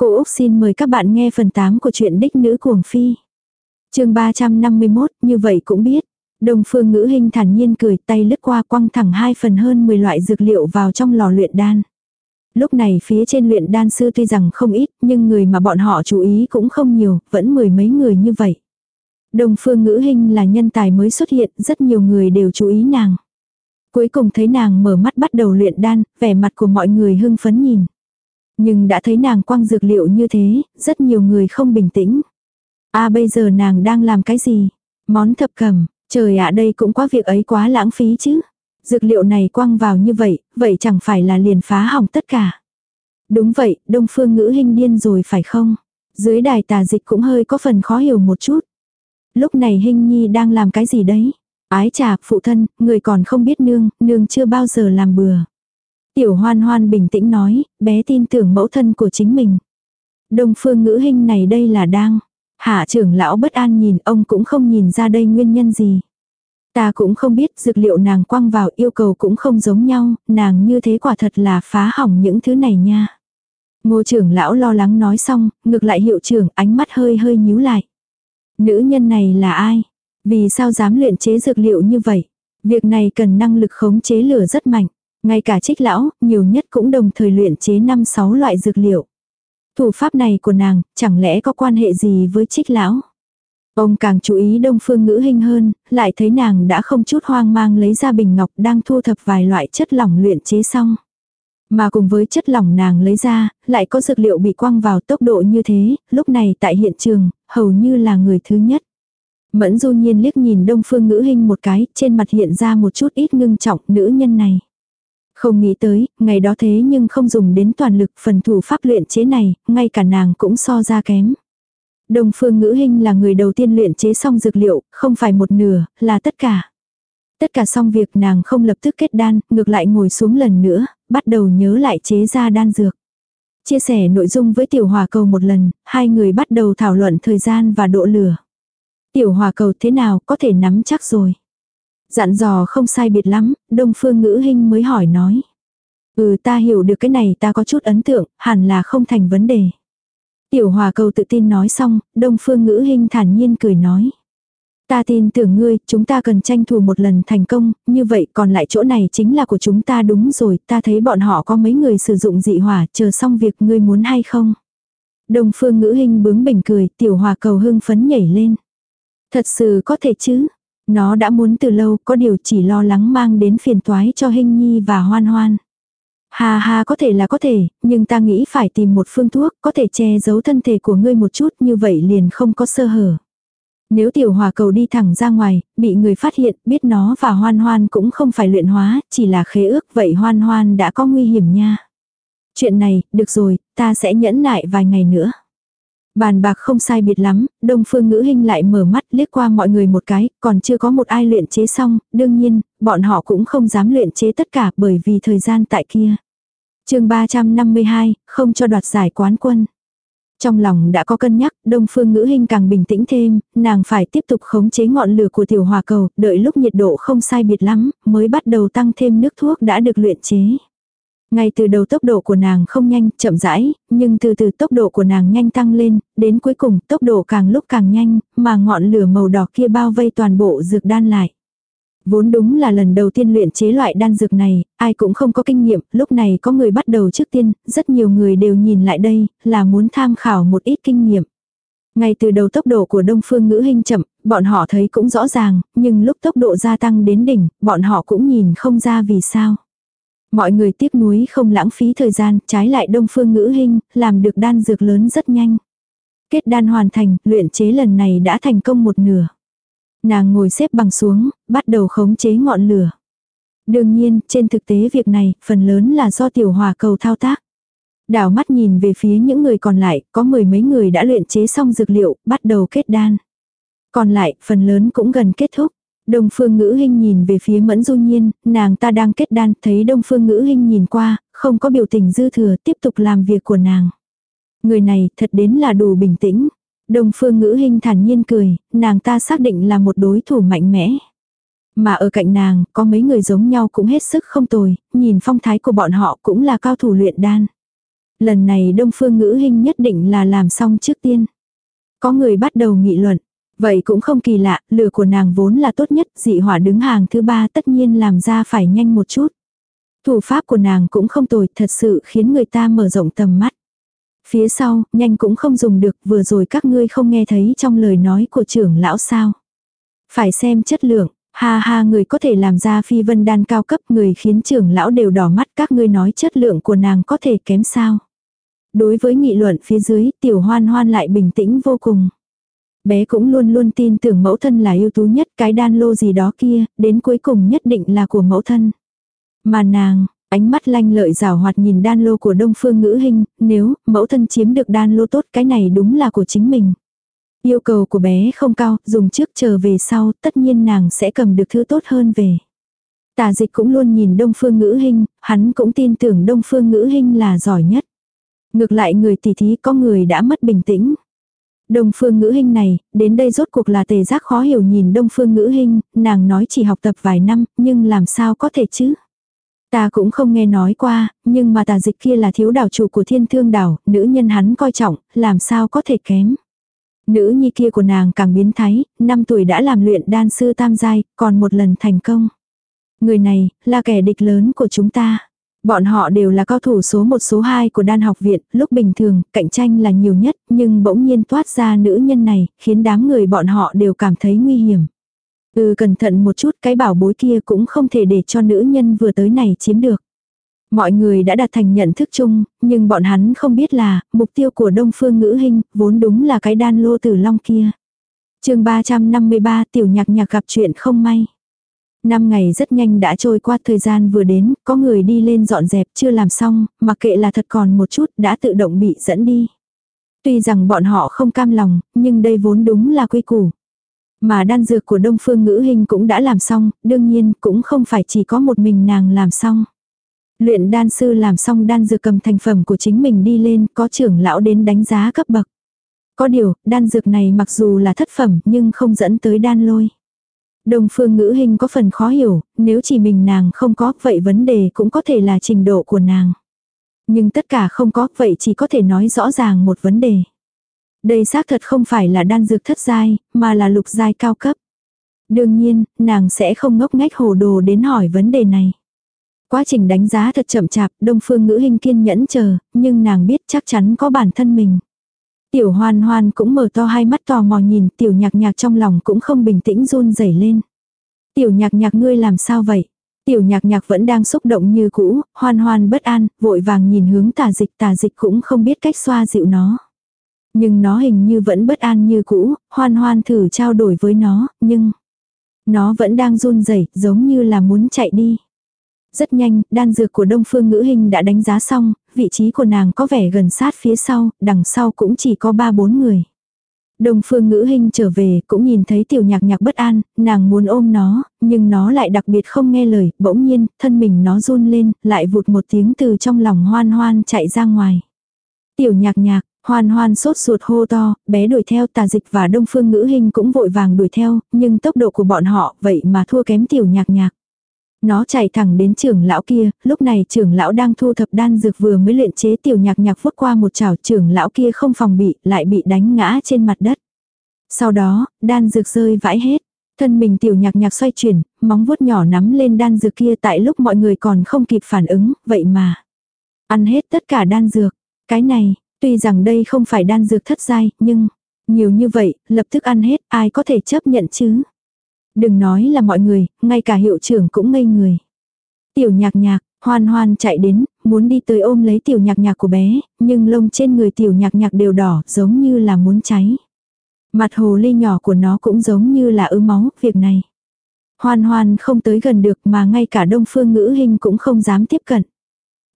Cô Úc xin mời các bạn nghe phần 8 của truyện Đích Nữ Cuồng Phi. chương 351, như vậy cũng biết. Đồng phương ngữ hình thản nhiên cười tay lướt qua quăng thẳng hai phần hơn 10 loại dược liệu vào trong lò luyện đan. Lúc này phía trên luyện đan sư tuy rằng không ít, nhưng người mà bọn họ chú ý cũng không nhiều, vẫn mười mấy người như vậy. Đồng phương ngữ hình là nhân tài mới xuất hiện, rất nhiều người đều chú ý nàng. Cuối cùng thấy nàng mở mắt bắt đầu luyện đan, vẻ mặt của mọi người hưng phấn nhìn. Nhưng đã thấy nàng quăng dược liệu như thế, rất nhiều người không bình tĩnh. À bây giờ nàng đang làm cái gì? Món thập cẩm, trời ạ đây cũng quá việc ấy quá lãng phí chứ. Dược liệu này quăng vào như vậy, vậy chẳng phải là liền phá hỏng tất cả. Đúng vậy, đông phương ngữ hình điên rồi phải không? Dưới đài tà dịch cũng hơi có phần khó hiểu một chút. Lúc này hình nhi đang làm cái gì đấy? Ái trà, phụ thân, người còn không biết nương, nương chưa bao giờ làm bừa. Tiểu hoan hoan bình tĩnh nói, bé tin tưởng mẫu thân của chính mình. Đông phương ngữ hình này đây là đang. Hạ trưởng lão bất an nhìn ông cũng không nhìn ra đây nguyên nhân gì. Ta cũng không biết dược liệu nàng quăng vào yêu cầu cũng không giống nhau, nàng như thế quả thật là phá hỏng những thứ này nha. Ngô trưởng lão lo lắng nói xong, ngược lại hiệu trưởng ánh mắt hơi hơi nhíu lại. Nữ nhân này là ai? Vì sao dám luyện chế dược liệu như vậy? Việc này cần năng lực khống chế lửa rất mạnh. Ngay cả trích lão, nhiều nhất cũng đồng thời luyện chế 5-6 loại dược liệu. Thủ pháp này của nàng, chẳng lẽ có quan hệ gì với trích lão? Ông càng chú ý đông phương ngữ hình hơn, lại thấy nàng đã không chút hoang mang lấy ra bình ngọc đang thu thập vài loại chất lỏng luyện chế xong. Mà cùng với chất lỏng nàng lấy ra, lại có dược liệu bị quăng vào tốc độ như thế, lúc này tại hiện trường, hầu như là người thứ nhất. Mẫn du nhiên liếc nhìn đông phương ngữ hình một cái, trên mặt hiện ra một chút ít ngưng trọng nữ nhân này. Không nghĩ tới, ngày đó thế nhưng không dùng đến toàn lực phần thủ pháp luyện chế này, ngay cả nàng cũng so ra kém. đồng phương ngữ hình là người đầu tiên luyện chế xong dược liệu, không phải một nửa, là tất cả. Tất cả xong việc nàng không lập tức kết đan, ngược lại ngồi xuống lần nữa, bắt đầu nhớ lại chế ra đan dược. Chia sẻ nội dung với tiểu hòa cầu một lần, hai người bắt đầu thảo luận thời gian và độ lửa. Tiểu hòa cầu thế nào có thể nắm chắc rồi. Dặn dò không sai biệt lắm, đông phương ngữ hình mới hỏi nói. Ừ ta hiểu được cái này ta có chút ấn tượng, hẳn là không thành vấn đề. Tiểu hòa cầu tự tin nói xong, đông phương ngữ hình thản nhiên cười nói. Ta tin tưởng ngươi, chúng ta cần tranh thủ một lần thành công, như vậy còn lại chỗ này chính là của chúng ta đúng rồi, ta thấy bọn họ có mấy người sử dụng dị hỏa, chờ xong việc ngươi muốn hay không. Đông phương ngữ hình bướng bỉnh cười, tiểu hòa cầu hưng phấn nhảy lên. Thật sự có thể chứ, nó đã muốn từ lâu, có điều chỉ lo lắng mang đến phiền toái cho Hinh Nhi và Hoan Hoan. Ha ha có thể là có thể, nhưng ta nghĩ phải tìm một phương thuốc có thể che giấu thân thể của ngươi một chút như vậy liền không có sơ hở. Nếu tiểu hòa cầu đi thẳng ra ngoài, bị người phát hiện, biết nó và hoan hoan cũng không phải luyện hóa, chỉ là khế ước, vậy hoan hoan đã có nguy hiểm nha. Chuyện này, được rồi, ta sẽ nhẫn nại vài ngày nữa. Bàn bạc không sai biệt lắm, đông phương ngữ Hinh lại mở mắt liếc qua mọi người một cái, còn chưa có một ai luyện chế xong, đương nhiên, bọn họ cũng không dám luyện chế tất cả bởi vì thời gian tại kia. chương 352, không cho đoạt giải quán quân. Trong lòng đã có cân nhắc, đông phương ngữ Hinh càng bình tĩnh thêm, nàng phải tiếp tục khống chế ngọn lửa của tiểu hòa cầu, đợi lúc nhiệt độ không sai biệt lắm, mới bắt đầu tăng thêm nước thuốc đã được luyện chế. Ngay từ đầu tốc độ của nàng không nhanh, chậm rãi, nhưng từ từ tốc độ của nàng nhanh tăng lên, đến cuối cùng tốc độ càng lúc càng nhanh, mà ngọn lửa màu đỏ kia bao vây toàn bộ dược đan lại. Vốn đúng là lần đầu tiên luyện chế loại đan dược này, ai cũng không có kinh nghiệm, lúc này có người bắt đầu trước tiên, rất nhiều người đều nhìn lại đây, là muốn tham khảo một ít kinh nghiệm. Ngay từ đầu tốc độ của đông phương ngữ hình chậm, bọn họ thấy cũng rõ ràng, nhưng lúc tốc độ gia tăng đến đỉnh, bọn họ cũng nhìn không ra vì sao. Mọi người tiếc nuối không lãng phí thời gian, trái lại đông phương ngữ hình, làm được đan dược lớn rất nhanh. Kết đan hoàn thành, luyện chế lần này đã thành công một nửa. Nàng ngồi xếp bằng xuống, bắt đầu khống chế ngọn lửa. Đương nhiên, trên thực tế việc này, phần lớn là do tiểu hòa cầu thao tác. Đảo mắt nhìn về phía những người còn lại, có mười mấy người đã luyện chế xong dược liệu, bắt đầu kết đan. Còn lại, phần lớn cũng gần kết thúc. Đông Phương Ngữ Hinh nhìn về phía Mẫn Du Nhiên, nàng ta đang kết đan, thấy Đông Phương Ngữ Hinh nhìn qua, không có biểu tình dư thừa, tiếp tục làm việc của nàng. Người này thật đến là đủ bình tĩnh. Đông Phương Ngữ Hinh thản nhiên cười, nàng ta xác định là một đối thủ mạnh mẽ. Mà ở cạnh nàng, có mấy người giống nhau cũng hết sức không tồi, nhìn phong thái của bọn họ cũng là cao thủ luyện đan. Lần này Đông Phương Ngữ Hinh nhất định là làm xong trước tiên. Có người bắt đầu nghị luận. Vậy cũng không kỳ lạ, lửa của nàng vốn là tốt nhất, dị hỏa đứng hàng thứ ba tất nhiên làm ra phải nhanh một chút. Thủ pháp của nàng cũng không tồi, thật sự khiến người ta mở rộng tầm mắt. Phía sau, nhanh cũng không dùng được, vừa rồi các ngươi không nghe thấy trong lời nói của trưởng lão sao. Phải xem chất lượng, ha ha người có thể làm ra phi vân đan cao cấp người khiến trưởng lão đều đỏ mắt các ngươi nói chất lượng của nàng có thể kém sao. Đối với nghị luận phía dưới, tiểu hoan hoan lại bình tĩnh vô cùng. Bé cũng luôn luôn tin tưởng mẫu thân là ưu tú nhất cái đan lô gì đó kia, đến cuối cùng nhất định là của mẫu thân. Mà nàng, ánh mắt lanh lợi rào hoạt nhìn đan lô của đông phương ngữ hình, nếu mẫu thân chiếm được đan lô tốt cái này đúng là của chính mình. Yêu cầu của bé không cao, dùng trước chờ về sau, tất nhiên nàng sẽ cầm được thứ tốt hơn về. Tà dịch cũng luôn nhìn đông phương ngữ hình, hắn cũng tin tưởng đông phương ngữ hình là giỏi nhất. Ngược lại người tỷ thí có người đã mất bình tĩnh. Đông phương ngữ hình này, đến đây rốt cuộc là tề giác khó hiểu nhìn đông phương ngữ hình, nàng nói chỉ học tập vài năm, nhưng làm sao có thể chứ? Ta cũng không nghe nói qua, nhưng mà tà dịch kia là thiếu đảo chủ của thiên thương đảo, nữ nhân hắn coi trọng, làm sao có thể kém. Nữ nhi kia của nàng càng biến thái, năm tuổi đã làm luyện đan sư tam giai, còn một lần thành công. Người này, là kẻ địch lớn của chúng ta. Bọn họ đều là cao thủ số 1 số 2 của đan học viện, lúc bình thường, cạnh tranh là nhiều nhất, nhưng bỗng nhiên toát ra nữ nhân này, khiến đám người bọn họ đều cảm thấy nguy hiểm. Ừ cẩn thận một chút cái bảo bối kia cũng không thể để cho nữ nhân vừa tới này chiếm được. Mọi người đã đạt thành nhận thức chung, nhưng bọn hắn không biết là, mục tiêu của Đông Phương Ngữ Hinh, vốn đúng là cái đan lô tử long kia. chương 353 tiểu nhạc nhạc gặp chuyện không may. Năm ngày rất nhanh đã trôi qua thời gian vừa đến, có người đi lên dọn dẹp chưa làm xong, mà kệ là thật còn một chút đã tự động bị dẫn đi. Tuy rằng bọn họ không cam lòng, nhưng đây vốn đúng là quy củ. Mà đan dược của Đông Phương Ngữ Hình cũng đã làm xong, đương nhiên cũng không phải chỉ có một mình nàng làm xong. Luyện đan sư làm xong đan dược cầm thành phẩm của chính mình đi lên, có trưởng lão đến đánh giá cấp bậc. Có điều, đan dược này mặc dù là thất phẩm nhưng không dẫn tới đan lôi. Đông phương ngữ hình có phần khó hiểu, nếu chỉ mình nàng không có, vậy vấn đề cũng có thể là trình độ của nàng. Nhưng tất cả không có, vậy chỉ có thể nói rõ ràng một vấn đề. Đây xác thật không phải là đan dược thất giai, mà là lục giai cao cấp. Đương nhiên, nàng sẽ không ngốc nghếch hồ đồ đến hỏi vấn đề này. Quá trình đánh giá thật chậm chạp, đông phương ngữ hình kiên nhẫn chờ, nhưng nàng biết chắc chắn có bản thân mình. Tiểu hoan hoan cũng mở to hai mắt tò mò nhìn, tiểu nhạc nhạc trong lòng cũng không bình tĩnh run rẩy lên. Tiểu nhạc nhạc ngươi làm sao vậy? Tiểu nhạc nhạc vẫn đang xúc động như cũ, hoan hoan bất an, vội vàng nhìn hướng tà dịch tà dịch cũng không biết cách xoa dịu nó. Nhưng nó hình như vẫn bất an như cũ, hoan hoan thử trao đổi với nó, nhưng nó vẫn đang run rẩy giống như là muốn chạy đi. Rất nhanh, đan dược của Đông Phương Ngữ Hình đã đánh giá xong, vị trí của nàng có vẻ gần sát phía sau, đằng sau cũng chỉ có 3-4 người. Đông Phương Ngữ Hình trở về, cũng nhìn thấy tiểu nhạc nhạc bất an, nàng muốn ôm nó, nhưng nó lại đặc biệt không nghe lời, bỗng nhiên, thân mình nó run lên, lại vụt một tiếng từ trong lòng hoan hoan chạy ra ngoài. Tiểu nhạc nhạc, hoan hoan sốt ruột hô to, bé đuổi theo tà dịch và đông phương ngữ hình cũng vội vàng đuổi theo, nhưng tốc độ của bọn họ vậy mà thua kém tiểu nhạc nhạc. Nó chạy thẳng đến trưởng lão kia, lúc này trưởng lão đang thu thập đan dược vừa mới luyện chế tiểu nhạc nhạc vuốt qua một chảo trưởng lão kia không phòng bị, lại bị đánh ngã trên mặt đất. Sau đó, đan dược rơi vãi hết. Thân mình tiểu nhạc nhạc xoay chuyển, móng vuốt nhỏ nắm lên đan dược kia tại lúc mọi người còn không kịp phản ứng, vậy mà. Ăn hết tất cả đan dược. Cái này, tuy rằng đây không phải đan dược thất giai, nhưng, nhiều như vậy, lập tức ăn hết, ai có thể chấp nhận chứ. Đừng nói là mọi người, ngay cả hiệu trưởng cũng ngây người. Tiểu nhạc nhạc, hoan hoan chạy đến, muốn đi tới ôm lấy tiểu nhạc nhạc của bé, nhưng lông trên người tiểu nhạc nhạc đều đỏ, giống như là muốn cháy. Mặt hồ ly nhỏ của nó cũng giống như là ứ máu, việc này. Hoan hoan không tới gần được mà ngay cả đông phương ngữ hình cũng không dám tiếp cận.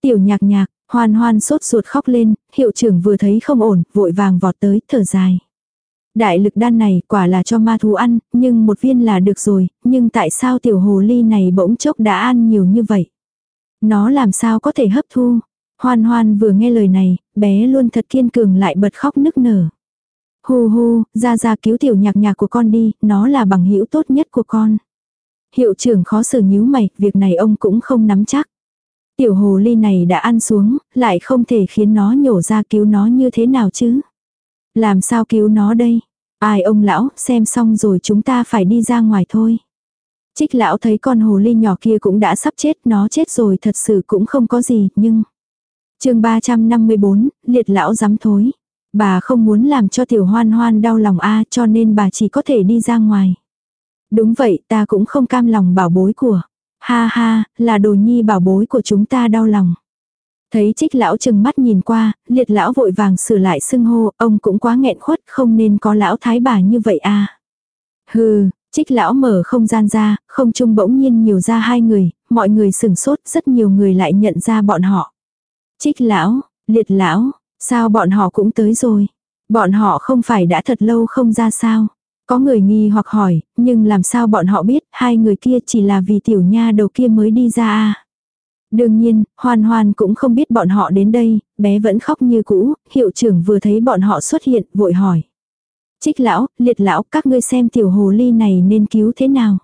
Tiểu nhạc nhạc, hoan hoan sốt ruột khóc lên, hiệu trưởng vừa thấy không ổn, vội vàng vọt tới, thở dài. Đại lực đan này quả là cho ma thú ăn, nhưng một viên là được rồi, nhưng tại sao tiểu hồ ly này bỗng chốc đã ăn nhiều như vậy? Nó làm sao có thể hấp thu? Hoan hoan vừa nghe lời này, bé luôn thật kiên cường lại bật khóc nức nở. Hu hu, ra ra cứu tiểu nhạc nhạc của con đi, nó là bằng hữu tốt nhất của con. Hiệu trưởng khó xử nhíu mày, việc này ông cũng không nắm chắc. Tiểu hồ ly này đã ăn xuống, lại không thể khiến nó nhổ ra cứu nó như thế nào chứ. Làm sao cứu nó đây? Ai ông lão, xem xong rồi chúng ta phải đi ra ngoài thôi. Trích lão thấy con hồ ly nhỏ kia cũng đã sắp chết, nó chết rồi thật sự cũng không có gì, nhưng... chương 354, liệt lão dám thối. Bà không muốn làm cho tiểu hoan hoan đau lòng a cho nên bà chỉ có thể đi ra ngoài. Đúng vậy, ta cũng không cam lòng bảo bối của. Ha ha, là đồ nhi bảo bối của chúng ta đau lòng. Thấy trích lão chừng mắt nhìn qua, liệt lão vội vàng sửa lại xưng hô, ông cũng quá nghẹn khuất không nên có lão thái bà như vậy à. Hừ, trích lão mở không gian ra, không trung bỗng nhiên nhiều ra hai người, mọi người sừng sốt, rất nhiều người lại nhận ra bọn họ. Trích lão, liệt lão, sao bọn họ cũng tới rồi. Bọn họ không phải đã thật lâu không ra sao. Có người nghi hoặc hỏi, nhưng làm sao bọn họ biết hai người kia chỉ là vì tiểu nha đầu kia mới đi ra à. Đương nhiên, hoan hoan cũng không biết bọn họ đến đây, bé vẫn khóc như cũ, hiệu trưởng vừa thấy bọn họ xuất hiện, vội hỏi. Trích lão, liệt lão, các ngươi xem tiểu hồ ly này nên cứu thế nào?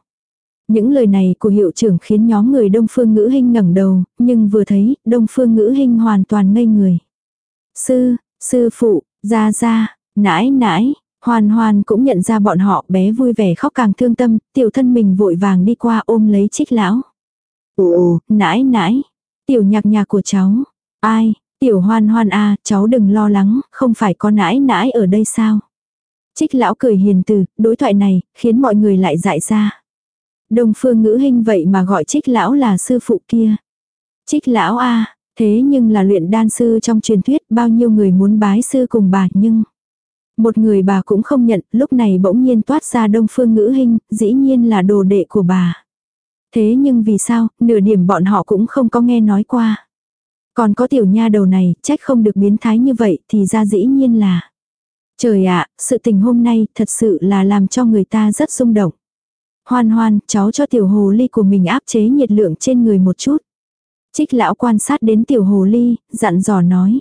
Những lời này của hiệu trưởng khiến nhóm người đông phương ngữ hình ngẩng đầu, nhưng vừa thấy, đông phương ngữ hình hoàn toàn ngây người. Sư, sư phụ, ra ra, nãi nãi, hoàn hoàn cũng nhận ra bọn họ bé vui vẻ khóc càng thương tâm, tiểu thân mình vội vàng đi qua ôm lấy trích lão. Ồ, nãi nãi, tiểu nhạc nhạc của cháu. Ai, tiểu hoan hoan à, cháu đừng lo lắng, không phải có nãi nãi ở đây sao? Trích lão cười hiền từ, đối thoại này, khiến mọi người lại dại ra. Đông phương ngữ hình vậy mà gọi trích lão là sư phụ kia. Trích lão a à, thế nhưng là luyện đan sư trong truyền thuyết bao nhiêu người muốn bái sư cùng bà nhưng. Một người bà cũng không nhận, lúc này bỗng nhiên toát ra đông phương ngữ hình, dĩ nhiên là đồ đệ của bà. Thế nhưng vì sao, nửa điểm bọn họ cũng không có nghe nói qua. Còn có tiểu nha đầu này, trách không được biến thái như vậy thì ra dĩ nhiên là. Trời ạ, sự tình hôm nay thật sự là làm cho người ta rất rung động. Hoan hoan, cháu cho tiểu hồ ly của mình áp chế nhiệt lượng trên người một chút. Trích lão quan sát đến tiểu hồ ly, dặn dò nói.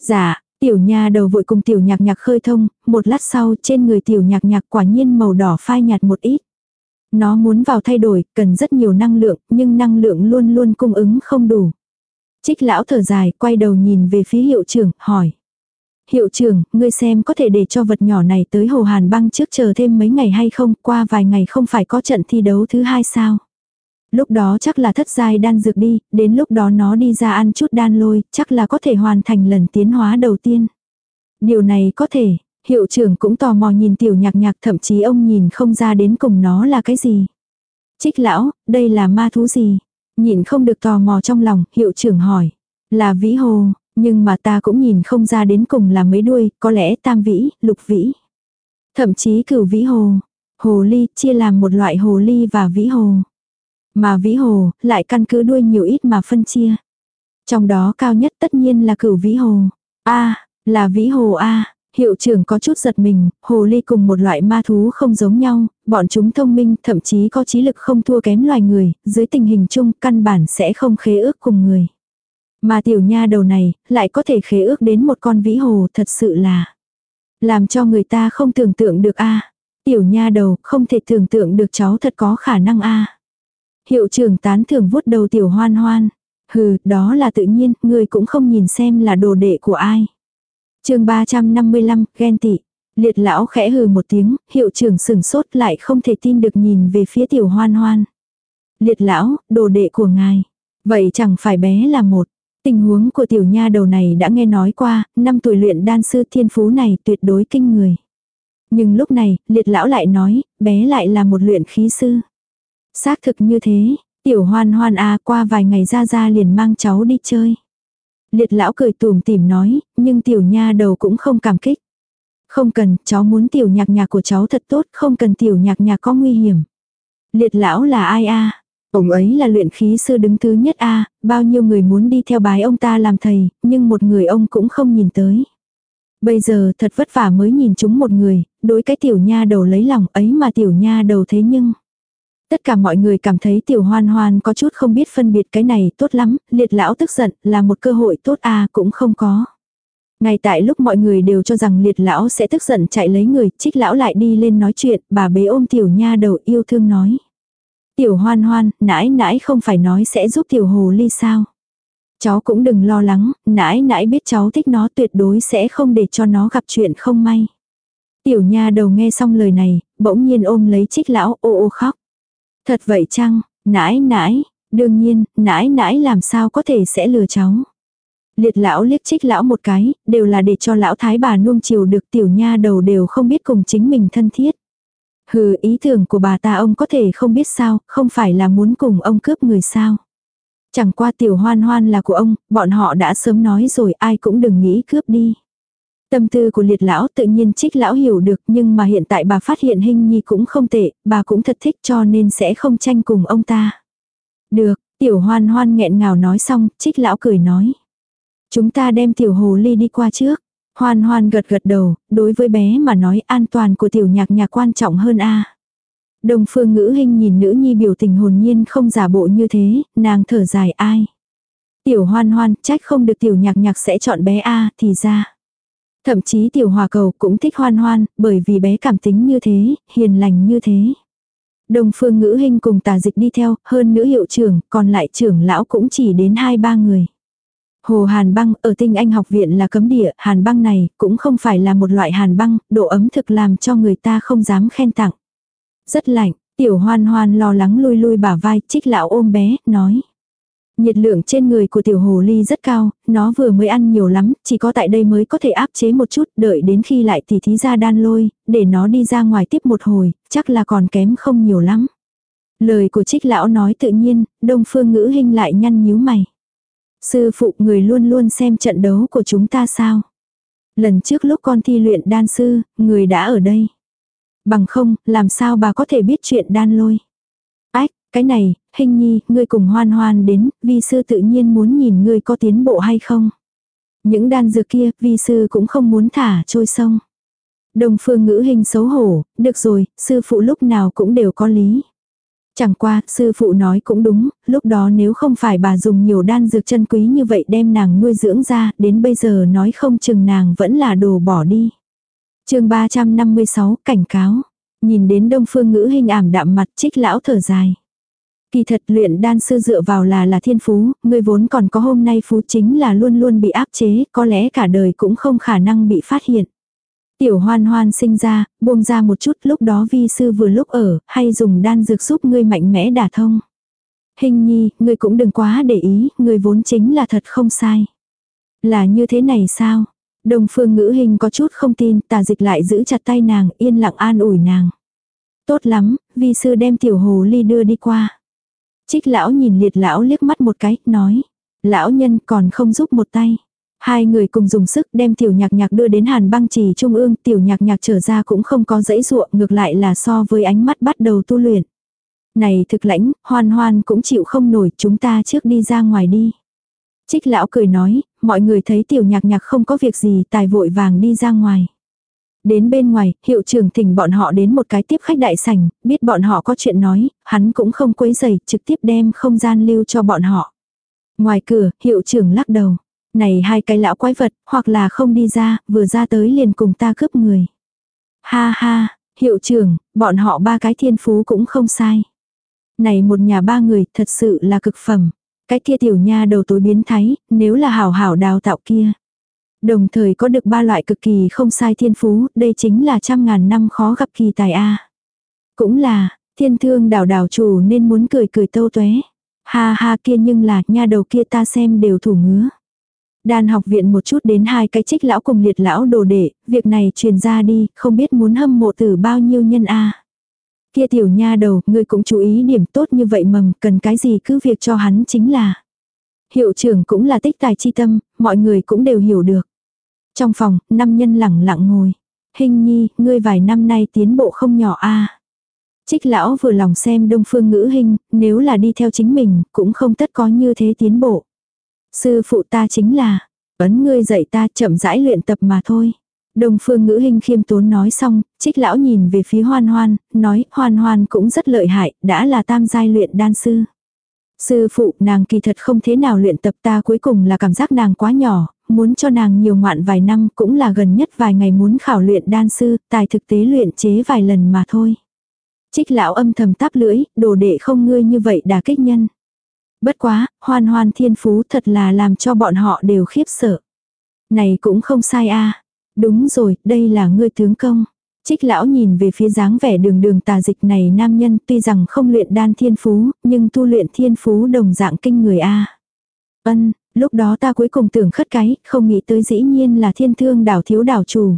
Dạ, tiểu nha đầu vội cùng tiểu nhạc nhạc khơi thông, một lát sau trên người tiểu nhạc nhạc quả nhiên màu đỏ phai nhạt một ít. Nó muốn vào thay đổi, cần rất nhiều năng lượng, nhưng năng lượng luôn luôn cung ứng không đủ. Trích lão thở dài, quay đầu nhìn về phía hiệu trưởng, hỏi. Hiệu trưởng, ngươi xem có thể để cho vật nhỏ này tới Hồ Hàn băng trước chờ thêm mấy ngày hay không, qua vài ngày không phải có trận thi đấu thứ hai sao. Lúc đó chắc là thất giai đan dược đi, đến lúc đó nó đi ra ăn chút đan lôi, chắc là có thể hoàn thành lần tiến hóa đầu tiên. Điều này có thể, Hiệu trưởng cũng tò mò nhìn tiểu nhạc nhạc thậm chí ông nhìn không ra đến cùng nó là cái gì. Trích lão, đây là ma thú gì? Nhìn không được tò mò trong lòng, hiệu trưởng hỏi. Là vĩ hồ, nhưng mà ta cũng nhìn không ra đến cùng là mấy đuôi, có lẽ tam vĩ, lục vĩ. Thậm chí cửu vĩ hồ. Hồ ly chia làm một loại hồ ly và vĩ hồ. Mà vĩ hồ lại căn cứ đuôi nhiều ít mà phân chia. Trong đó cao nhất tất nhiên là cửu vĩ hồ. A, là vĩ hồ A. Hiệu trưởng có chút giật mình, hồ ly cùng một loại ma thú không giống nhau, bọn chúng thông minh, thậm chí có trí lực không thua kém loài người, dưới tình hình chung căn bản sẽ không khế ước cùng người. Mà tiểu nha đầu này, lại có thể khế ước đến một con vĩ hồ thật sự là làm cho người ta không tưởng tượng được a Tiểu nha đầu, không thể tưởng tượng được cháu thật có khả năng a Hiệu trưởng tán thưởng vuốt đầu tiểu hoan hoan. Hừ, đó là tự nhiên, người cũng không nhìn xem là đồ đệ của ai chương 355, ghen tị. Liệt lão khẽ hừ một tiếng, hiệu trưởng sừng sốt lại không thể tin được nhìn về phía tiểu hoan hoan. Liệt lão, đồ đệ của ngài. Vậy chẳng phải bé là một. Tình huống của tiểu nha đầu này đã nghe nói qua, năm tuổi luyện đan sư thiên phú này tuyệt đối kinh người. Nhưng lúc này, liệt lão lại nói, bé lại là một luyện khí sư. Xác thực như thế, tiểu hoan hoan à qua vài ngày ra ra liền mang cháu đi chơi. Liệt lão cười tùm tìm nói, nhưng tiểu nha đầu cũng không cảm kích. Không cần, cháu muốn tiểu nhạc nhạc của cháu thật tốt, không cần tiểu nhạc nhạc có nguy hiểm. Liệt lão là ai a? Ông ấy là luyện khí sư đứng thứ nhất a, bao nhiêu người muốn đi theo bái ông ta làm thầy, nhưng một người ông cũng không nhìn tới. Bây giờ thật vất vả mới nhìn chúng một người, đối cái tiểu nha đầu lấy lòng ấy mà tiểu nha đầu thế nhưng. Tất cả mọi người cảm thấy tiểu hoan hoan có chút không biết phân biệt cái này tốt lắm, liệt lão tức giận là một cơ hội tốt à cũng không có. Ngay tại lúc mọi người đều cho rằng liệt lão sẽ tức giận chạy lấy người, trích lão lại đi lên nói chuyện, bà bế ôm tiểu nha đầu yêu thương nói. Tiểu hoan hoan, nãi nãi không phải nói sẽ giúp tiểu hồ ly sao. Cháu cũng đừng lo lắng, nãi nãi biết cháu thích nó tuyệt đối sẽ không để cho nó gặp chuyện không may. Tiểu nha đầu nghe xong lời này, bỗng nhiên ôm lấy trích lão ô ô khóc. Thật vậy chăng, nãi nãi, đương nhiên, nãi nãi làm sao có thể sẽ lừa cháu. Liệt lão liếc trích lão một cái, đều là để cho lão thái bà nuông chiều được tiểu nha đầu đều không biết cùng chính mình thân thiết. Hừ ý tưởng của bà ta ông có thể không biết sao, không phải là muốn cùng ông cướp người sao. Chẳng qua tiểu hoan hoan là của ông, bọn họ đã sớm nói rồi ai cũng đừng nghĩ cướp đi. Tâm tư của liệt lão tự nhiên trích lão hiểu được nhưng mà hiện tại bà phát hiện hình nhi cũng không tệ, bà cũng thật thích cho nên sẽ không tranh cùng ông ta. Được, tiểu hoan hoan nghẹn ngào nói xong, trích lão cười nói. Chúng ta đem tiểu hồ ly đi qua trước. Hoan hoan gật gật đầu, đối với bé mà nói an toàn của tiểu nhạc nhạc quan trọng hơn a. Đồng phương ngữ hình nhìn nữ nhi biểu tình hồn nhiên không giả bộ như thế, nàng thở dài ai. Tiểu hoan hoan trách không được tiểu nhạc nhạc sẽ chọn bé A thì ra. Thậm chí tiểu hòa cầu cũng thích hoan hoan, bởi vì bé cảm tính như thế, hiền lành như thế. Đồng phương ngữ hình cùng tà dịch đi theo, hơn nữ hiệu trưởng, còn lại trưởng lão cũng chỉ đến hai ba người. Hồ hàn băng ở tinh anh học viện là cấm địa, hàn băng này cũng không phải là một loại hàn băng, độ ấm thực làm cho người ta không dám khen tặng. Rất lạnh, tiểu hoan hoan lo lắng lui lui bả vai, trích lão ôm bé, nói. Nhiệt lượng trên người của tiểu hồ ly rất cao, nó vừa mới ăn nhiều lắm, chỉ có tại đây mới có thể áp chế một chút, đợi đến khi lại tỉ thí ra đan lôi, để nó đi ra ngoài tiếp một hồi, chắc là còn kém không nhiều lắm. Lời của trích lão nói tự nhiên, đông phương ngữ hình lại nhăn nhíu mày. Sư phụ người luôn luôn xem trận đấu của chúng ta sao? Lần trước lúc con thi luyện đan sư, người đã ở đây. Bằng không, làm sao bà có thể biết chuyện đan lôi? Ách, cái này, hình nhi, ngươi cùng hoan hoan đến, vi sư tự nhiên muốn nhìn ngươi có tiến bộ hay không. Những đan dược kia, vi sư cũng không muốn thả trôi sông. Đồng phương ngữ hình xấu hổ, được rồi, sư phụ lúc nào cũng đều có lý. Chẳng qua, sư phụ nói cũng đúng, lúc đó nếu không phải bà dùng nhiều đan dược chân quý như vậy đem nàng nuôi dưỡng ra, đến bây giờ nói không chừng nàng vẫn là đồ bỏ đi. chương 356, cảnh cáo. Nhìn đến đông phương ngữ hình ảm đạm mặt trích lão thở dài. Kỳ thật luyện đan sư dựa vào là là thiên phú, người vốn còn có hôm nay phú chính là luôn luôn bị áp chế, có lẽ cả đời cũng không khả năng bị phát hiện. Tiểu hoan hoan sinh ra, buông ra một chút lúc đó vi sư vừa lúc ở, hay dùng đan dược giúp ngươi mạnh mẽ đả thông. Hình nhi, ngươi cũng đừng quá để ý, ngươi vốn chính là thật không sai. Là như thế này sao? Đồng phương ngữ hình có chút không tin, tà dịch lại giữ chặt tay nàng, yên lặng an ủi nàng. Tốt lắm, vi sư đem tiểu hồ ly đưa đi qua. Trích lão nhìn liệt lão liếc mắt một cái, nói. Lão nhân còn không giúp một tay. Hai người cùng dùng sức đem tiểu nhạc nhạc đưa đến hàn băng trì trung ương, tiểu nhạc nhạc trở ra cũng không có dãy ruộng, ngược lại là so với ánh mắt bắt đầu tu luyện. Này thực lãnh, hoan hoan cũng chịu không nổi, chúng ta trước đi ra ngoài đi. Trích lão cười nói, mọi người thấy tiểu nhạc nhạc không có việc gì, tài vội vàng đi ra ngoài. Đến bên ngoài, hiệu trưởng thỉnh bọn họ đến một cái tiếp khách đại sảnh, biết bọn họ có chuyện nói, hắn cũng không quấy rầy, trực tiếp đem không gian lưu cho bọn họ. Ngoài cửa, hiệu trưởng lắc đầu. Này hai cái lão quái vật, hoặc là không đi ra, vừa ra tới liền cùng ta cướp người. Ha ha, hiệu trưởng, bọn họ ba cái thiên phú cũng không sai. Này một nhà ba người, thật sự là cực phẩm. Cái kia tiểu nha đầu tối biến thái, nếu là hảo hảo đào tạo kia. Đồng thời có được ba loại cực kỳ không sai thiên phú, đây chính là trăm ngàn năm khó gặp kỳ tài A. Cũng là, thiên thương đào đào chủ nên muốn cười cười tâu tuế. Ha ha kia nhưng là nha đầu kia ta xem đều thủ ngứa. Đan học viện một chút đến hai cái trích lão cùng liệt lão đồ đệ, việc này truyền ra đi, không biết muốn hâm mộ từ bao nhiêu nhân a. Kia tiểu nha đầu, ngươi cũng chú ý điểm tốt như vậy mầm, cần cái gì cứ việc cho hắn chính là. Hiệu trưởng cũng là tích tài chi tâm, mọi người cũng đều hiểu được. Trong phòng, năm nhân lẳng lặng ngồi. Hình nhi, ngươi vài năm nay tiến bộ không nhỏ a. Trích lão vừa lòng xem đông phương ngữ hình, nếu là đi theo chính mình, cũng không tất có như thế tiến bộ. Sư phụ ta chính là, ấn ngươi dạy ta chậm rãi luyện tập mà thôi. Đồng phương ngữ hình khiêm tốn nói xong, trích lão nhìn về phía hoan hoan, nói hoan hoan cũng rất lợi hại, đã là tam giai luyện đan sư. Sư phụ nàng kỳ thật không thế nào luyện tập ta cuối cùng là cảm giác nàng quá nhỏ, muốn cho nàng nhiều ngoạn vài năm cũng là gần nhất vài ngày muốn khảo luyện đan sư, tài thực tế luyện chế vài lần mà thôi. Trích lão âm thầm táp lưỡi, đồ đệ không ngươi như vậy đà kích nhân. Bất quá, hoan hoan thiên phú thật là làm cho bọn họ đều khiếp sợ. Này cũng không sai a Đúng rồi, đây là ngươi tướng công. Trích lão nhìn về phía dáng vẻ đường đường tà dịch này nam nhân tuy rằng không luyện đan thiên phú, nhưng tu luyện thiên phú đồng dạng kinh người a Ân, lúc đó ta cuối cùng tưởng khất cái, không nghĩ tới dĩ nhiên là thiên thương đảo thiếu đảo chủ.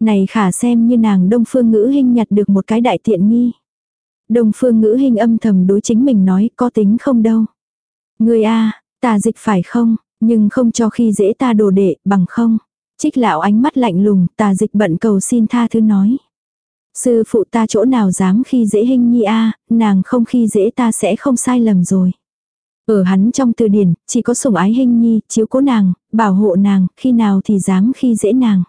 Này khả xem như nàng đông phương ngữ hình nhặt được một cái đại tiện nghi. Đông phương ngữ hình âm thầm đối chính mình nói có tính không đâu. Người a tà dịch phải không, nhưng không cho khi dễ ta đồ đệ, bằng không. Trích lão ánh mắt lạnh lùng, tà dịch bận cầu xin tha thứ nói. Sư phụ ta chỗ nào dám khi dễ hình nhi a nàng không khi dễ ta sẽ không sai lầm rồi. Ở hắn trong từ điển, chỉ có sủng ái hình nhi, chiếu cố nàng, bảo hộ nàng, khi nào thì dám khi dễ nàng.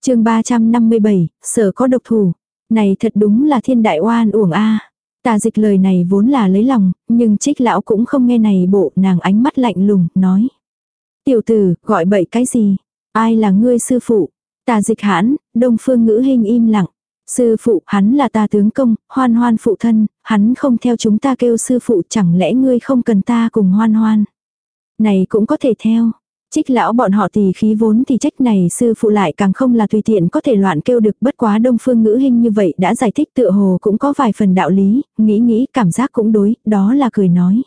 chương 357, sở có độc thủ. Này thật đúng là thiên đại oan uổng a Tà dịch lời này vốn là lấy lòng, nhưng trích lão cũng không nghe này bộ nàng ánh mắt lạnh lùng, nói. Tiểu tử, gọi bậy cái gì? Ai là ngươi sư phụ? Tà dịch hãn, đông phương ngữ hình im lặng. Sư phụ, hắn là ta tướng công, hoan hoan phụ thân, hắn không theo chúng ta kêu sư phụ chẳng lẽ ngươi không cần ta cùng hoan hoan. Này cũng có thể theo. Trích lão bọn họ thì khí vốn thì trách này sư phụ lại càng không là tùy tiện có thể loạn kêu được bất quá đông phương ngữ hình như vậy đã giải thích tựa hồ cũng có vài phần đạo lý, nghĩ nghĩ cảm giác cũng đối, đó là cười nói.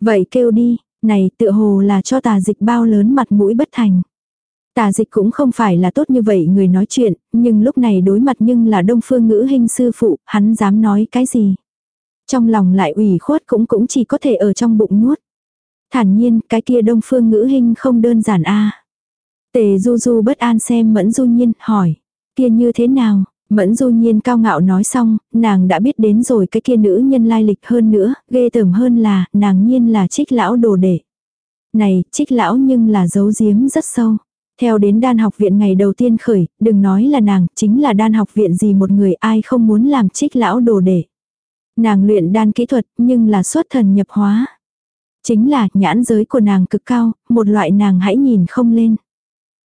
Vậy kêu đi, này tựa hồ là cho tà dịch bao lớn mặt mũi bất thành. Tà dịch cũng không phải là tốt như vậy người nói chuyện, nhưng lúc này đối mặt nhưng là đông phương ngữ hình sư phụ, hắn dám nói cái gì. Trong lòng lại ủy khuất cũng cũng chỉ có thể ở trong bụng nuốt. Thản nhiên, cái kia đông phương ngữ hình không đơn giản a Tề du du bất an xem mẫn du nhiên, hỏi. Kia như thế nào? Mẫn du nhiên cao ngạo nói xong, nàng đã biết đến rồi cái kia nữ nhân lai lịch hơn nữa, ghê tởm hơn là, nàng nhiên là trích lão đồ đệ. Này, trích lão nhưng là giấu giếm rất sâu. Theo đến đan học viện ngày đầu tiên khởi, đừng nói là nàng, chính là đan học viện gì một người ai không muốn làm trích lão đồ đệ. Nàng luyện đan kỹ thuật nhưng là xuất thần nhập hóa. Chính là nhãn giới của nàng cực cao, một loại nàng hãy nhìn không lên.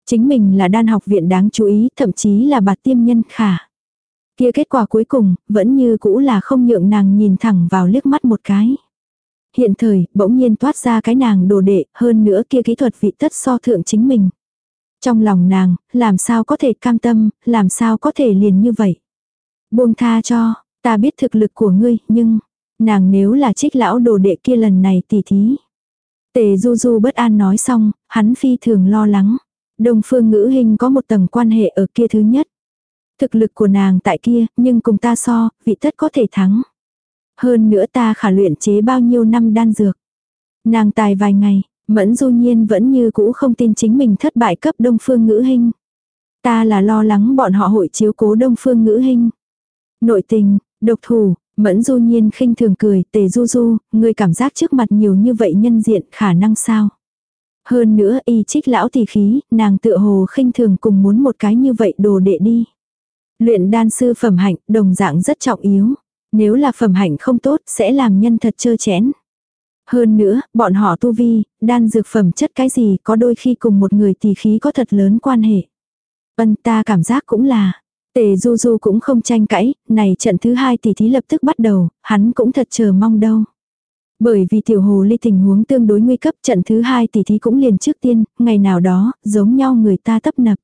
Chính mình là đan học viện đáng chú ý, thậm chí là bạt tiêm nhân khả. Kia kết quả cuối cùng, vẫn như cũ là không nhượng nàng nhìn thẳng vào liếc mắt một cái. Hiện thời, bỗng nhiên toát ra cái nàng đồ đệ, hơn nữa kia kỹ thuật vị tất so thượng chính mình. Trong lòng nàng, làm sao có thể cam tâm, làm sao có thể liền như vậy. Buông tha cho, ta biết thực lực của ngươi, nhưng, nàng nếu là trích lão đồ đệ kia lần này tỉ thí. Tề du du bất an nói xong, hắn phi thường lo lắng. Đông phương ngữ hình có một tầng quan hệ ở kia thứ nhất. Thực lực của nàng tại kia, nhưng cùng ta so, vị tất có thể thắng. Hơn nữa ta khả luyện chế bao nhiêu năm đan dược. Nàng tài vài ngày, Mẫn du nhiên vẫn như cũ không tin chính mình thất bại cấp đông phương ngữ hình. Ta là lo lắng bọn họ hội chiếu cố đông phương ngữ hình. Nội tình, độc thủ, mẫn du nhiên khinh thường cười, tề du du, người cảm giác trước mặt nhiều như vậy nhân diện khả năng sao. Hơn nữa y trích lão tỷ khí, nàng tựa hồ khinh thường cùng muốn một cái như vậy đồ đệ đi. Luyện đan sư phẩm hạnh đồng dạng rất trọng yếu. Nếu là phẩm hạnh không tốt sẽ làm nhân thật chơ chén. Hơn nữa, bọn họ tu vi, đan dược phẩm chất cái gì có đôi khi cùng một người tỷ khí có thật lớn quan hệ. Ân ta cảm giác cũng là, tề du du cũng không tranh cãi, này trận thứ hai tỷ thí lập tức bắt đầu, hắn cũng thật chờ mong đâu. Bởi vì tiểu hồ ly tình huống tương đối nguy cấp trận thứ hai tỷ thí cũng liền trước tiên, ngày nào đó, giống nhau người ta tấp nập.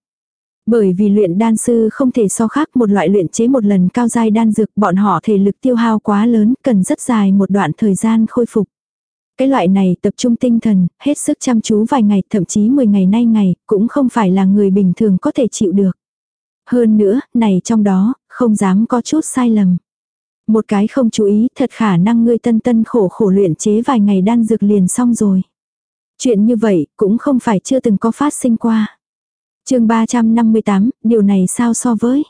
Bởi vì luyện đan sư không thể so khác một loại luyện chế một lần cao giai đan dược bọn họ thể lực tiêu hao quá lớn, cần rất dài một đoạn thời gian khôi phục. Cái loại này tập trung tinh thần, hết sức chăm chú vài ngày, thậm chí 10 ngày nay ngày, cũng không phải là người bình thường có thể chịu được. Hơn nữa, này trong đó, không dám có chút sai lầm. Một cái không chú ý, thật khả năng ngươi tân tân khổ khổ luyện chế vài ngày đan dược liền xong rồi. Chuyện như vậy, cũng không phải chưa từng có phát sinh qua. chương 358, điều này sao so với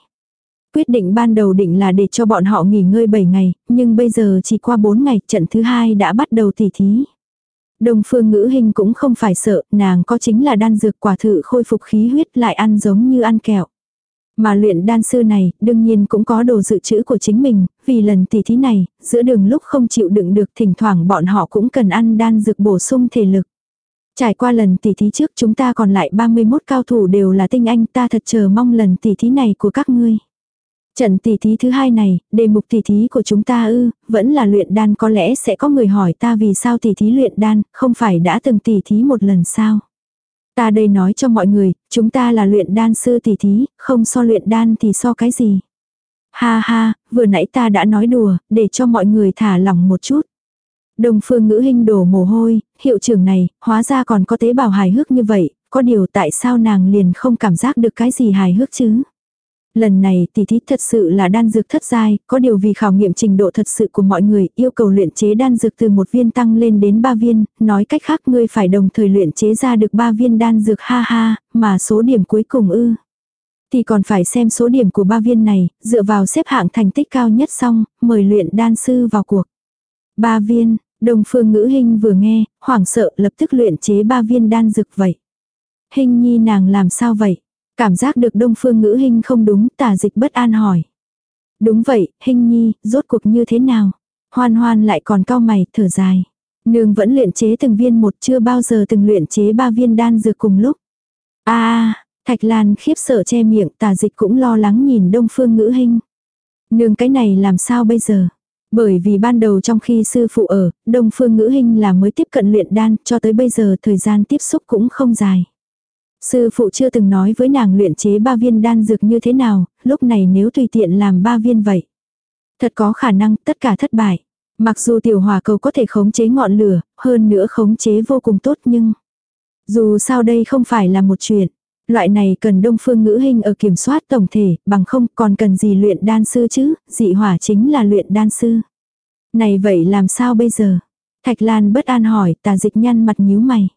Quyết định ban đầu định là để cho bọn họ nghỉ ngơi 7 ngày, nhưng bây giờ chỉ qua 4 ngày, trận thứ hai đã bắt đầu tỉ thí. Đông phương ngữ hình cũng không phải sợ, nàng có chính là đan dược quả thử khôi phục khí huyết lại ăn giống như ăn kẹo. Mà luyện đan sư này, đương nhiên cũng có đồ dự trữ của chính mình, vì lần tỉ thí này, giữa đường lúc không chịu đựng được thỉnh thoảng bọn họ cũng cần ăn đan dược bổ sung thể lực. Trải qua lần tỉ thí trước chúng ta còn lại 31 cao thủ đều là tinh anh ta thật chờ mong lần tỉ thí này của các ngươi. Trận tỷ thí thứ hai này, đề mục tỷ thí của chúng ta ư, vẫn là luyện đan có lẽ sẽ có người hỏi ta vì sao tỷ thí luyện đan, không phải đã từng tỷ thí một lần sao. Ta đây nói cho mọi người, chúng ta là luyện đan sư tỷ thí, không so luyện đan thì so cái gì. Ha ha, vừa nãy ta đã nói đùa, để cho mọi người thả lỏng một chút. Đồng phương ngữ hình đổ mồ hôi, hiệu trưởng này, hóa ra còn có tế bào hài hước như vậy, có điều tại sao nàng liền không cảm giác được cái gì hài hước chứ? Lần này tỷ thí thật sự là đan dược thất giai, có điều vì khảo nghiệm trình độ thật sự của mọi người yêu cầu luyện chế đan dược từ một viên tăng lên đến ba viên, nói cách khác ngươi phải đồng thời luyện chế ra được ba viên đan dược ha ha, mà số điểm cuối cùng ư. Thì còn phải xem số điểm của ba viên này, dựa vào xếp hạng thành tích cao nhất xong, mời luyện đan sư vào cuộc. Ba viên, đồng phương ngữ hình vừa nghe, hoảng sợ lập tức luyện chế ba viên đan dược vậy. Hình nhi nàng làm sao vậy? Cảm giác được đông phương ngữ hình không đúng, tả dịch bất an hỏi. Đúng vậy, hình nhi, rốt cuộc như thế nào? Hoan hoan lại còn cao mày, thở dài. Nương vẫn luyện chế từng viên một chưa bao giờ từng luyện chế ba viên đan dược cùng lúc. a Thạch Lan khiếp sợ che miệng tà dịch cũng lo lắng nhìn đông phương ngữ hình. Nương cái này làm sao bây giờ? Bởi vì ban đầu trong khi sư phụ ở, đông phương ngữ hình là mới tiếp cận luyện đan cho tới bây giờ thời gian tiếp xúc cũng không dài. Sư phụ chưa từng nói với nàng luyện chế ba viên đan dược như thế nào, lúc này nếu tùy tiện làm ba viên vậy. Thật có khả năng tất cả thất bại. Mặc dù tiểu hòa cầu có thể khống chế ngọn lửa, hơn nữa khống chế vô cùng tốt nhưng... Dù sao đây không phải là một chuyện. Loại này cần đông phương ngữ hình ở kiểm soát tổng thể, bằng không còn cần gì luyện đan sư chứ, dị hỏa chính là luyện đan sư. Này vậy làm sao bây giờ? Thạch Lan bất an hỏi, tà dịch nhăn mặt nhíu mày.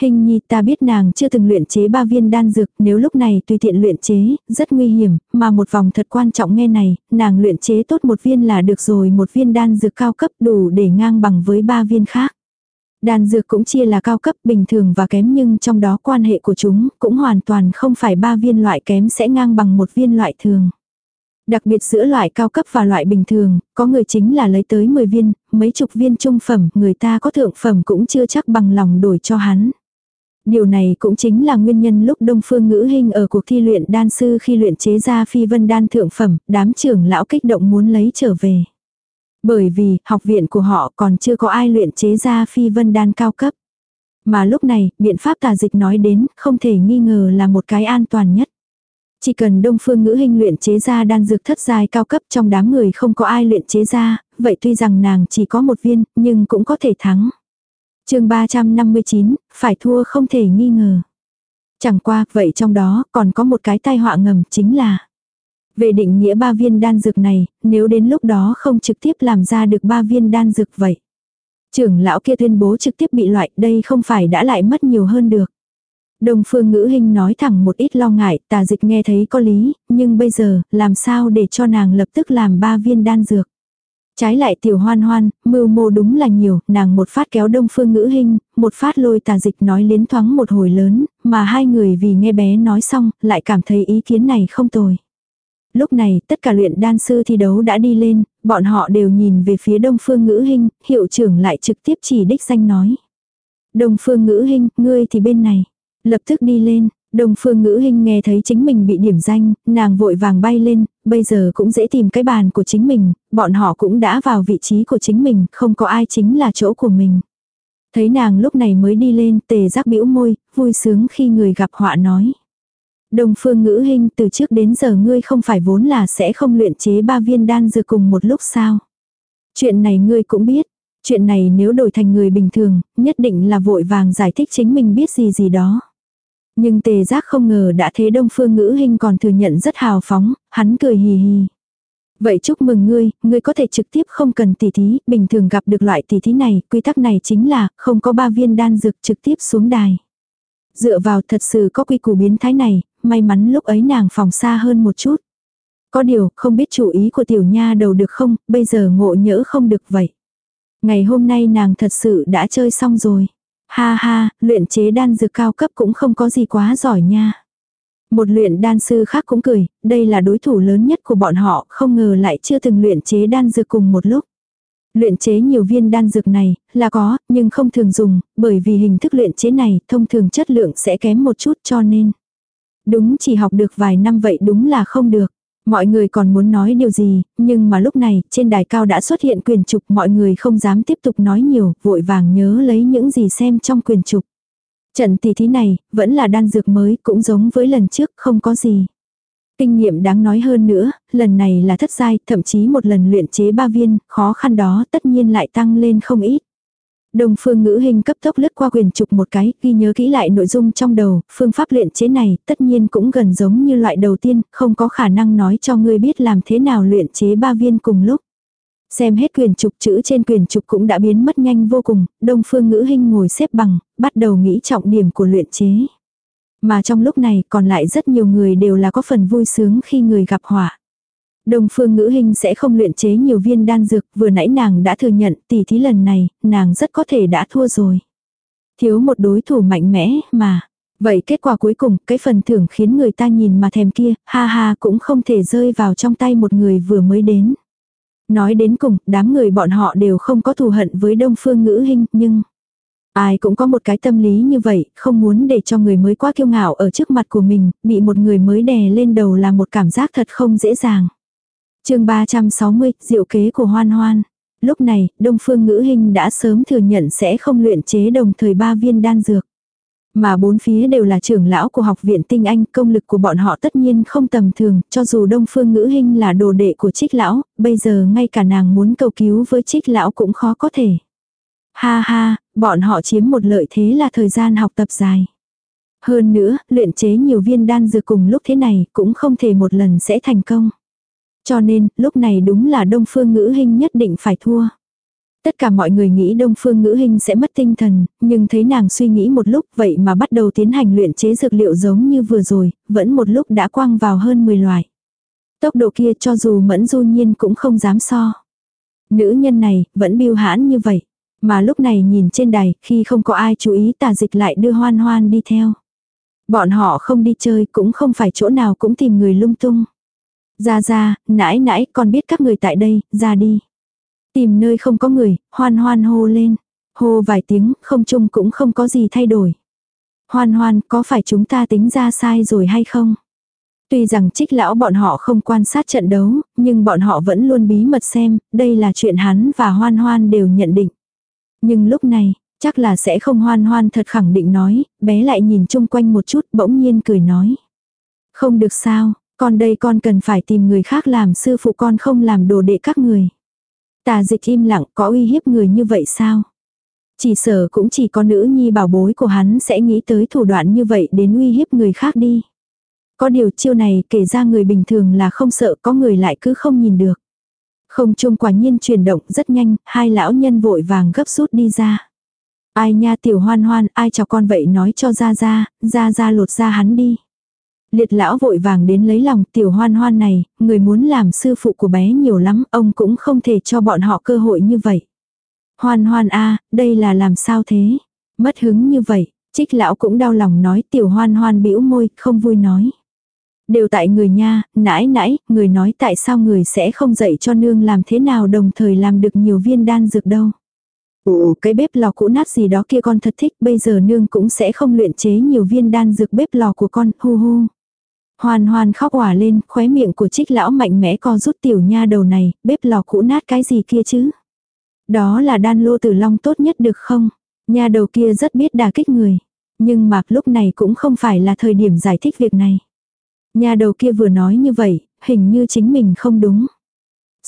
Hình nhi ta biết nàng chưa từng luyện chế ba viên đan dược, nếu lúc này tùy tiện luyện chế, rất nguy hiểm, mà một vòng thật quan trọng nghe này, nàng luyện chế tốt một viên là được rồi, một viên đan dược cao cấp đủ để ngang bằng với ba viên khác. Đan dược cũng chia là cao cấp bình thường và kém nhưng trong đó quan hệ của chúng cũng hoàn toàn không phải ba viên loại kém sẽ ngang bằng một viên loại thường. Đặc biệt giữa loại cao cấp và loại bình thường, có người chính là lấy tới 10 viên, mấy chục viên trung phẩm, người ta có thượng phẩm cũng chưa chắc bằng lòng đổi cho hắn. Điều này cũng chính là nguyên nhân lúc Đông Phương Ngữ Hinh ở cuộc thi luyện đan sư khi luyện chế ra phi vân đan thượng phẩm, đám trưởng lão kích động muốn lấy trở về. Bởi vì, học viện của họ còn chưa có ai luyện chế ra phi vân đan cao cấp. Mà lúc này, biện pháp tà dịch nói đến, không thể nghi ngờ là một cái an toàn nhất. Chỉ cần đông phương ngữ hình luyện chế ra đan dược thất giai cao cấp trong đám người không có ai luyện chế ra, vậy tuy rằng nàng chỉ có một viên, nhưng cũng có thể thắng chương 359, phải thua không thể nghi ngờ. Chẳng qua, vậy trong đó còn có một cái tai họa ngầm chính là về định nghĩa ba viên đan dược này, nếu đến lúc đó không trực tiếp làm ra được ba viên đan dược vậy. Trưởng lão kia tuyên bố trực tiếp bị loại, đây không phải đã lại mất nhiều hơn được. Đồng phương ngữ hình nói thẳng một ít lo ngại, tà dịch nghe thấy có lý, nhưng bây giờ, làm sao để cho nàng lập tức làm ba viên đan dược. Trái lại tiểu hoan hoan, mưu mô đúng là nhiều, nàng một phát kéo đông phương ngữ hình, một phát lôi tà dịch nói liến thoáng một hồi lớn, mà hai người vì nghe bé nói xong, lại cảm thấy ý kiến này không tồi. Lúc này, tất cả luyện đan sư thi đấu đã đi lên, bọn họ đều nhìn về phía đông phương ngữ hình, hiệu trưởng lại trực tiếp chỉ đích danh nói. Đông phương ngữ hình, ngươi thì bên này. Lập tức đi lên, Đông phương ngữ hình nghe thấy chính mình bị điểm danh, nàng vội vàng bay lên, bây giờ cũng dễ tìm cái bàn của chính mình, bọn họ cũng đã vào vị trí của chính mình, không có ai chính là chỗ của mình. Thấy nàng lúc này mới đi lên, tề giác bĩu môi, vui sướng khi người gặp họa nói. Đông phương ngữ hình từ trước đến giờ ngươi không phải vốn là sẽ không luyện chế ba viên đan dược cùng một lúc sao. Chuyện này ngươi cũng biết, chuyện này nếu đổi thành người bình thường, nhất định là vội vàng giải thích chính mình biết gì gì đó. Nhưng tề giác không ngờ đã thế đông phương ngữ hình còn thừa nhận rất hào phóng, hắn cười hì hì. Vậy chúc mừng ngươi, ngươi có thể trực tiếp không cần tỉ thí, bình thường gặp được loại tỉ thí này, quy tắc này chính là không có ba viên đan dược trực tiếp xuống đài. Dựa vào thật sự có quy củ biến thái này, may mắn lúc ấy nàng phòng xa hơn một chút. Có điều, không biết chủ ý của tiểu nha đầu được không, bây giờ ngộ nhỡ không được vậy. Ngày hôm nay nàng thật sự đã chơi xong rồi. Ha ha, luyện chế đan dược cao cấp cũng không có gì quá giỏi nha. Một luyện đan sư khác cũng cười, đây là đối thủ lớn nhất của bọn họ, không ngờ lại chưa từng luyện chế đan dược cùng một lúc. Luyện chế nhiều viên đan dược này là có, nhưng không thường dùng, bởi vì hình thức luyện chế này thông thường chất lượng sẽ kém một chút cho nên. Đúng chỉ học được vài năm vậy đúng là không được. Mọi người còn muốn nói điều gì, nhưng mà lúc này, trên đài cao đã xuất hiện quyền trục, mọi người không dám tiếp tục nói nhiều, vội vàng nhớ lấy những gì xem trong quyền trục. Trận tỷ thí này, vẫn là đan dược mới, cũng giống với lần trước, không có gì. Kinh nghiệm đáng nói hơn nữa, lần này là thất giai, thậm chí một lần luyện chế ba viên, khó khăn đó tất nhiên lại tăng lên không ít. Đồng phương ngữ hình cấp tốc lướt qua quyền trục một cái, ghi nhớ kỹ lại nội dung trong đầu, phương pháp luyện chế này tất nhiên cũng gần giống như loại đầu tiên, không có khả năng nói cho ngươi biết làm thế nào luyện chế ba viên cùng lúc. Xem hết quyền trục chữ trên quyền trục cũng đã biến mất nhanh vô cùng, đông phương ngữ hình ngồi xếp bằng, bắt đầu nghĩ trọng điểm của luyện chế. Mà trong lúc này còn lại rất nhiều người đều là có phần vui sướng khi người gặp họa. Đồng phương ngữ hình sẽ không luyện chế nhiều viên đan dược, vừa nãy nàng đã thừa nhận tỷ thí lần này, nàng rất có thể đã thua rồi. Thiếu một đối thủ mạnh mẽ, mà. Vậy kết quả cuối cùng, cái phần thưởng khiến người ta nhìn mà thèm kia, ha ha cũng không thể rơi vào trong tay một người vừa mới đến. Nói đến cùng, đám người bọn họ đều không có thù hận với đông phương ngữ hình, nhưng... Ai cũng có một cái tâm lý như vậy, không muốn để cho người mới quá kiêu ngạo ở trước mặt của mình, bị một người mới đè lên đầu là một cảm giác thật không dễ dàng chương 360, diệu kế của hoan hoan. Lúc này, Đông Phương Ngữ Hình đã sớm thừa nhận sẽ không luyện chế đồng thời ba viên đan dược. Mà bốn phía đều là trưởng lão của học viện tinh anh, công lực của bọn họ tất nhiên không tầm thường, cho dù Đông Phương Ngữ Hình là đồ đệ của trích lão, bây giờ ngay cả nàng muốn cầu cứu với trích lão cũng khó có thể. Ha ha, bọn họ chiếm một lợi thế là thời gian học tập dài. Hơn nữa, luyện chế nhiều viên đan dược cùng lúc thế này cũng không thể một lần sẽ thành công. Cho nên, lúc này đúng là Đông Phương Ngữ Hinh nhất định phải thua. Tất cả mọi người nghĩ Đông Phương Ngữ Hinh sẽ mất tinh thần, nhưng thấy nàng suy nghĩ một lúc vậy mà bắt đầu tiến hành luyện chế dược liệu giống như vừa rồi, vẫn một lúc đã quăng vào hơn 10 loại. Tốc độ kia cho dù mẫn du nhiên cũng không dám so. Nữ nhân này, vẫn biêu hãn như vậy. Mà lúc này nhìn trên đài, khi không có ai chú ý tà dịch lại đưa hoan hoan đi theo. Bọn họ không đi chơi cũng không phải chỗ nào cũng tìm người lung tung. Ra ra, nãi nãi, con biết các người tại đây, ra đi. Tìm nơi không có người, hoan hoan hô lên. Hô vài tiếng, không chung cũng không có gì thay đổi. Hoan hoan, có phải chúng ta tính ra sai rồi hay không? Tuy rằng trích lão bọn họ không quan sát trận đấu, nhưng bọn họ vẫn luôn bí mật xem, đây là chuyện hắn và hoan hoan đều nhận định. Nhưng lúc này, chắc là sẽ không hoan hoan thật khẳng định nói, bé lại nhìn chung quanh một chút bỗng nhiên cười nói. Không được sao, con đây con cần phải tìm người khác làm sư phụ con không làm đồ đệ các người. Tà dịch im lặng có uy hiếp người như vậy sao? Chỉ sở cũng chỉ có nữ nhi bảo bối của hắn sẽ nghĩ tới thủ đoạn như vậy đến uy hiếp người khác đi. Có điều chiêu này kể ra người bình thường là không sợ có người lại cứ không nhìn được. Không trung quả nhiên chuyển động rất nhanh, hai lão nhân vội vàng gấp rút đi ra. Ai nha tiểu hoan hoan, ai cho con vậy nói cho ra ra, ra ra lột ra hắn đi. Liệt lão vội vàng đến lấy lòng tiểu hoan hoan này, người muốn làm sư phụ của bé nhiều lắm, ông cũng không thể cho bọn họ cơ hội như vậy. Hoan hoan a đây là làm sao thế? Mất hứng như vậy, trích lão cũng đau lòng nói tiểu hoan hoan bĩu môi, không vui nói. Đều tại người nha, nãi nãi, người nói tại sao người sẽ không dạy cho nương làm thế nào đồng thời làm được nhiều viên đan dược đâu. Ồ, cái bếp lò cũ nát gì đó kia con thật thích, bây giờ nương cũng sẽ không luyện chế nhiều viên đan dược bếp lò của con, hu hu. Hoan hoan khóc òa lên, khóe miệng của trích lão mạnh mẽ co rút tiểu nha đầu này, bếp lò cũ nát cái gì kia chứ. Đó là đan lô tử long tốt nhất được không? Nha đầu kia rất biết đà kích người. Nhưng mà lúc này cũng không phải là thời điểm giải thích việc này. nhà đầu kia vừa nói như vậy, hình như chính mình không đúng.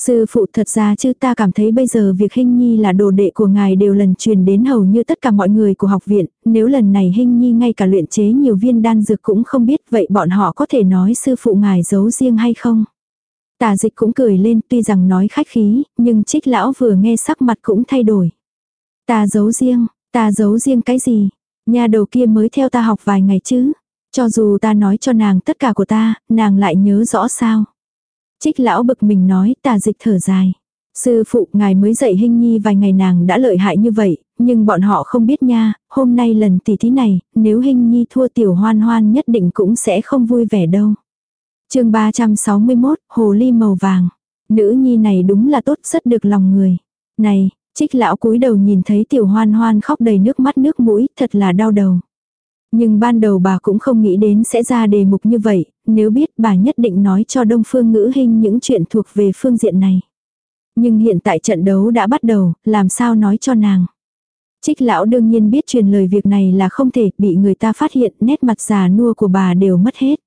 Sư phụ thật ra chứ ta cảm thấy bây giờ việc Hinh Nhi là đồ đệ của ngài đều lần truyền đến hầu như tất cả mọi người của học viện, nếu lần này Hinh Nhi ngay cả luyện chế nhiều viên đan dược cũng không biết vậy bọn họ có thể nói sư phụ ngài giấu riêng hay không. Tà dịch cũng cười lên tuy rằng nói khách khí, nhưng trích lão vừa nghe sắc mặt cũng thay đổi. Ta giấu riêng, ta giấu riêng cái gì? Nhà đầu kia mới theo ta học vài ngày chứ. Cho dù ta nói cho nàng tất cả của ta, nàng lại nhớ rõ sao. Trích lão bực mình nói tà dịch thở dài. Sư phụ ngài mới dạy hình nhi vài ngày nàng đã lợi hại như vậy, nhưng bọn họ không biết nha, hôm nay lần tỷ thí này, nếu hình nhi thua tiểu hoan hoan nhất định cũng sẽ không vui vẻ đâu. chương 361, Hồ ly màu vàng. Nữ nhi này đúng là tốt rất được lòng người. Này, trích lão cúi đầu nhìn thấy tiểu hoan hoan khóc đầy nước mắt nước mũi, thật là đau đầu. Nhưng ban đầu bà cũng không nghĩ đến sẽ ra đề mục như vậy, nếu biết bà nhất định nói cho Đông Phương Ngữ Hinh những chuyện thuộc về phương diện này. Nhưng hiện tại trận đấu đã bắt đầu, làm sao nói cho nàng. Trích lão đương nhiên biết truyền lời việc này là không thể bị người ta phát hiện nét mặt già nua của bà đều mất hết.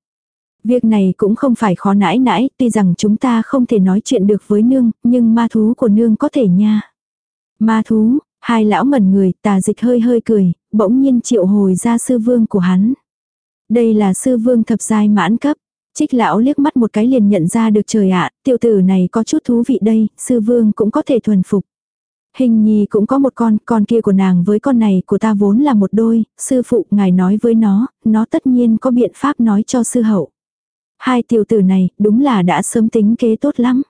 Việc này cũng không phải khó nãi nãi, tuy rằng chúng ta không thể nói chuyện được với nương, nhưng ma thú của nương có thể nha. Ma thú, hai lão ngẩn người, tà dịch hơi hơi cười, bỗng nhiên triệu hồi ra sư vương của hắn. Đây là sư vương thập giai mãn cấp. Trích lão liếc mắt một cái liền nhận ra được trời ạ, tiểu tử này có chút thú vị đây, sư vương cũng có thể thuần phục. Hình nhi cũng có một con, con kia của nàng với con này của ta vốn là một đôi, sư phụ ngài nói với nó, nó tất nhiên có biện pháp nói cho sư hậu. Hai tiểu tử này, đúng là đã sớm tính kế tốt lắm.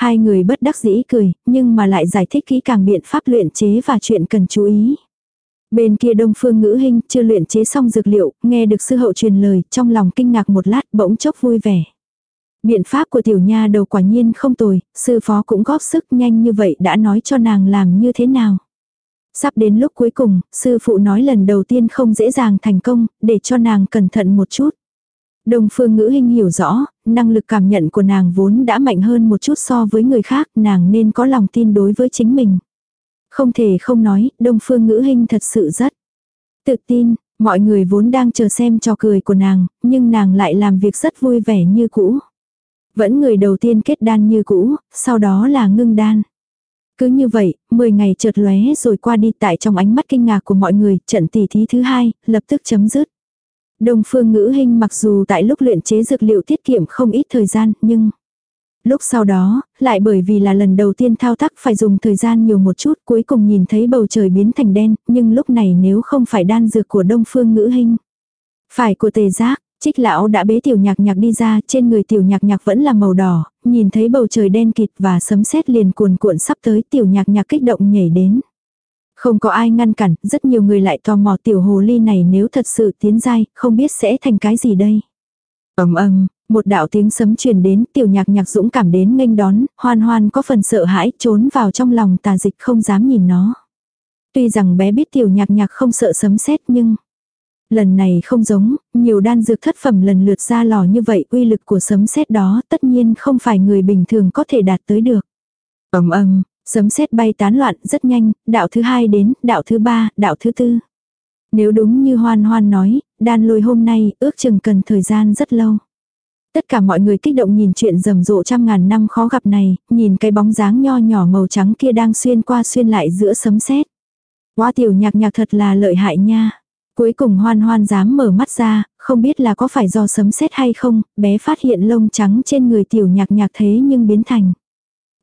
Hai người bất đắc dĩ cười, nhưng mà lại giải thích kỹ càng biện pháp luyện chế và chuyện cần chú ý. Bên kia đông phương ngữ hình chưa luyện chế xong dược liệu, nghe được sư hậu truyền lời, trong lòng kinh ngạc một lát bỗng chốc vui vẻ. Biện pháp của tiểu nha đầu quả nhiên không tồi, sư phó cũng góp sức nhanh như vậy đã nói cho nàng làm như thế nào. Sắp đến lúc cuối cùng, sư phụ nói lần đầu tiên không dễ dàng thành công, để cho nàng cẩn thận một chút. Đồng phương ngữ hình hiểu rõ, năng lực cảm nhận của nàng vốn đã mạnh hơn một chút so với người khác, nàng nên có lòng tin đối với chính mình. Không thể không nói, đông phương ngữ hình thật sự rất tự tin, mọi người vốn đang chờ xem trò cười của nàng, nhưng nàng lại làm việc rất vui vẻ như cũ. Vẫn người đầu tiên kết đan như cũ, sau đó là ngưng đan. Cứ như vậy, 10 ngày chợt lóe rồi qua đi tại trong ánh mắt kinh ngạc của mọi người, trận tỷ thí thứ hai, lập tức chấm dứt. Đông phương ngữ hình mặc dù tại lúc luyện chế dược liệu tiết kiệm không ít thời gian, nhưng... Lúc sau đó, lại bởi vì là lần đầu tiên thao tác phải dùng thời gian nhiều một chút cuối cùng nhìn thấy bầu trời biến thành đen, nhưng lúc này nếu không phải đan dược của đông phương ngữ hình. Phải của tề giác, trích lão đã bế tiểu nhạc nhạc đi ra, trên người tiểu nhạc nhạc vẫn là màu đỏ, nhìn thấy bầu trời đen kịt và sấm sét liền cuồn cuộn sắp tới tiểu nhạc nhạc kích động nhảy đến. Không có ai ngăn cản, rất nhiều người lại tò mò tiểu hồ ly này nếu thật sự tiến dai, không biết sẽ thành cái gì đây. ầm ầm, một đạo tiếng sấm truyền đến, tiểu nhạc nhạc dũng cảm đến nghênh đón, hoan hoan có phần sợ hãi, trốn vào trong lòng tà dịch không dám nhìn nó. Tuy rằng bé biết tiểu nhạc nhạc không sợ sấm sét nhưng... Lần này không giống, nhiều đan dược thất phẩm lần lượt ra lò như vậy uy lực của sấm sét đó tất nhiên không phải người bình thường có thể đạt tới được. ầm ầm, Sấm sét bay tán loạn rất nhanh, đạo thứ hai đến, đạo thứ ba, đạo thứ tư. Nếu đúng như hoan hoan nói, đan lôi hôm nay ước chừng cần thời gian rất lâu. Tất cả mọi người kích động nhìn chuyện rầm rộ trăm ngàn năm khó gặp này, nhìn cái bóng dáng nho nhỏ màu trắng kia đang xuyên qua xuyên lại giữa sấm sét. Quá tiểu nhạc nhạc thật là lợi hại nha. Cuối cùng hoan hoan dám mở mắt ra, không biết là có phải do sấm sét hay không, bé phát hiện lông trắng trên người tiểu nhạc nhạc thế nhưng biến thành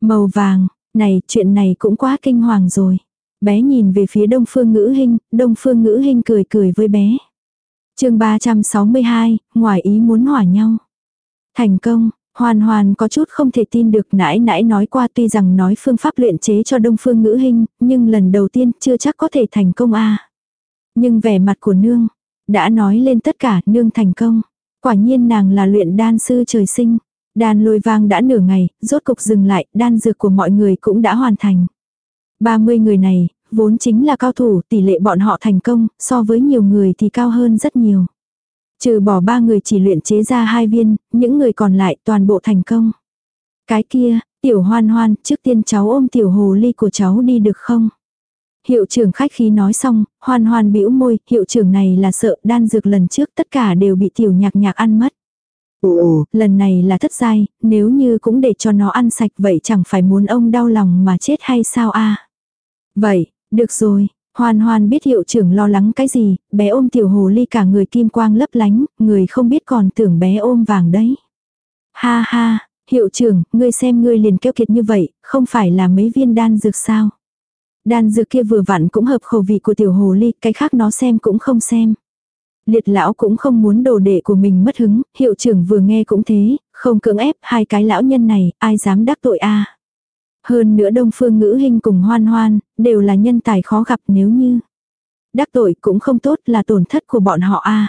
màu vàng, này, chuyện này cũng quá kinh hoàng rồi. Bé nhìn về phía đông phương ngữ hình, đông phương ngữ hình cười cười với bé. chương 362, ngoài ý muốn hỏa nhau. Thành công, hoàn hoàn có chút không thể tin được nãy nãy nói qua tuy rằng nói phương pháp luyện chế cho đông phương ngữ hình, nhưng lần đầu tiên chưa chắc có thể thành công a Nhưng vẻ mặt của nương, đã nói lên tất cả nương thành công. Quả nhiên nàng là luyện đan sư trời sinh. Đan lôi vang đã nửa ngày, rốt cục dừng lại, đan dược của mọi người cũng đã hoàn thành. 30 người này, vốn chính là cao thủ, tỷ lệ bọn họ thành công, so với nhiều người thì cao hơn rất nhiều. Trừ bỏ ba người chỉ luyện chế ra hai viên, những người còn lại toàn bộ thành công. Cái kia, tiểu hoan hoan, trước tiên cháu ôm tiểu hồ ly của cháu đi được không? Hiệu trưởng khách khí nói xong, hoan hoan bĩu môi, hiệu trưởng này là sợ đan dược lần trước tất cả đều bị tiểu nhạc nhạc ăn mất. Ồ, lần này là thất giai, nếu như cũng để cho nó ăn sạch vậy chẳng phải muốn ông đau lòng mà chết hay sao a Vậy, được rồi, Hoan hoan biết hiệu trưởng lo lắng cái gì, bé ôm tiểu hồ ly cả người kim quang lấp lánh, người không biết còn tưởng bé ôm vàng đấy. Ha ha, hiệu trưởng, ngươi xem ngươi liền keo kiệt như vậy, không phải là mấy viên đan dược sao. Đan dược kia vừa vặn cũng hợp khẩu vị của tiểu hồ ly, cái khác nó xem cũng không xem. Liệt lão cũng không muốn đồ đệ của mình mất hứng, hiệu trưởng vừa nghe cũng thế, không cưỡng ép hai cái lão nhân này, ai dám đắc tội a Hơn nữa đông phương ngữ hình cùng hoan hoan, đều là nhân tài khó gặp nếu như. Đắc tội cũng không tốt là tổn thất của bọn họ a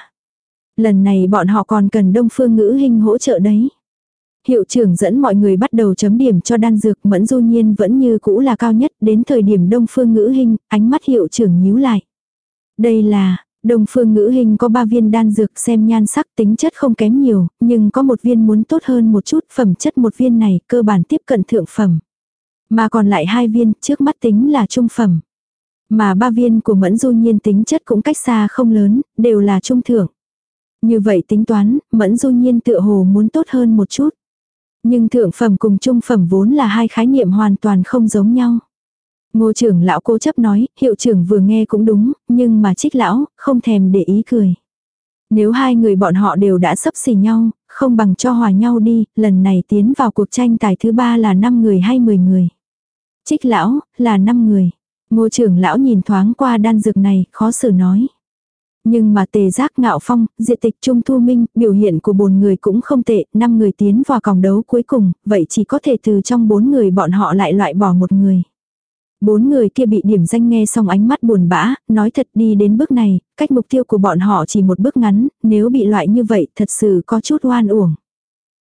Lần này bọn họ còn cần đông phương ngữ hình hỗ trợ đấy. Hiệu trưởng dẫn mọi người bắt đầu chấm điểm cho đan dược mẫn du nhiên vẫn như cũ là cao nhất đến thời điểm đông phương ngữ hình, ánh mắt hiệu trưởng nhíu lại. Đây là, Đông phương ngữ hình có ba viên đan dược xem nhan sắc tính chất không kém nhiều, nhưng có một viên muốn tốt hơn một chút, phẩm chất một viên này cơ bản tiếp cận thượng phẩm. Mà còn lại hai viên trước mắt tính là trung phẩm. Mà ba viên của mẫn du nhiên tính chất cũng cách xa không lớn, đều là trung thượng. Như vậy tính toán, mẫn du nhiên tựa hồ muốn tốt hơn một chút. Nhưng thượng phẩm cùng trung phẩm vốn là hai khái niệm hoàn toàn không giống nhau. Ngô trưởng lão cố chấp nói, hiệu trưởng vừa nghe cũng đúng, nhưng mà trích lão, không thèm để ý cười. Nếu hai người bọn họ đều đã sấp xỉ nhau, không bằng cho hòa nhau đi, lần này tiến vào cuộc tranh tài thứ ba là 5 người hay 10 người. Trích lão, là 5 người. Ngô trưởng lão nhìn thoáng qua đan dược này, khó xử nói. Nhưng mà tề giác ngạo phong, diệt tịch trung thu minh, biểu hiện của bốn người cũng không tệ, năm người tiến vào còng đấu cuối cùng, vậy chỉ có thể từ trong bốn người bọn họ lại loại bỏ một người. Bốn người kia bị điểm danh nghe xong ánh mắt buồn bã, nói thật đi đến bước này, cách mục tiêu của bọn họ chỉ một bước ngắn, nếu bị loại như vậy thật sự có chút oan uổng.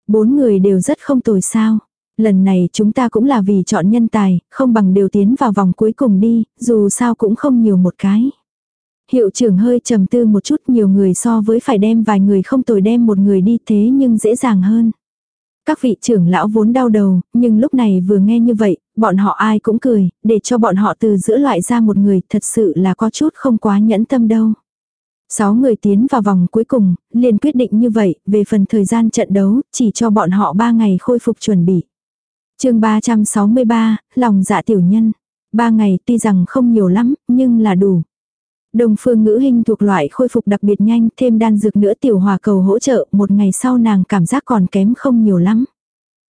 Bốn người đều rất không tồi sao. Lần này chúng ta cũng là vì chọn nhân tài, không bằng đều tiến vào vòng cuối cùng đi, dù sao cũng không nhiều một cái. Hiệu trưởng hơi trầm tư một chút nhiều người so với phải đem vài người không tồi đem một người đi thế nhưng dễ dàng hơn. Các vị trưởng lão vốn đau đầu, nhưng lúc này vừa nghe như vậy, bọn họ ai cũng cười, để cho bọn họ từ giữa loại ra một người thật sự là có chút không quá nhẫn tâm đâu. Sáu người tiến vào vòng cuối cùng, liền quyết định như vậy, về phần thời gian trận đấu, chỉ cho bọn họ ba ngày khôi phục chuẩn bị. chương 363, lòng dạ tiểu nhân. Ba ngày tuy rằng không nhiều lắm, nhưng là đủ. Đồng phương ngữ hình thuộc loại khôi phục đặc biệt nhanh, thêm đan dược nữa tiểu hòa cầu hỗ trợ, một ngày sau nàng cảm giác còn kém không nhiều lắm.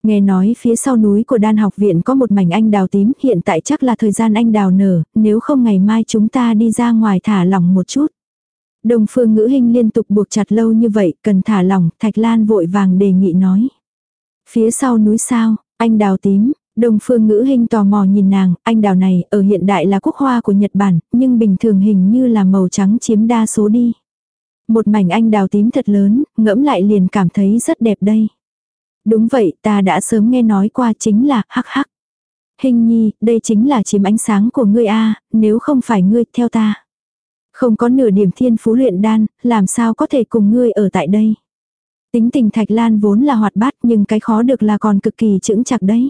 Nghe nói phía sau núi của đan học viện có một mảnh anh đào tím, hiện tại chắc là thời gian anh đào nở, nếu không ngày mai chúng ta đi ra ngoài thả lỏng một chút. Đồng phương ngữ hình liên tục buộc chặt lâu như vậy, cần thả lỏng, Thạch Lan vội vàng đề nghị nói. Phía sau núi sao, anh đào tím, Đồng phương ngữ hình tò mò nhìn nàng, anh đào này ở hiện đại là quốc hoa của Nhật Bản, nhưng bình thường hình như là màu trắng chiếm đa số đi. Một mảnh anh đào tím thật lớn, ngẫm lại liền cảm thấy rất đẹp đây. Đúng vậy, ta đã sớm nghe nói qua chính là hắc hắc. Hình nhi, đây chính là chiếm ánh sáng của ngươi a nếu không phải ngươi, theo ta. Không có nửa điểm thiên phú luyện đan, làm sao có thể cùng ngươi ở tại đây. Tính tình Thạch Lan vốn là hoạt bát nhưng cái khó được là còn cực kỳ chững chặt đấy.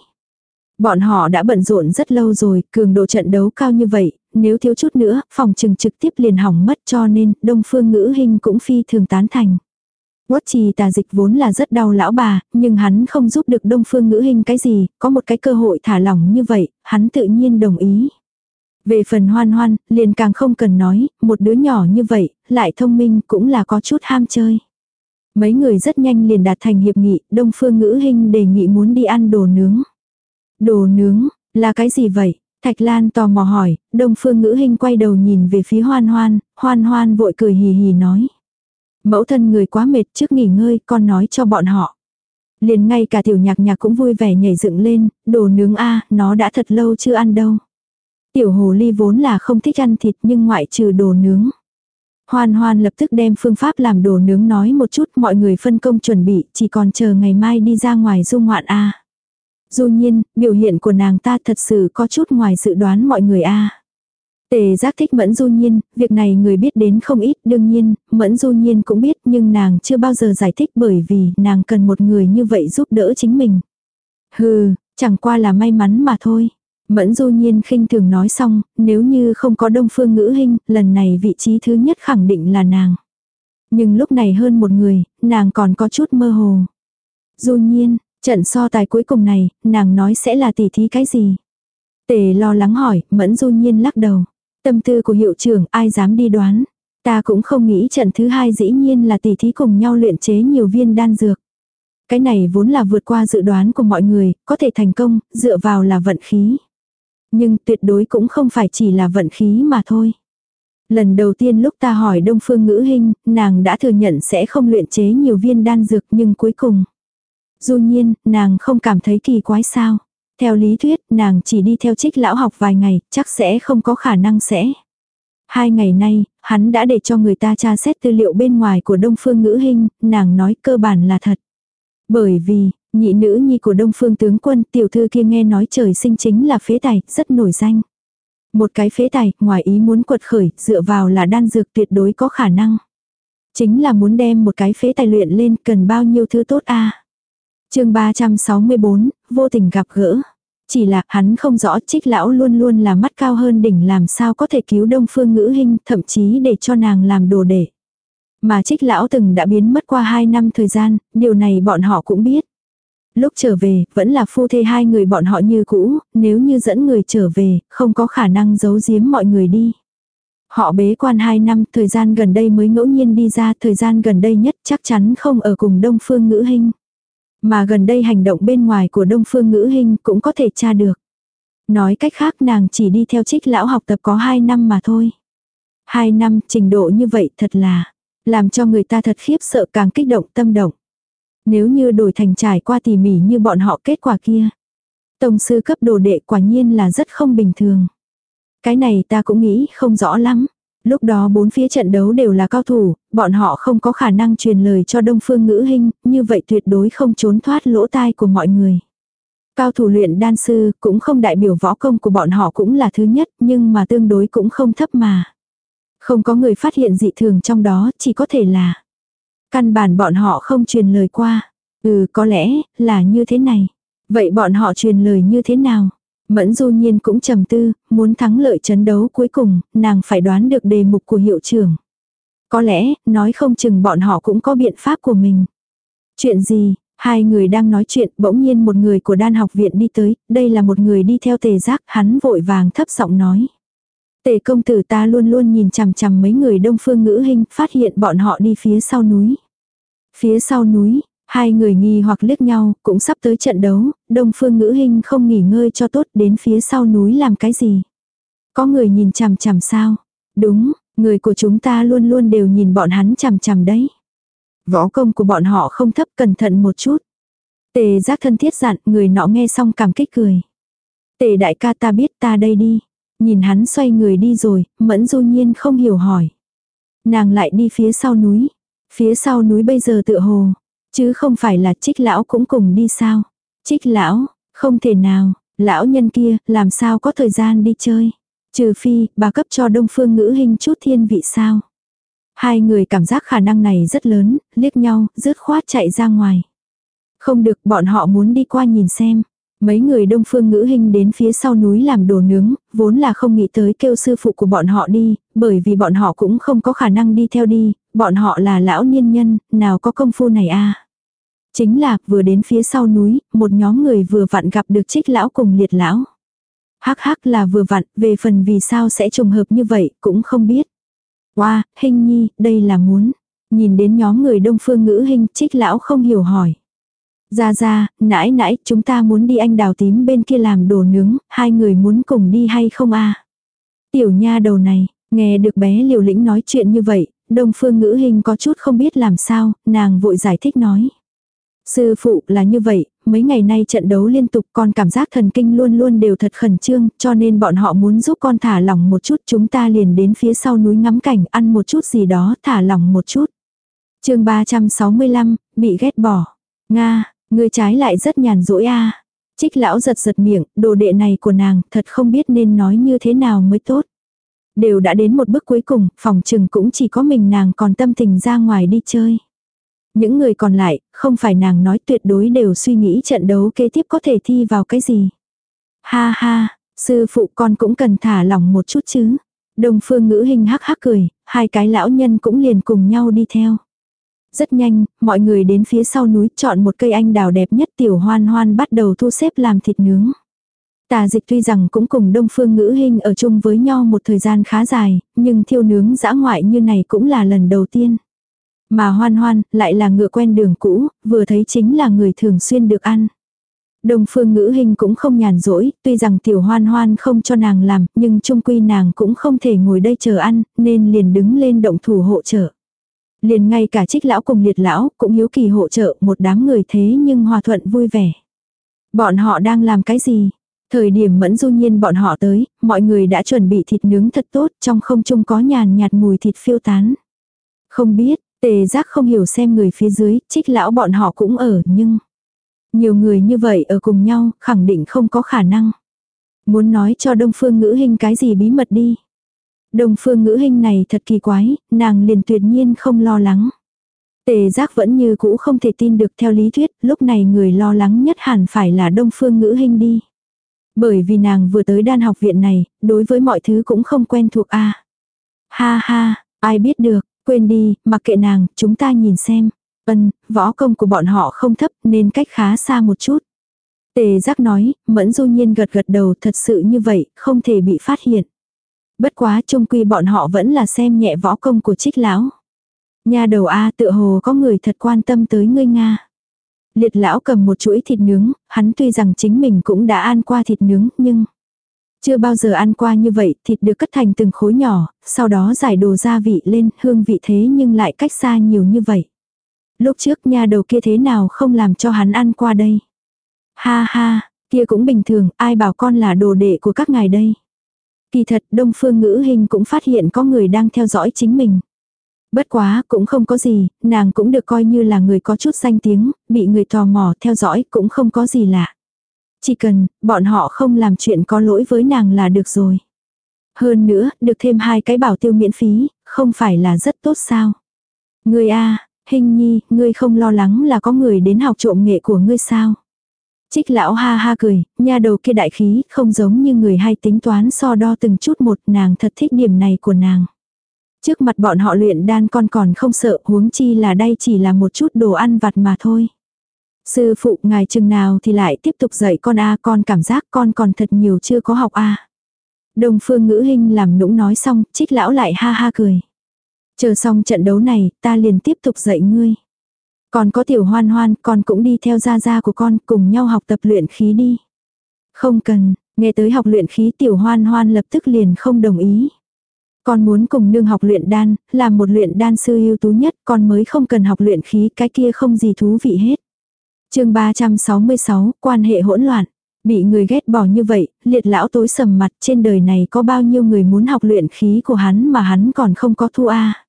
Bọn họ đã bận rộn rất lâu rồi, cường độ trận đấu cao như vậy, nếu thiếu chút nữa, phòng trừng trực tiếp liền hỏng mất cho nên đông phương ngữ hình cũng phi thường tán thành. Quốc trì tà dịch vốn là rất đau lão bà, nhưng hắn không giúp được đông phương ngữ hình cái gì, có một cái cơ hội thả lỏng như vậy, hắn tự nhiên đồng ý. Về phần hoan hoan, liền càng không cần nói, một đứa nhỏ như vậy, lại thông minh cũng là có chút ham chơi. Mấy người rất nhanh liền đạt thành hiệp nghị, đông phương ngữ hình đề nghị muốn đi ăn đồ nướng. Đồ nướng, là cái gì vậy? Thạch Lan tò mò hỏi, đông phương ngữ hình quay đầu nhìn về phía hoan hoan, hoan hoan vội cười hì hì nói. Mẫu thân người quá mệt trước nghỉ ngơi, con nói cho bọn họ. Liền ngay cả tiểu nhạc nhạc cũng vui vẻ nhảy dựng lên, đồ nướng a nó đã thật lâu chưa ăn đâu. Tiểu hồ ly vốn là không thích ăn thịt nhưng ngoại trừ đồ nướng. Hoan hoan lập tức đem phương pháp làm đồ nướng nói một chút mọi người phân công chuẩn bị, chỉ còn chờ ngày mai đi ra ngoài du ngoạn a Du nhiên, biểu hiện của nàng ta thật sự có chút ngoài dự đoán mọi người a. Tề giác thích mẫn du nhiên, việc này người biết đến không ít, đương nhiên, mẫn du nhiên cũng biết nhưng nàng chưa bao giờ giải thích bởi vì nàng cần một người như vậy giúp đỡ chính mình. Hừ, chẳng qua là may mắn mà thôi. Mẫn du nhiên khinh thường nói xong, nếu như không có đông phương ngữ hình, lần này vị trí thứ nhất khẳng định là nàng. Nhưng lúc này hơn một người, nàng còn có chút mơ hồ. Du nhiên, Trận so tài cuối cùng này, nàng nói sẽ là tỷ thí cái gì? Tề lo lắng hỏi, mẫn du nhiên lắc đầu. Tâm tư của hiệu trưởng ai dám đi đoán. Ta cũng không nghĩ trận thứ hai dĩ nhiên là tỷ thí cùng nhau luyện chế nhiều viên đan dược. Cái này vốn là vượt qua dự đoán của mọi người, có thể thành công, dựa vào là vận khí. Nhưng tuyệt đối cũng không phải chỉ là vận khí mà thôi. Lần đầu tiên lúc ta hỏi Đông Phương Ngữ Hinh, nàng đã thừa nhận sẽ không luyện chế nhiều viên đan dược nhưng cuối cùng. Du nhiên, nàng không cảm thấy kỳ quái sao. Theo lý thuyết, nàng chỉ đi theo trích lão học vài ngày, chắc sẽ không có khả năng sẽ. Hai ngày nay, hắn đã để cho người ta tra xét tư liệu bên ngoài của Đông Phương Ngữ Hinh, nàng nói cơ bản là thật. Bởi vì, nhị nữ nhi của Đông Phương tướng quân tiểu thư kia nghe nói trời sinh chính là phế tài, rất nổi danh. Một cái phế tài, ngoài ý muốn quật khởi, dựa vào là đan dược tuyệt đối có khả năng. Chính là muốn đem một cái phế tài luyện lên cần bao nhiêu thứ tốt a chương 364, vô tình gặp gỡ. Chỉ là hắn không rõ trích lão luôn luôn là mắt cao hơn đỉnh làm sao có thể cứu đông phương ngữ hình thậm chí để cho nàng làm đồ để. Mà trích lão từng đã biến mất qua 2 năm thời gian, điều này bọn họ cũng biết. Lúc trở về, vẫn là phu thê hai người bọn họ như cũ, nếu như dẫn người trở về, không có khả năng giấu giếm mọi người đi. Họ bế quan 2 năm, thời gian gần đây mới ngẫu nhiên đi ra, thời gian gần đây nhất chắc chắn không ở cùng Đông Phương Ngữ hình mà gần đây hành động bên ngoài của Đông Phương Ngữ Hinh cũng có thể tra được. Nói cách khác, nàng chỉ đi theo trích lão học tập có 2 năm mà thôi. 2 năm, trình độ như vậy thật là làm cho người ta thật khiếp sợ, càng kích động tâm động. Nếu như đổi thành trải qua tỉ mỉ như bọn họ kết quả kia. Tổng sư cấp đồ đệ quả nhiên là rất không bình thường. Cái này ta cũng nghĩ không rõ lắm. Lúc đó bốn phía trận đấu đều là cao thủ, bọn họ không có khả năng truyền lời cho đông phương ngữ hình, như vậy tuyệt đối không trốn thoát lỗ tai của mọi người. Cao thủ luyện đan sư cũng không đại biểu võ công của bọn họ cũng là thứ nhất, nhưng mà tương đối cũng không thấp mà. Không có người phát hiện dị thường trong đó, chỉ có thể là căn bản bọn họ không truyền lời qua. Ừ có lẽ là như thế này. Vậy bọn họ truyền lời như thế nào? Mẫn du nhiên cũng trầm tư, muốn thắng lợi chấn đấu cuối cùng, nàng phải đoán được đề mục của hiệu trưởng. Có lẽ, nói không chừng bọn họ cũng có biện pháp của mình. Chuyện gì? Hai người đang nói chuyện, bỗng nhiên một người của đan học viện đi tới, đây là một người đi theo tề giác, hắn vội vàng thấp giọng nói. Tề công tử ta luôn luôn nhìn chằm chằm mấy người đông phương ngữ hình, phát hiện bọn họ đi phía sau núi. Phía sau núi, hai người nghi hoặc liếc nhau, cũng sắp tới trận đấu, đông phương ngữ hình không nghỉ ngơi cho tốt đến phía sau núi làm cái gì. Có người nhìn chằm chằm sao? Đúng, người của chúng ta luôn luôn đều nhìn bọn hắn chằm chằm đấy. Võ công của bọn họ không thấp cẩn thận một chút. Tề giác thân thiết dặn người nọ nghe xong cảm kích cười. Tề đại ca ta biết ta đây đi. Nhìn hắn xoay người đi rồi, mẫn du nhiên không hiểu hỏi. Nàng lại đi phía sau núi. Phía sau núi bây giờ tựa hồ. Chứ không phải là trích lão cũng cùng đi sao. Trích lão, không thể nào, lão nhân kia làm sao có thời gian đi chơi. Trừ phi, bà cấp cho đông phương ngữ hình chút thiên vị sao. Hai người cảm giác khả năng này rất lớn, liếc nhau, rứt khoát chạy ra ngoài. Không được, bọn họ muốn đi qua nhìn xem. Mấy người đông phương ngữ hình đến phía sau núi làm đồ nướng, vốn là không nghĩ tới kêu sư phụ của bọn họ đi, bởi vì bọn họ cũng không có khả năng đi theo đi, bọn họ là lão niên nhân, nào có công phu này a Chính là vừa đến phía sau núi, một nhóm người vừa vặn gặp được trích lão cùng liệt lão. Hắc hắc là vừa vặn, về phần vì sao sẽ trùng hợp như vậy, cũng không biết. Wow, hình nhi, đây là muốn. Nhìn đến nhóm người đông phương ngữ hình, trích lão không hiểu hỏi. Ra ra, nãy nãy, chúng ta muốn đi anh đào tím bên kia làm đồ nướng, hai người muốn cùng đi hay không a Tiểu nha đầu này, nghe được bé liều lĩnh nói chuyện như vậy, đông phương ngữ hình có chút không biết làm sao, nàng vội giải thích nói. Sư phụ là như vậy, mấy ngày nay trận đấu liên tục con cảm giác thần kinh luôn luôn đều thật khẩn trương, cho nên bọn họ muốn giúp con thả lỏng một chút chúng ta liền đến phía sau núi ngắm cảnh ăn một chút gì đó thả lỏng một chút. chương 365, bị ghét bỏ. Nga, người trái lại rất nhàn rỗi a Trích lão giật giật miệng, đồ đệ này của nàng thật không biết nên nói như thế nào mới tốt. Đều đã đến một bước cuối cùng, phòng trừng cũng chỉ có mình nàng còn tâm tình ra ngoài đi chơi. Những người còn lại, không phải nàng nói tuyệt đối đều suy nghĩ trận đấu kế tiếp có thể thi vào cái gì. Ha ha, sư phụ con cũng cần thả lỏng một chút chứ. Đồng phương ngữ hình hắc hắc cười, hai cái lão nhân cũng liền cùng nhau đi theo. Rất nhanh, mọi người đến phía sau núi chọn một cây anh đào đẹp nhất tiểu hoan hoan bắt đầu thu xếp làm thịt nướng. Tà dịch tuy rằng cũng cùng đông phương ngữ hình ở chung với nhau một thời gian khá dài, nhưng thiêu nướng dã ngoại như này cũng là lần đầu tiên. Mà hoan hoan, lại là ngựa quen đường cũ, vừa thấy chính là người thường xuyên được ăn. đồng phương ngữ hình cũng không nhàn rỗi, tuy rằng tiểu hoan hoan không cho nàng làm, nhưng trung quy nàng cũng không thể ngồi đây chờ ăn, nên liền đứng lên động thủ hộ trợ. Liền ngay cả trích lão cùng liệt lão cũng hiếu kỳ hộ trợ một đám người thế nhưng hòa thuận vui vẻ. Bọn họ đang làm cái gì? Thời điểm mẫn du nhiên bọn họ tới, mọi người đã chuẩn bị thịt nướng thật tốt, trong không trung có nhàn nhạt mùi thịt phiêu tán. Không biết, Tề giác không hiểu xem người phía dưới, trích lão bọn họ cũng ở nhưng... Nhiều người như vậy ở cùng nhau, khẳng định không có khả năng. Muốn nói cho Đông Phương Ngữ Hinh cái gì bí mật đi. Đông Phương Ngữ Hinh này thật kỳ quái, nàng liền tuyệt nhiên không lo lắng. Tề giác vẫn như cũ không thể tin được theo lý thuyết, lúc này người lo lắng nhất hẳn phải là Đông Phương Ngữ Hinh đi. Bởi vì nàng vừa tới đan học viện này, đối với mọi thứ cũng không quen thuộc a Ha ha, ai biết được, quên đi, mặc kệ nàng, chúng ta nhìn xem. Ân, võ công của bọn họ không thấp nên cách khá xa một chút. Tề giác nói, mẫn du nhiên gật gật đầu thật sự như vậy, không thể bị phát hiện. Bất quá trung quy bọn họ vẫn là xem nhẹ võ công của trích lão. Nhà đầu A tựa hồ có người thật quan tâm tới ngươi Nga. Liệt lão cầm một chuỗi thịt nướng, hắn tuy rằng chính mình cũng đã ăn qua thịt nướng, nhưng chưa bao giờ ăn qua như vậy, thịt được cắt thành từng khối nhỏ, sau đó giải đồ gia vị lên, hương vị thế nhưng lại cách xa nhiều như vậy. Lúc trước nhà đầu kia thế nào không làm cho hắn ăn qua đây. Ha ha, kia cũng bình thường, ai bảo con là đồ đệ của các ngài đây. Kỳ thật, Đông Phương Ngữ Hình cũng phát hiện có người đang theo dõi chính mình. Bất quá, cũng không có gì, nàng cũng được coi như là người có chút danh tiếng, bị người tò mò theo dõi cũng không có gì lạ. Chỉ cần, bọn họ không làm chuyện có lỗi với nàng là được rồi. Hơn nữa, được thêm hai cái bảo tiêu miễn phí, không phải là rất tốt sao. Người A, hình nhi, ngươi không lo lắng là có người đến học trộm nghệ của ngươi sao. Trích lão ha ha cười, nha đầu kia đại khí, không giống như người hay tính toán so đo từng chút một nàng thật thích điểm này của nàng. Trước mặt bọn họ luyện đan con còn không sợ huống chi là đây chỉ là một chút đồ ăn vặt mà thôi. Sư phụ ngài chừng nào thì lại tiếp tục dạy con a con cảm giác con còn thật nhiều chưa có học a Đồng phương ngữ hình làm nũng nói xong, trích lão lại ha ha cười. Chờ xong trận đấu này, ta liền tiếp tục dạy ngươi. Còn có tiểu hoan hoan, con cũng đi theo gia gia của con, cùng nhau học tập luyện khí đi. Không cần, nghe tới học luyện khí tiểu hoan hoan lập tức liền không đồng ý. Con muốn cùng nương học luyện đan, làm một luyện đan sư ưu tú nhất, con mới không cần học luyện khí, cái kia không gì thú vị hết chương 366, quan hệ hỗn loạn. Bị người ghét bỏ như vậy, liệt lão tối sầm mặt trên đời này có bao nhiêu người muốn học luyện khí của hắn mà hắn còn không có thu a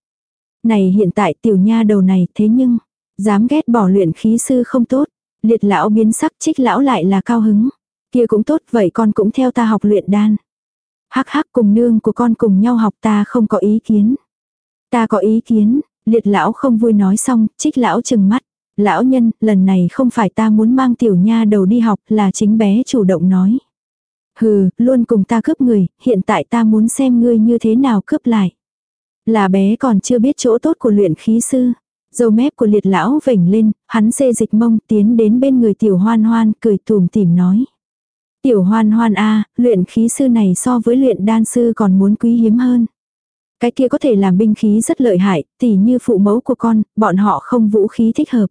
Này hiện tại tiểu nha đầu này thế nhưng, dám ghét bỏ luyện khí sư không tốt. Liệt lão biến sắc trích lão lại là cao hứng. Kia cũng tốt vậy con cũng theo ta học luyện đan. Hắc hắc cùng nương của con cùng nhau học ta không có ý kiến. Ta có ý kiến, liệt lão không vui nói xong, trích lão chừng mắt. Lão nhân, lần này không phải ta muốn mang tiểu nha đầu đi học là chính bé chủ động nói. Hừ, luôn cùng ta cướp người, hiện tại ta muốn xem ngươi như thế nào cướp lại. Là bé còn chưa biết chỗ tốt của luyện khí sư. Dâu mép của liệt lão vểnh lên, hắn xê dịch mông tiến đến bên người tiểu hoan hoan cười tùm tìm nói. Tiểu hoan hoan a luyện khí sư này so với luyện đan sư còn muốn quý hiếm hơn. Cái kia có thể làm binh khí rất lợi hại, tỉ như phụ mẫu của con, bọn họ không vũ khí thích hợp.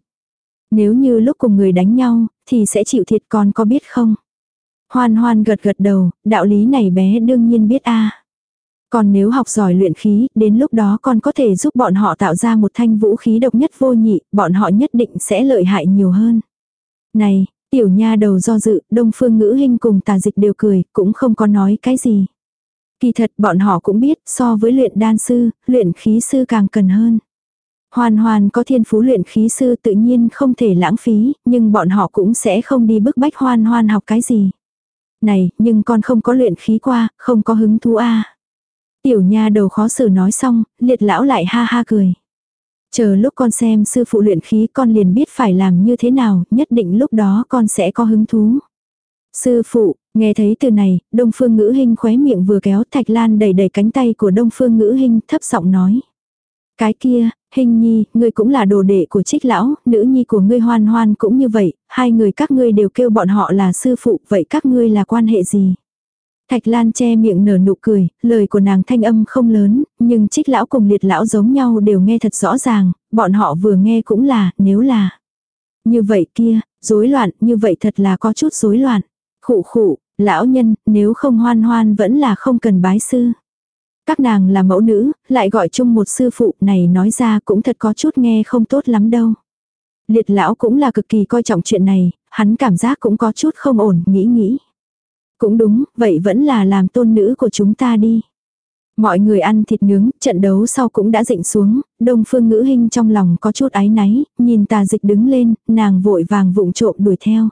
Nếu như lúc cùng người đánh nhau, thì sẽ chịu thiệt con có biết không? Hoan hoan gật gật đầu, đạo lý này bé đương nhiên biết a Còn nếu học giỏi luyện khí, đến lúc đó con có thể giúp bọn họ tạo ra một thanh vũ khí độc nhất vô nhị, bọn họ nhất định sẽ lợi hại nhiều hơn. Này, Tiểu nha đầu do dự, đông phương ngữ hình cùng tà dịch đều cười, cũng không có nói cái gì. Kỳ thật bọn họ cũng biết, so với luyện đan sư, luyện khí sư càng cần hơn. Hoàn hoàn có thiên phú luyện khí sư tự nhiên không thể lãng phí, nhưng bọn họ cũng sẽ không đi bức bách hoan hoan học cái gì. Này, nhưng con không có luyện khí qua, không có hứng thú a Tiểu nha đầu khó xử nói xong, liệt lão lại ha ha cười. Chờ lúc con xem sư phụ luyện khí con liền biết phải làm như thế nào, nhất định lúc đó con sẽ có hứng thú. Sư phụ, nghe thấy từ này, Đông Phương Ngữ Hinh khóe miệng vừa kéo Thạch Lan đẩy đẩy cánh tay của Đông Phương Ngữ Hinh thấp giọng nói. Cái kia, Hình nhi, ngươi cũng là đồ đệ của trích lão, nữ nhi của ngươi hoan hoan cũng như vậy, hai người các ngươi đều kêu bọn họ là sư phụ, vậy các ngươi là quan hệ gì? Thạch Lan che miệng nở nụ cười, lời của nàng thanh âm không lớn, nhưng trích lão cùng liệt lão giống nhau đều nghe thật rõ ràng, bọn họ vừa nghe cũng là, nếu là. Như vậy kia, rối loạn, như vậy thật là có chút rối loạn. Khụ khụ, lão nhân, nếu không hoan hoan vẫn là không cần bái sư. Các nàng là mẫu nữ, lại gọi chung một sư phụ này nói ra cũng thật có chút nghe không tốt lắm đâu. Liệt lão cũng là cực kỳ coi trọng chuyện này, hắn cảm giác cũng có chút không ổn, nghĩ nghĩ. Cũng đúng, vậy vẫn là làm tôn nữ của chúng ta đi. Mọi người ăn thịt nướng, trận đấu sau cũng đã dịnh xuống, đông phương ngữ hình trong lòng có chút áy náy, nhìn tà dịch đứng lên, nàng vội vàng vụng trộm đuổi theo.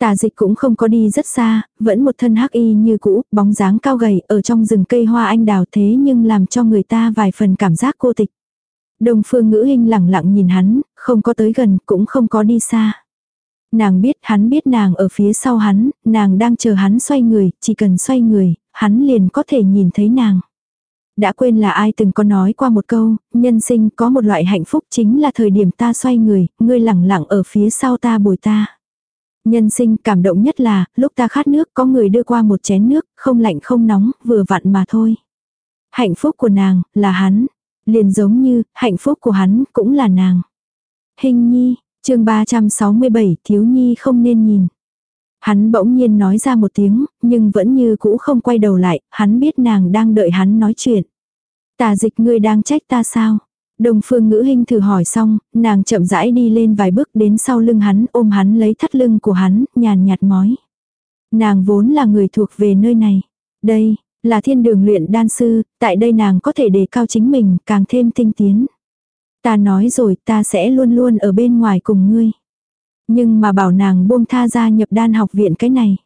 Tà dịch cũng không có đi rất xa, vẫn một thân hắc y như cũ, bóng dáng cao gầy ở trong rừng cây hoa anh đào thế nhưng làm cho người ta vài phần cảm giác cô tịch. Đồng phương ngữ hình lẳng lặng nhìn hắn, không có tới gần, cũng không có đi xa. Nàng biết hắn biết nàng ở phía sau hắn, nàng đang chờ hắn xoay người, chỉ cần xoay người, hắn liền có thể nhìn thấy nàng. Đã quên là ai từng có nói qua một câu, nhân sinh có một loại hạnh phúc chính là thời điểm ta xoay người, ngươi lẳng lặng ở phía sau ta bồi ta. Nhân sinh cảm động nhất là, lúc ta khát nước có người đưa qua một chén nước, không lạnh không nóng, vừa vặn mà thôi. Hạnh phúc của nàng, là hắn. Liền giống như, hạnh phúc của hắn, cũng là nàng. Hình nhi, chương 367, thiếu nhi không nên nhìn. Hắn bỗng nhiên nói ra một tiếng, nhưng vẫn như cũ không quay đầu lại, hắn biết nàng đang đợi hắn nói chuyện. Tà dịch ngươi đang trách ta sao? Đồng phương ngữ hình thử hỏi xong, nàng chậm rãi đi lên vài bước đến sau lưng hắn ôm hắn lấy thắt lưng của hắn, nhàn nhạt mói. Nàng vốn là người thuộc về nơi này. Đây, là thiên đường luyện đan sư, tại đây nàng có thể đề cao chính mình, càng thêm tinh tiến. Ta nói rồi ta sẽ luôn luôn ở bên ngoài cùng ngươi. Nhưng mà bảo nàng buông tha ra nhập đan học viện cái này.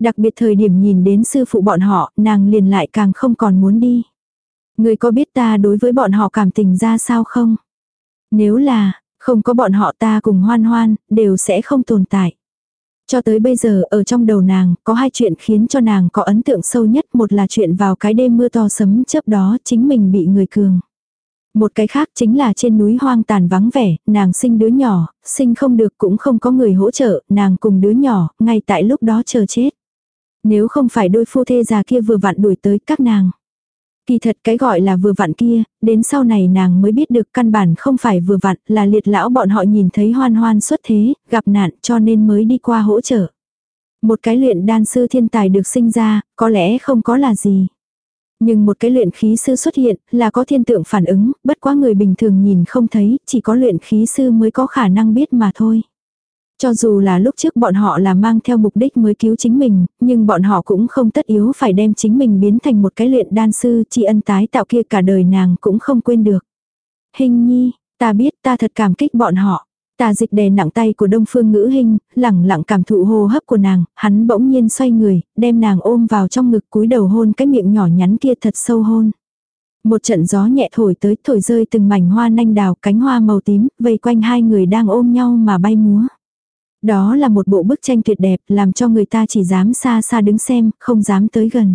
Đặc biệt thời điểm nhìn đến sư phụ bọn họ, nàng liền lại càng không còn muốn đi. Ngươi có biết ta đối với bọn họ cảm tình ra sao không? Nếu là, không có bọn họ ta cùng hoan hoan, đều sẽ không tồn tại. Cho tới bây giờ ở trong đầu nàng, có hai chuyện khiến cho nàng có ấn tượng sâu nhất. Một là chuyện vào cái đêm mưa to sấm chớp đó chính mình bị người cường. Một cái khác chính là trên núi hoang tàn vắng vẻ, nàng sinh đứa nhỏ, sinh không được cũng không có người hỗ trợ, nàng cùng đứa nhỏ, ngay tại lúc đó chờ chết. Nếu không phải đôi phu thê già kia vừa vặn đuổi tới các nàng. Kỳ thật cái gọi là vừa vặn kia, đến sau này nàng mới biết được căn bản không phải vừa vặn là liệt lão bọn họ nhìn thấy hoan hoan xuất thế, gặp nạn cho nên mới đi qua hỗ trợ. Một cái luyện đan sư thiên tài được sinh ra, có lẽ không có là gì. Nhưng một cái luyện khí sư xuất hiện là có thiên tượng phản ứng, bất quá người bình thường nhìn không thấy, chỉ có luyện khí sư mới có khả năng biết mà thôi. Cho dù là lúc trước bọn họ là mang theo mục đích mới cứu chính mình, nhưng bọn họ cũng không tất yếu phải đem chính mình biến thành một cái luyện đan sư, tri ân tái tạo kia cả đời nàng cũng không quên được. Hình nhi, ta biết ta thật cảm kích bọn họ. Tà dịch đè nặng tay của đông phương ngữ hình, lẳng lặng cảm thụ hô hấp của nàng, hắn bỗng nhiên xoay người, đem nàng ôm vào trong ngực cúi đầu hôn cái miệng nhỏ nhắn kia thật sâu hôn. Một trận gió nhẹ thổi tới thổi rơi từng mảnh hoa nanh đào cánh hoa màu tím, vây quanh hai người đang ôm nhau mà bay múa. Đó là một bộ bức tranh tuyệt đẹp làm cho người ta chỉ dám xa xa đứng xem, không dám tới gần.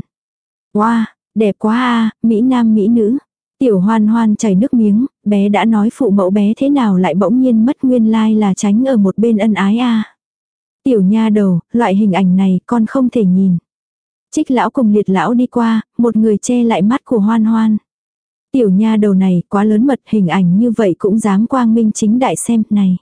Wow, đẹp quá a Mỹ Nam Mỹ Nữ. Tiểu hoan hoan chảy nước miếng, bé đã nói phụ mẫu bé thế nào lại bỗng nhiên mất nguyên lai like là tránh ở một bên ân ái a Tiểu nha đầu, loại hình ảnh này con không thể nhìn. Trích lão cùng liệt lão đi qua, một người che lại mắt của hoan hoan. Tiểu nha đầu này quá lớn mật hình ảnh như vậy cũng dám quang minh chính đại xem này.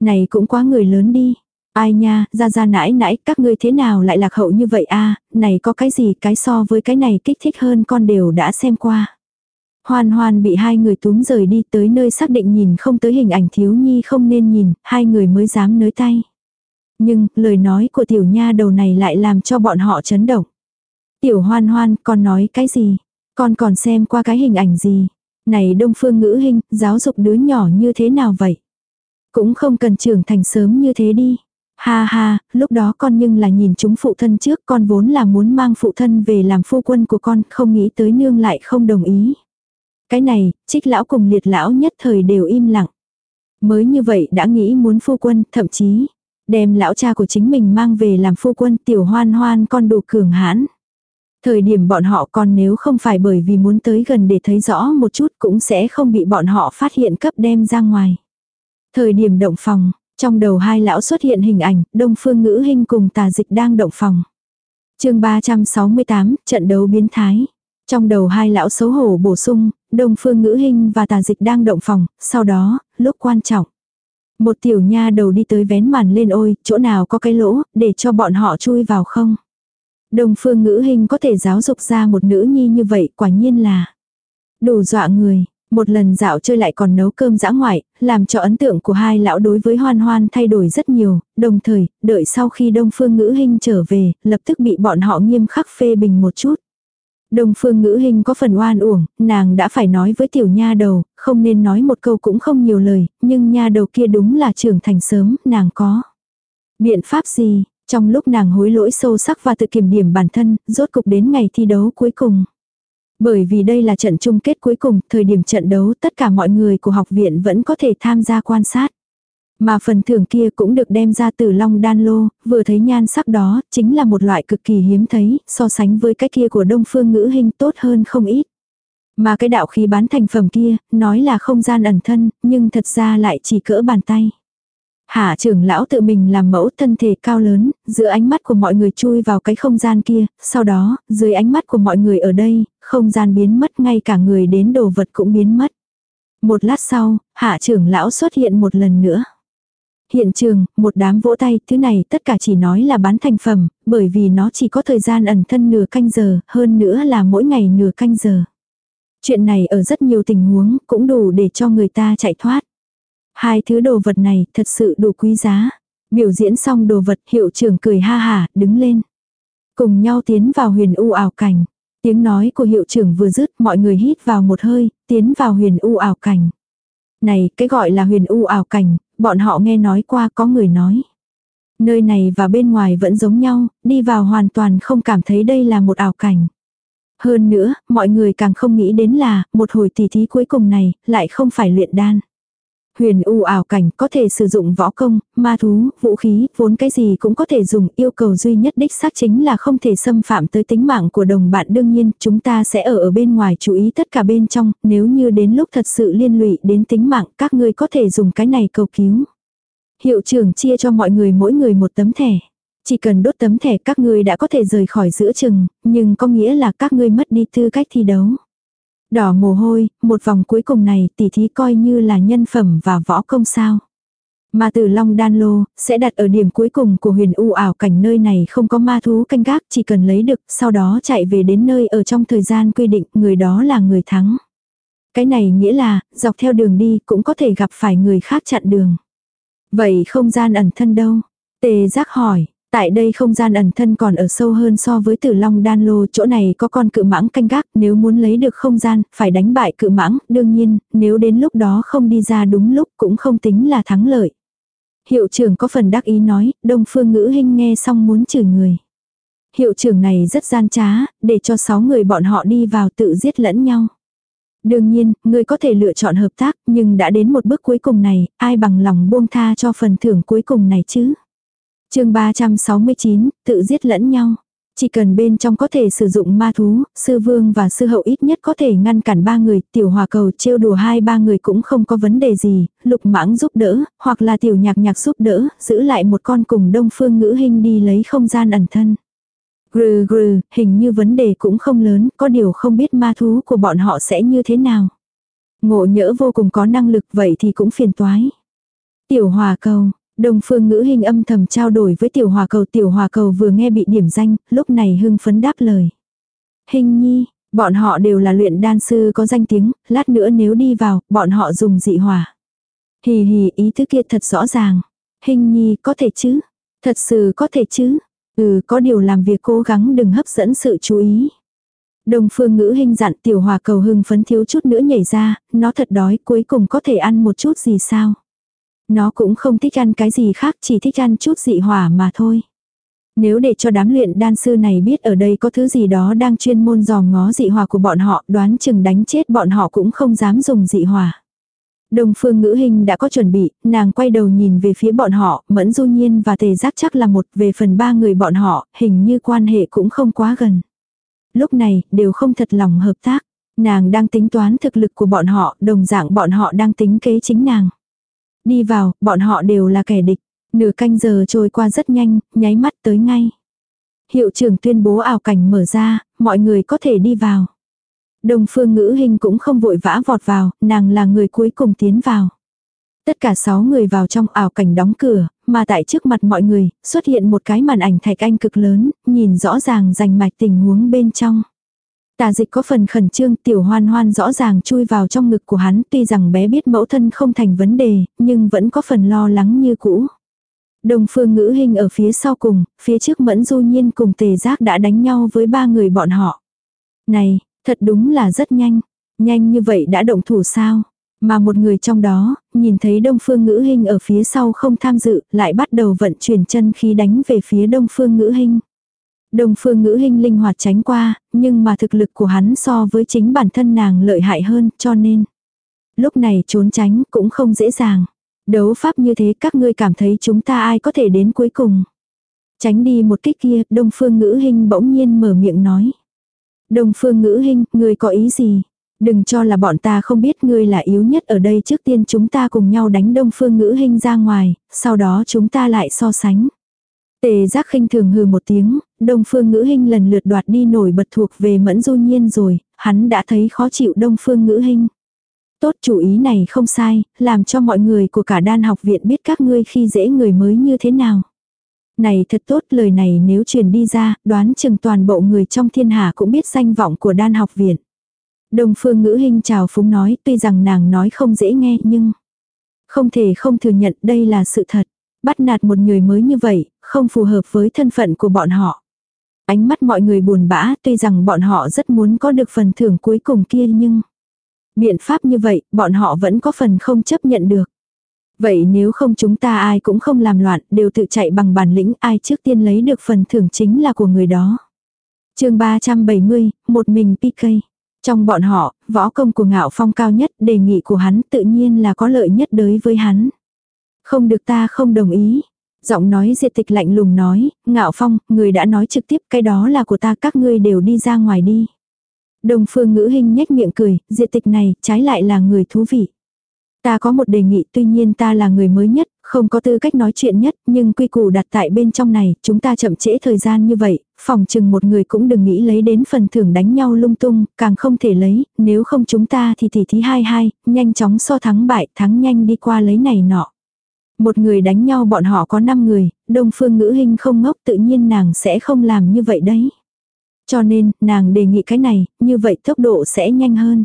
Này cũng quá người lớn đi. Ai nha, ra ra nãi nãi, các ngươi thế nào lại lạc hậu như vậy a này có cái gì cái so với cái này kích thích hơn con đều đã xem qua. Hoan hoan bị hai người túm rời đi tới nơi xác định nhìn không tới hình ảnh thiếu nhi không nên nhìn, hai người mới dám nới tay. Nhưng, lời nói của tiểu nha đầu này lại làm cho bọn họ chấn động. Tiểu hoan hoan, con nói cái gì? Con còn xem qua cái hình ảnh gì? Này đông phương ngữ hình, giáo dục đứa nhỏ như thế nào vậy? Cũng không cần trưởng thành sớm như thế đi. Ha ha, lúc đó con nhưng là nhìn chúng phụ thân trước con vốn là muốn mang phụ thân về làm phu quân của con, không nghĩ tới nương lại không đồng ý. Cái này, trích lão cùng liệt lão nhất thời đều im lặng. Mới như vậy đã nghĩ muốn phu quân, thậm chí, đem lão cha của chính mình mang về làm phu quân tiểu hoan hoan con đủ cường hãn. Thời điểm bọn họ còn nếu không phải bởi vì muốn tới gần để thấy rõ một chút cũng sẽ không bị bọn họ phát hiện cấp đem ra ngoài. Thời điểm động phòng, trong đầu hai lão xuất hiện hình ảnh, đông phương ngữ hình cùng tà dịch đang động phòng. chương 368, trận đấu biến thái. Trong đầu hai lão xấu hổ bổ sung, đông phương ngữ hình và tà dịch đang động phòng, sau đó, lúc quan trọng. Một tiểu nha đầu đi tới vén màn lên ôi, chỗ nào có cái lỗ, để cho bọn họ chui vào không. Đông phương ngữ hình có thể giáo dục ra một nữ nhi như vậy quả nhiên là đủ dọa người. Một lần dạo chơi lại còn nấu cơm dã ngoại, làm cho ấn tượng của hai lão đối với hoan hoan thay đổi rất nhiều, đồng thời, đợi sau khi đông phương ngữ Hinh trở về, lập tức bị bọn họ nghiêm khắc phê bình một chút. Đông phương ngữ Hinh có phần oan uổng, nàng đã phải nói với tiểu nha đầu, không nên nói một câu cũng không nhiều lời, nhưng nha đầu kia đúng là trưởng thành sớm, nàng có. Biện pháp gì? Trong lúc nàng hối lỗi sâu sắc và tự kiểm điểm bản thân, rốt cục đến ngày thi đấu cuối cùng. Bởi vì đây là trận chung kết cuối cùng, thời điểm trận đấu tất cả mọi người của học viện vẫn có thể tham gia quan sát. Mà phần thưởng kia cũng được đem ra từ long đan lô, vừa thấy nhan sắc đó, chính là một loại cực kỳ hiếm thấy, so sánh với cái kia của đông phương ngữ hình tốt hơn không ít. Mà cái đạo khí bán thành phẩm kia, nói là không gian ẩn thân, nhưng thật ra lại chỉ cỡ bàn tay. Hạ trưởng lão tự mình làm mẫu thân thể cao lớn, giữa ánh mắt của mọi người chui vào cái không gian kia, sau đó, dưới ánh mắt của mọi người ở đây, không gian biến mất ngay cả người đến đồ vật cũng biến mất. Một lát sau, hạ trưởng lão xuất hiện một lần nữa. Hiện trường, một đám vỗ tay, thứ này tất cả chỉ nói là bán thành phẩm, bởi vì nó chỉ có thời gian ẩn thân nửa canh giờ, hơn nữa là mỗi ngày nửa canh giờ. Chuyện này ở rất nhiều tình huống cũng đủ để cho người ta chạy thoát. Hai thứ đồ vật này thật sự đủ quý giá. Biểu diễn xong đồ vật hiệu trưởng cười ha hả đứng lên. Cùng nhau tiến vào huyền u ảo cảnh. Tiếng nói của hiệu trưởng vừa dứt mọi người hít vào một hơi, tiến vào huyền u ảo cảnh. Này, cái gọi là huyền u ảo cảnh, bọn họ nghe nói qua có người nói. Nơi này và bên ngoài vẫn giống nhau, đi vào hoàn toàn không cảm thấy đây là một ảo cảnh. Hơn nữa, mọi người càng không nghĩ đến là, một hồi tỷ thí cuối cùng này, lại không phải luyện đan. Huyền u ảo cảnh có thể sử dụng võ công, ma thú, vũ khí, vốn cái gì cũng có thể dùng, yêu cầu duy nhất đích xác chính là không thể xâm phạm tới tính mạng của đồng bạn. Đương nhiên, chúng ta sẽ ở ở bên ngoài chú ý tất cả bên trong, nếu như đến lúc thật sự liên lụy đến tính mạng, các ngươi có thể dùng cái này cầu cứu. Hiệu trưởng chia cho mọi người mỗi người một tấm thẻ. Chỉ cần đốt tấm thẻ các ngươi đã có thể rời khỏi giữa chừng, nhưng có nghĩa là các ngươi mất đi tư cách thi đấu. Đỏ mồ hôi, một vòng cuối cùng này tỷ thí coi như là nhân phẩm và võ công sao. Mà từ Long Đan Lô, sẽ đặt ở điểm cuối cùng của huyền u ảo cảnh nơi này không có ma thú canh gác chỉ cần lấy được, sau đó chạy về đến nơi ở trong thời gian quy định, người đó là người thắng. Cái này nghĩa là, dọc theo đường đi cũng có thể gặp phải người khác chặn đường. Vậy không gian ẩn thân đâu? Tề giác hỏi, Tại đây không gian ẩn thân còn ở sâu hơn so với tử long đan lô, chỗ này có con cự mãng canh gác, nếu muốn lấy được không gian, phải đánh bại cự mãng, đương nhiên, nếu đến lúc đó không đi ra đúng lúc cũng không tính là thắng lợi. Hiệu trưởng có phần đắc ý nói, đông phương ngữ hình nghe xong muốn chửi người. Hiệu trưởng này rất gian trá, để cho sáu người bọn họ đi vào tự giết lẫn nhau. Đương nhiên, người có thể lựa chọn hợp tác, nhưng đã đến một bước cuối cùng này, ai bằng lòng buông tha cho phần thưởng cuối cùng này chứ chương 369, tự giết lẫn nhau. Chỉ cần bên trong có thể sử dụng ma thú, sư vương và sư hậu ít nhất có thể ngăn cản ba người, tiểu hòa cầu trêu đùa hai ba người cũng không có vấn đề gì, lục mãng giúp đỡ, hoặc là tiểu nhạc nhạc giúp đỡ, giữ lại một con cùng đông phương ngữ hình đi lấy không gian ẩn thân. Grừ grừ, hình như vấn đề cũng không lớn, có điều không biết ma thú của bọn họ sẽ như thế nào. Ngộ nhỡ vô cùng có năng lực vậy thì cũng phiền toái. Tiểu hòa cầu, Đông phương ngữ hình âm thầm trao đổi với tiểu hòa cầu. Tiểu hòa cầu vừa nghe bị điểm danh, lúc này hưng phấn đáp lời. Hình nhi, bọn họ đều là luyện đan sư có danh tiếng, lát nữa nếu đi vào, bọn họ dùng dị hỏa. Hì hì ý thức kia thật rõ ràng. Hình nhi có thể chứ? Thật sự có thể chứ? Ừ có điều làm việc cố gắng đừng hấp dẫn sự chú ý. Đông phương ngữ hình dặn tiểu hòa cầu hưng phấn thiếu chút nữa nhảy ra, nó thật đói cuối cùng có thể ăn một chút gì sao? Nó cũng không thích ăn cái gì khác chỉ thích ăn chút dị hỏa mà thôi. Nếu để cho đám luyện đan sư này biết ở đây có thứ gì đó đang chuyên môn dòm ngó dị hỏa của bọn họ đoán chừng đánh chết bọn họ cũng không dám dùng dị hỏa. Đồng phương ngữ hình đã có chuẩn bị, nàng quay đầu nhìn về phía bọn họ, mẫn du nhiên và tề giác chắc là một về phần ba người bọn họ, hình như quan hệ cũng không quá gần. Lúc này, đều không thật lòng hợp tác. Nàng đang tính toán thực lực của bọn họ, đồng dạng bọn họ đang tính kế chính nàng. Đi vào, bọn họ đều là kẻ địch. Nửa canh giờ trôi qua rất nhanh, nháy mắt tới ngay. Hiệu trưởng tuyên bố ảo cảnh mở ra, mọi người có thể đi vào. Đồng phương ngữ hình cũng không vội vã vọt vào, nàng là người cuối cùng tiến vào. Tất cả sáu người vào trong ảo cảnh đóng cửa, mà tại trước mặt mọi người, xuất hiện một cái màn ảnh thạch anh cực lớn, nhìn rõ ràng rành mạch tình huống bên trong. Tà dịch có phần khẩn trương tiểu hoan hoan rõ ràng chui vào trong ngực của hắn tuy rằng bé biết mẫu thân không thành vấn đề, nhưng vẫn có phần lo lắng như cũ. Đồng phương ngữ hình ở phía sau cùng, phía trước mẫn du nhiên cùng tề giác đã đánh nhau với ba người bọn họ. Này, thật đúng là rất nhanh. Nhanh như vậy đã động thủ sao? Mà một người trong đó, nhìn thấy Đông Phương Ngữ hình ở phía sau không tham dự, lại bắt đầu vận chuyển chân khí đánh về phía Đông Phương Ngữ hình Đông Phương Ngữ hình linh hoạt tránh qua, nhưng mà thực lực của hắn so với chính bản thân nàng lợi hại hơn, cho nên lúc này trốn tránh cũng không dễ dàng. Đấu pháp như thế các ngươi cảm thấy chúng ta ai có thể đến cuối cùng. Tránh đi một kích kia, Đông Phương Ngữ hình bỗng nhiên mở miệng nói. Đông Phương Ngữ hình ngươi có ý gì? Đừng cho là bọn ta không biết ngươi là yếu nhất ở đây trước tiên chúng ta cùng nhau đánh Đông Phương Ngữ hình ra ngoài, sau đó chúng ta lại so sánh. Tề giác khinh thường hừ một tiếng, Đông Phương Ngữ Hinh lần lượt đoạt đi nổi bật thuộc về Mẫn Du Nhiên rồi, hắn đã thấy khó chịu Đông Phương Ngữ Hinh. Tốt chủ ý này không sai, làm cho mọi người của cả đan học viện biết các ngươi khi dễ người mới như thế nào. Này thật tốt lời này nếu truyền đi ra, đoán chừng toàn bộ người trong thiên hạ cũng biết danh vọng của đan học viện. Đông phương ngữ hình chào phúng nói tuy rằng nàng nói không dễ nghe nhưng không thể không thừa nhận đây là sự thật. Bắt nạt một người mới như vậy, không phù hợp với thân phận của bọn họ. Ánh mắt mọi người buồn bã tuy rằng bọn họ rất muốn có được phần thưởng cuối cùng kia nhưng biện pháp như vậy bọn họ vẫn có phần không chấp nhận được. Vậy nếu không chúng ta ai cũng không làm loạn, đều tự chạy bằng bản lĩnh, ai trước tiên lấy được phần thưởng chính là của người đó. chương 370, một mình PK. Trong bọn họ, võ công của ngạo phong cao nhất, đề nghị của hắn tự nhiên là có lợi nhất đối với hắn. Không được ta không đồng ý. Giọng nói diệt tịch lạnh lùng nói, ngạo phong, người đã nói trực tiếp cái đó là của ta các ngươi đều đi ra ngoài đi. Đồng phương ngữ hình nhếch miệng cười, diệt tịch này trái lại là người thú vị. Ta có một đề nghị tuy nhiên ta là người mới nhất, không có tư cách nói chuyện nhất, nhưng quy củ đặt tại bên trong này, chúng ta chậm trễ thời gian như vậy, phòng chừng một người cũng đừng nghĩ lấy đến phần thưởng đánh nhau lung tung, càng không thể lấy, nếu không chúng ta thì tỉ thí hai hai, nhanh chóng so thắng bại, thắng nhanh đi qua lấy này nọ. Một người đánh nhau bọn họ có 5 người, đông phương ngữ hình không ngốc tự nhiên nàng sẽ không làm như vậy đấy. Cho nên, nàng đề nghị cái này, như vậy tốc độ sẽ nhanh hơn.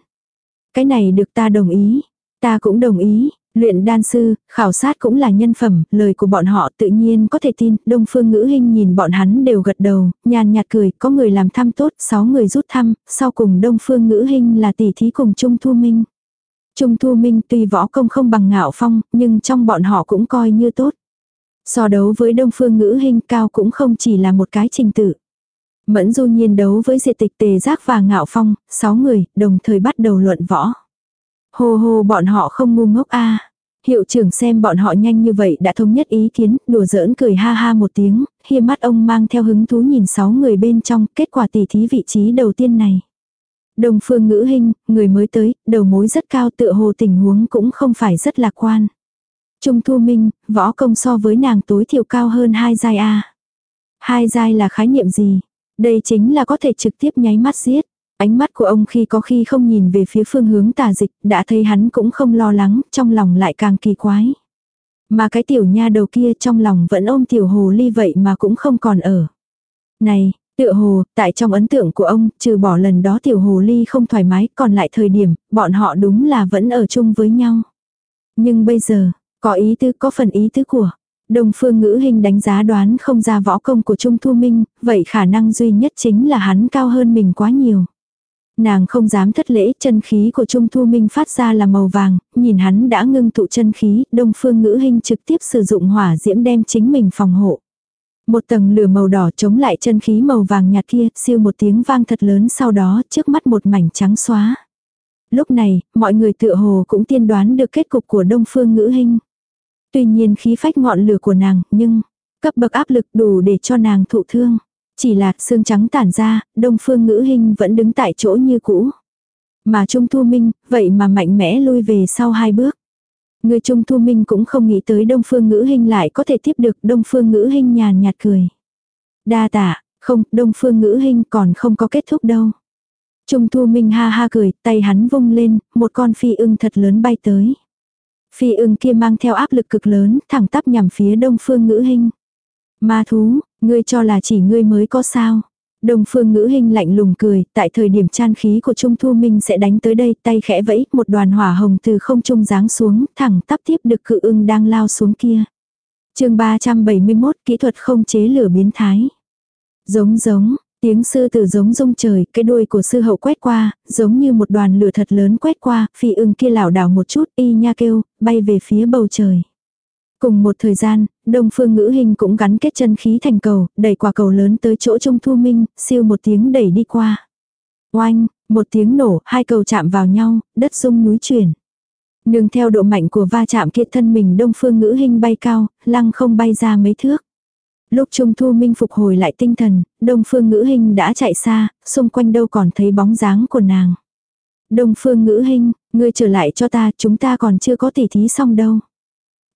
Cái này được ta đồng ý. Ta cũng đồng ý, luyện đan sư, khảo sát cũng là nhân phẩm, lời của bọn họ tự nhiên có thể tin, đông phương ngữ hình nhìn bọn hắn đều gật đầu, nhàn nhạt cười, có người làm thăm tốt, sáu người rút thăm, sau cùng đông phương ngữ hình là tỷ thí cùng Trung Thu Minh. Trung Thu Minh tuy võ công không bằng ngạo phong, nhưng trong bọn họ cũng coi như tốt. So đấu với đông phương ngữ hình cao cũng không chỉ là một cái trình tự. Mẫn du nhiên đấu với diệt tịch tề giác và ngạo phong, sáu người, đồng thời bắt đầu luận võ. Hồ hồ bọn họ không ngu ngốc a Hiệu trưởng xem bọn họ nhanh như vậy đã thống nhất ý kiến, đùa giỡn cười ha ha một tiếng, hiên mắt ông mang theo hứng thú nhìn sáu người bên trong, kết quả tỉ thí vị trí đầu tiên này. Đồng phương ngữ hình, người mới tới, đầu mối rất cao tựa hồ tình huống cũng không phải rất lạc quan. Trung Thu Minh, võ công so với nàng tối thiểu cao hơn hai giai A. Hai giai là khái niệm gì? Đây chính là có thể trực tiếp nháy mắt giết. Ánh mắt của ông khi có khi không nhìn về phía phương hướng tà dịch, đã thấy hắn cũng không lo lắng, trong lòng lại càng kỳ quái. Mà cái tiểu nha đầu kia trong lòng vẫn ôm tiểu hồ ly vậy mà cũng không còn ở. Này, tựa hồ, tại trong ấn tượng của ông, trừ bỏ lần đó tiểu hồ ly không thoải mái, còn lại thời điểm, bọn họ đúng là vẫn ở chung với nhau. Nhưng bây giờ, có ý tứ có phần ý tứ của. Đồng phương ngữ hình đánh giá đoán không ra võ công của Trung Thu Minh, vậy khả năng duy nhất chính là hắn cao hơn mình quá nhiều. Nàng không dám thất lễ, chân khí của Trung Thu Minh phát ra là màu vàng, nhìn hắn đã ngưng tụ chân khí, đông phương ngữ hình trực tiếp sử dụng hỏa diễm đem chính mình phòng hộ. Một tầng lửa màu đỏ chống lại chân khí màu vàng nhạt kia, siêu một tiếng vang thật lớn sau đó trước mắt một mảnh trắng xóa. Lúc này, mọi người tựa hồ cũng tiên đoán được kết cục của đông phương ngữ hình. Tuy nhiên khí phách ngọn lửa của nàng, nhưng cấp bậc áp lực đủ để cho nàng thụ thương. Chỉ là xương trắng tản ra, đông phương ngữ hình vẫn đứng tại chỗ như cũ. Mà Trung Thu Minh, vậy mà mạnh mẽ lui về sau hai bước. Người Trung Thu Minh cũng không nghĩ tới Đông Phương Ngữ Hinh lại có thể tiếp được Đông Phương Ngữ Hinh nhàn nhạt cười. Đa tạ, không, Đông Phương Ngữ Hinh còn không có kết thúc đâu. Trung Thu Minh ha ha cười, tay hắn vung lên, một con phi ưng thật lớn bay tới. Phi ưng kia mang theo áp lực cực lớn, thẳng tắp nhằm phía Đông Phương Ngữ Hinh. Ma thú, Ngươi cho là chỉ ngươi mới có sao. Đồng phương ngữ hình lạnh lùng cười, tại thời điểm chan khí của Trung Thu Minh sẽ đánh tới đây, tay khẽ vẫy, một đoàn hỏa hồng từ không trung giáng xuống, thẳng tắp tiếp được cự ưng đang lao xuống kia. chương 371, kỹ thuật không chế lửa biến thái. Giống giống, Tiếng sư tử giống rung trời, cái đuôi của sư hậu quét qua, giống như một đoàn lửa thật lớn quét qua, phi ưng kia lảo đảo một chút, y nha kêu, bay về phía bầu trời. Cùng một thời gian, đông phương ngữ hình cũng gắn kết chân khí thành cầu, đẩy quả cầu lớn tới chỗ trung thu minh, siêu một tiếng đẩy đi qua. Oanh, một tiếng nổ, hai cầu chạm vào nhau, đất rung núi chuyển. Nương theo độ mạnh của va chạm kia thân mình đông phương ngữ hình bay cao, lăng không bay ra mấy thước. Lúc Trung Thu Minh phục hồi lại tinh thần, Đông Phương Ngữ Hinh đã chạy xa, xung quanh đâu còn thấy bóng dáng của nàng. Đông Phương Ngữ Hinh, ngươi trở lại cho ta, chúng ta còn chưa có tỉ thí xong đâu.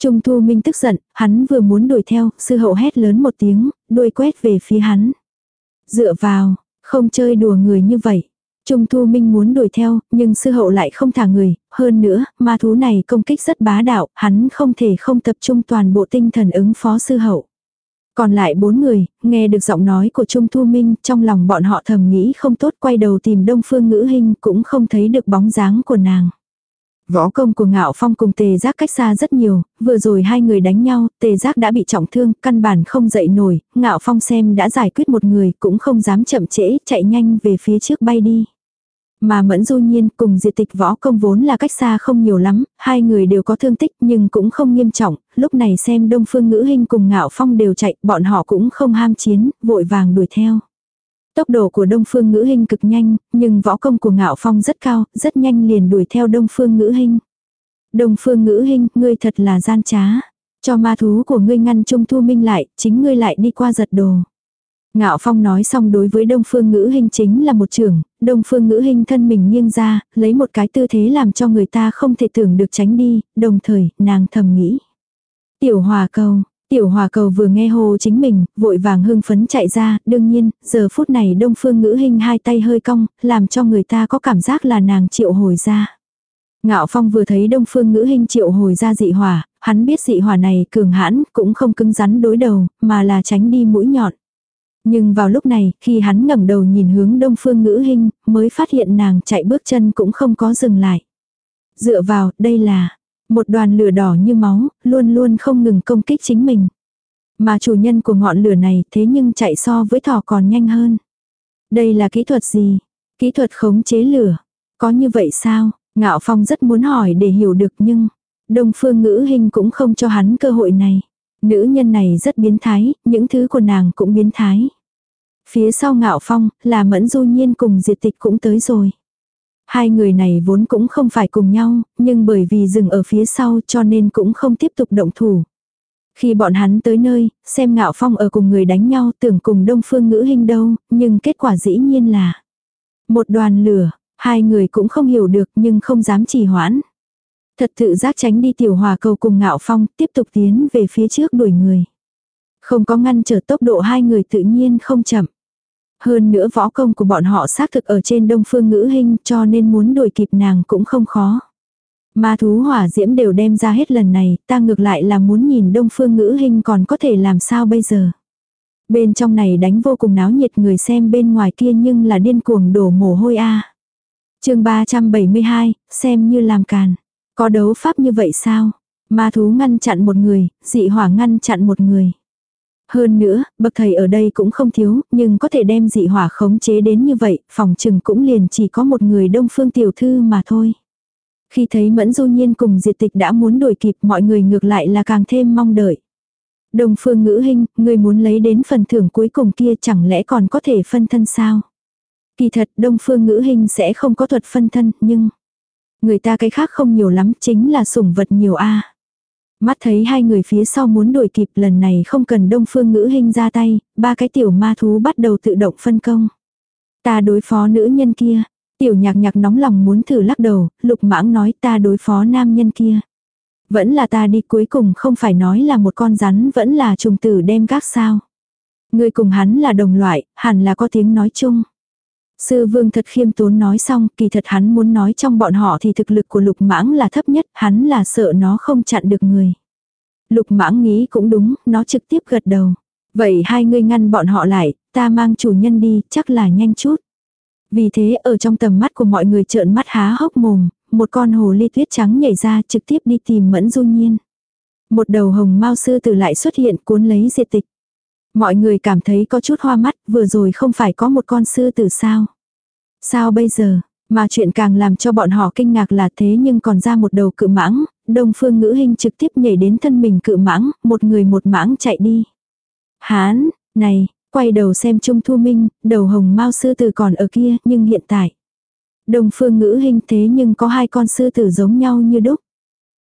Trung Thu Minh tức giận, hắn vừa muốn đuổi theo, sư hậu hét lớn một tiếng, đuôi quét về phía hắn. Dựa vào, không chơi đùa người như vậy. Trung Thu Minh muốn đuổi theo, nhưng sư hậu lại không thả người, hơn nữa, ma thú này công kích rất bá đạo, hắn không thể không tập trung toàn bộ tinh thần ứng phó sư hậu. Còn lại bốn người, nghe được giọng nói của Trung Thu Minh, trong lòng bọn họ thầm nghĩ không tốt quay đầu tìm Đông Phương Ngữ Hinh cũng không thấy được bóng dáng của nàng. Võ công của Ngạo Phong cùng Tề Giác cách xa rất nhiều, vừa rồi hai người đánh nhau, Tề Giác đã bị trọng thương, căn bản không dậy nổi, Ngạo Phong xem đã giải quyết một người, cũng không dám chậm trễ, chạy nhanh về phía trước bay đi. Mà Mẫn Du Nhiên cùng diệt tịch võ công vốn là cách xa không nhiều lắm, hai người đều có thương tích nhưng cũng không nghiêm trọng, lúc này xem Đông Phương Ngữ Hinh cùng Ngạo Phong đều chạy, bọn họ cũng không ham chiến, vội vàng đuổi theo. Tốc độ của Đông Phương Ngữ Hinh cực nhanh, nhưng võ công của Ngạo Phong rất cao, rất nhanh liền đuổi theo Đông Phương Ngữ Hinh. Đông Phương Ngữ Hinh, ngươi thật là gian trá. Cho ma thú của ngươi ngăn Trung Thu Minh lại, chính ngươi lại đi qua giật đồ. Ngạo Phong nói xong đối với Đông Phương Ngữ Hinh chính là một trưởng, Đông Phương Ngữ Hinh thân mình nghiêng ra, lấy một cái tư thế làm cho người ta không thể tưởng được tránh đi, đồng thời, nàng thầm nghĩ. Tiểu hòa cầu, tiểu hòa cầu vừa nghe hồ chính mình, vội vàng hưng phấn chạy ra, đương nhiên, giờ phút này Đông Phương Ngữ Hinh hai tay hơi cong, làm cho người ta có cảm giác là nàng triệu hồi ra. Ngạo Phong vừa thấy Đông Phương Ngữ Hinh triệu hồi ra dị hỏa, hắn biết dị hỏa này cường hãn, cũng không cứng rắn đối đầu, mà là tránh đi mũi nhọn. Nhưng vào lúc này, khi hắn ngẩng đầu nhìn hướng đông phương ngữ hình, mới phát hiện nàng chạy bước chân cũng không có dừng lại. Dựa vào, đây là một đoàn lửa đỏ như máu, luôn luôn không ngừng công kích chính mình. Mà chủ nhân của ngọn lửa này thế nhưng chạy so với thỏ còn nhanh hơn. Đây là kỹ thuật gì? Kỹ thuật khống chế lửa. Có như vậy sao? Ngạo Phong rất muốn hỏi để hiểu được nhưng Đông Phương Ngữ Hình cũng không cho hắn cơ hội này. Nữ nhân này rất biến thái, những thứ của nàng cũng biến thái. Phía sau ngạo phong, là mẫn du nhiên cùng diệt tịch cũng tới rồi. Hai người này vốn cũng không phải cùng nhau, nhưng bởi vì dừng ở phía sau cho nên cũng không tiếp tục động thủ. Khi bọn hắn tới nơi, xem ngạo phong ở cùng người đánh nhau tưởng cùng đông phương ngữ hình đâu, nhưng kết quả dĩ nhiên là một đoàn lửa, hai người cũng không hiểu được nhưng không dám trì hoãn. Thật tự giác tránh đi tiểu hòa cầu cùng ngạo phong, tiếp tục tiến về phía trước đuổi người. Không có ngăn trở tốc độ hai người tự nhiên không chậm. Hơn nữa võ công của bọn họ xác thực ở trên đông phương ngữ hình cho nên muốn đuổi kịp nàng cũng không khó. Ma thú hỏa diễm đều đem ra hết lần này, ta ngược lại là muốn nhìn đông phương ngữ hình còn có thể làm sao bây giờ. Bên trong này đánh vô cùng náo nhiệt người xem bên ngoài kia nhưng là điên cuồng đổ mồ hôi a. À. Chương 372, xem như làm càn. Có đấu pháp như vậy sao? Ma thú ngăn chặn một người, dị hỏa ngăn chặn một người. Hơn nữa, bậc thầy ở đây cũng không thiếu, nhưng có thể đem dị hỏa khống chế đến như vậy, phòng trừng cũng liền chỉ có một người đông phương tiểu thư mà thôi. Khi thấy mẫn du nhiên cùng diệt tịch đã muốn đổi kịp mọi người ngược lại là càng thêm mong đợi. Đông phương ngữ hình, người muốn lấy đến phần thưởng cuối cùng kia chẳng lẽ còn có thể phân thân sao? Kỳ thật đông phương ngữ hình sẽ không có thuật phân thân, nhưng... Người ta cái khác không nhiều lắm, chính là sủng vật nhiều a Mắt thấy hai người phía sau muốn đuổi kịp lần này không cần đông phương ngữ hình ra tay, ba cái tiểu ma thú bắt đầu tự động phân công. Ta đối phó nữ nhân kia, tiểu nhạc nhạc nóng lòng muốn thử lắc đầu, lục mãng nói ta đối phó nam nhân kia. Vẫn là ta đi cuối cùng không phải nói là một con rắn vẫn là trùng tử đem gác sao. Người cùng hắn là đồng loại, hẳn là có tiếng nói chung. Sư vương thật khiêm tốn nói xong, kỳ thật hắn muốn nói trong bọn họ thì thực lực của lục mãng là thấp nhất, hắn là sợ nó không chặn được người. Lục mãng nghĩ cũng đúng, nó trực tiếp gật đầu. Vậy hai người ngăn bọn họ lại, ta mang chủ nhân đi, chắc là nhanh chút. Vì thế ở trong tầm mắt của mọi người trợn mắt há hốc mồm, một con hồ ly tuyết trắng nhảy ra trực tiếp đi tìm mẫn du nhiên. Một đầu hồng mao sư tử lại xuất hiện cuốn lấy diệt tịch. Mọi người cảm thấy có chút hoa mắt, vừa rồi không phải có một con sư tử sao. Sao bây giờ, mà chuyện càng làm cho bọn họ kinh ngạc là thế nhưng còn ra một đầu cự mãng, đông phương ngữ hình trực tiếp nhảy đến thân mình cự mãng, một người một mãng chạy đi. Hán, này, quay đầu xem Trung Thu Minh, đầu hồng mao sư tử còn ở kia, nhưng hiện tại. Đông phương ngữ hình thế nhưng có hai con sư tử giống nhau như đúc.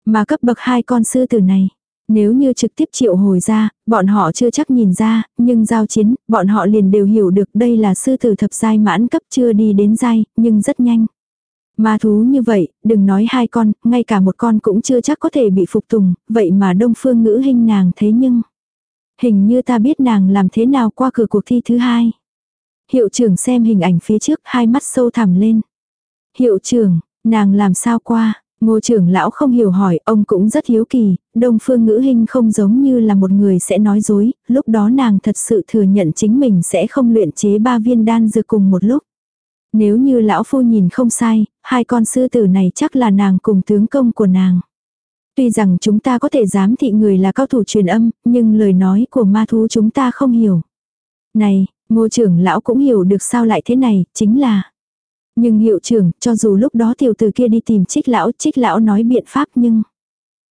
Mà cấp bậc hai con sư tử này, nếu như trực tiếp triệu hồi ra, bọn họ chưa chắc nhìn ra, nhưng giao chiến, bọn họ liền đều hiểu được đây là sư tử thập giai mãn cấp chưa đi đến giai, nhưng rất nhanh. Ma thú như vậy, đừng nói hai con, ngay cả một con cũng chưa chắc có thể bị phục tùng, vậy mà đông phương ngữ hình nàng thế nhưng. Hình như ta biết nàng làm thế nào qua cửa cuộc thi thứ hai. Hiệu trưởng xem hình ảnh phía trước, hai mắt sâu thẳm lên. Hiệu trưởng, nàng làm sao qua, Ngô trưởng lão không hiểu hỏi, ông cũng rất hiếu kỳ, đông phương ngữ hình không giống như là một người sẽ nói dối, lúc đó nàng thật sự thừa nhận chính mình sẽ không luyện chế ba viên đan dược cùng một lúc. Nếu như lão phu nhìn không sai, hai con sư tử này chắc là nàng cùng tướng công của nàng. Tuy rằng chúng ta có thể giám thị người là cao thủ truyền âm, nhưng lời nói của ma thú chúng ta không hiểu. Này, ngô trưởng lão cũng hiểu được sao lại thế này, chính là nhưng hiệu trưởng, cho dù lúc đó tiểu tử kia đi tìm trích lão, trích lão nói biện pháp nhưng...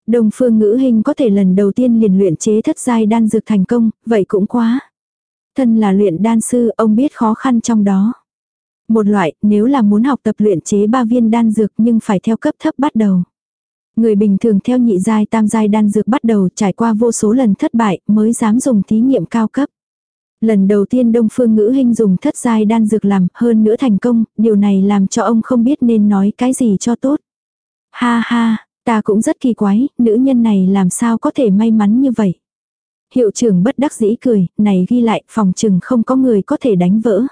Đồng phương ngữ hình có thể lần đầu tiên liền luyện chế thất giai đan dược thành công, vậy cũng quá. Thân là luyện đan sư, ông biết khó khăn trong đó. Một loại, nếu là muốn học tập luyện chế ba viên đan dược nhưng phải theo cấp thấp bắt đầu. Người bình thường theo nhị giai tam giai đan dược bắt đầu trải qua vô số lần thất bại mới dám dùng thí nghiệm cao cấp. Lần đầu tiên Đông Phương Ngữ Hinh dùng thất giai đan dược làm, hơn nữa thành công, điều này làm cho ông không biết nên nói cái gì cho tốt. Ha ha, ta cũng rất kỳ quái, nữ nhân này làm sao có thể may mắn như vậy. Hiệu trưởng bất đắc dĩ cười, này ghi lại, phòng trừng không có người có thể đánh vỡ.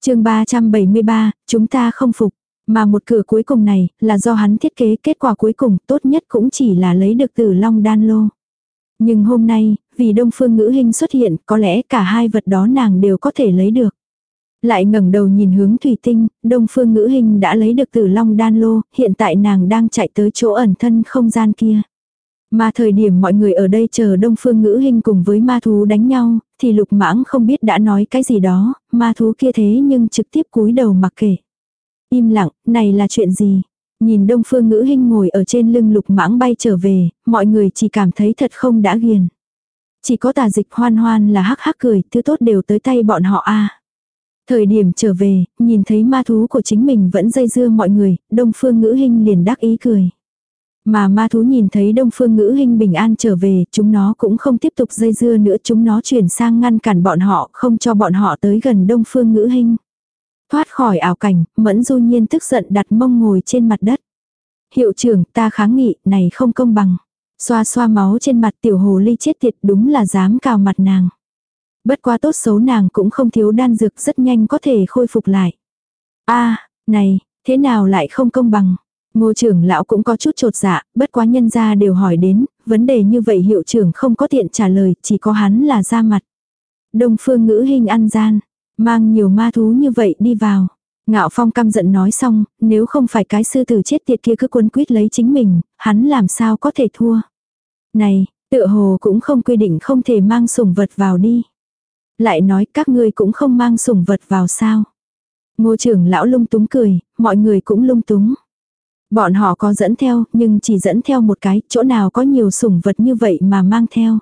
chương 373, chúng ta không phục. Mà một cửa cuối cùng này, là do hắn thiết kế kết quả cuối cùng tốt nhất cũng chỉ là lấy được từ long đan lô. Nhưng hôm nay, vì đông phương ngữ hình xuất hiện, có lẽ cả hai vật đó nàng đều có thể lấy được. Lại ngẩng đầu nhìn hướng thủy tinh, đông phương ngữ hình đã lấy được tử long đan lô, hiện tại nàng đang chạy tới chỗ ẩn thân không gian kia. Mà thời điểm mọi người ở đây chờ đông phương ngữ hình cùng với ma thú đánh nhau, thì lục mãng không biết đã nói cái gì đó, ma thú kia thế nhưng trực tiếp cúi đầu mặc kể. Im lặng, này là chuyện gì? Nhìn đông phương ngữ hình ngồi ở trên lưng lục mãng bay trở về, mọi người chỉ cảm thấy thật không đã ghiền. Chỉ có tà dịch hoan hoan là hắc hắc cười, thứ tốt đều tới tay bọn họ a Thời điểm trở về, nhìn thấy ma thú của chính mình vẫn dây dưa mọi người, đông phương ngữ hình liền đắc ý cười. Mà ma thú nhìn thấy đông phương ngữ hình bình an trở về, chúng nó cũng không tiếp tục dây dưa nữa, chúng nó chuyển sang ngăn cản bọn họ, không cho bọn họ tới gần đông phương ngữ hình. Thoát khỏi ảo cảnh, mẫn du nhiên tức giận đặt mông ngồi trên mặt đất. Hiệu trưởng ta kháng nghị, này không công bằng. Xoa xoa máu trên mặt tiểu hồ ly chết tiệt đúng là dám cào mặt nàng. Bất quá tốt xấu nàng cũng không thiếu đan dược rất nhanh có thể khôi phục lại. a này, thế nào lại không công bằng? Ngô trưởng lão cũng có chút trột dạ, bất quá nhân gia đều hỏi đến, vấn đề như vậy hiệu trưởng không có tiện trả lời, chỉ có hắn là ra mặt. Đông phương ngữ hình ăn gian, mang nhiều ma thú như vậy đi vào. Ngạo Phong căm giận nói xong, nếu không phải cái sư tử chết tiệt kia cứ cuốn quýt lấy chính mình, hắn làm sao có thể thua. Này, tựa hồ cũng không quy định không thể mang sủng vật vào đi. Lại nói các ngươi cũng không mang sủng vật vào sao. Ngô trưởng lão lung túng cười, mọi người cũng lung túng. Bọn họ có dẫn theo, nhưng chỉ dẫn theo một cái, chỗ nào có nhiều sủng vật như vậy mà mang theo.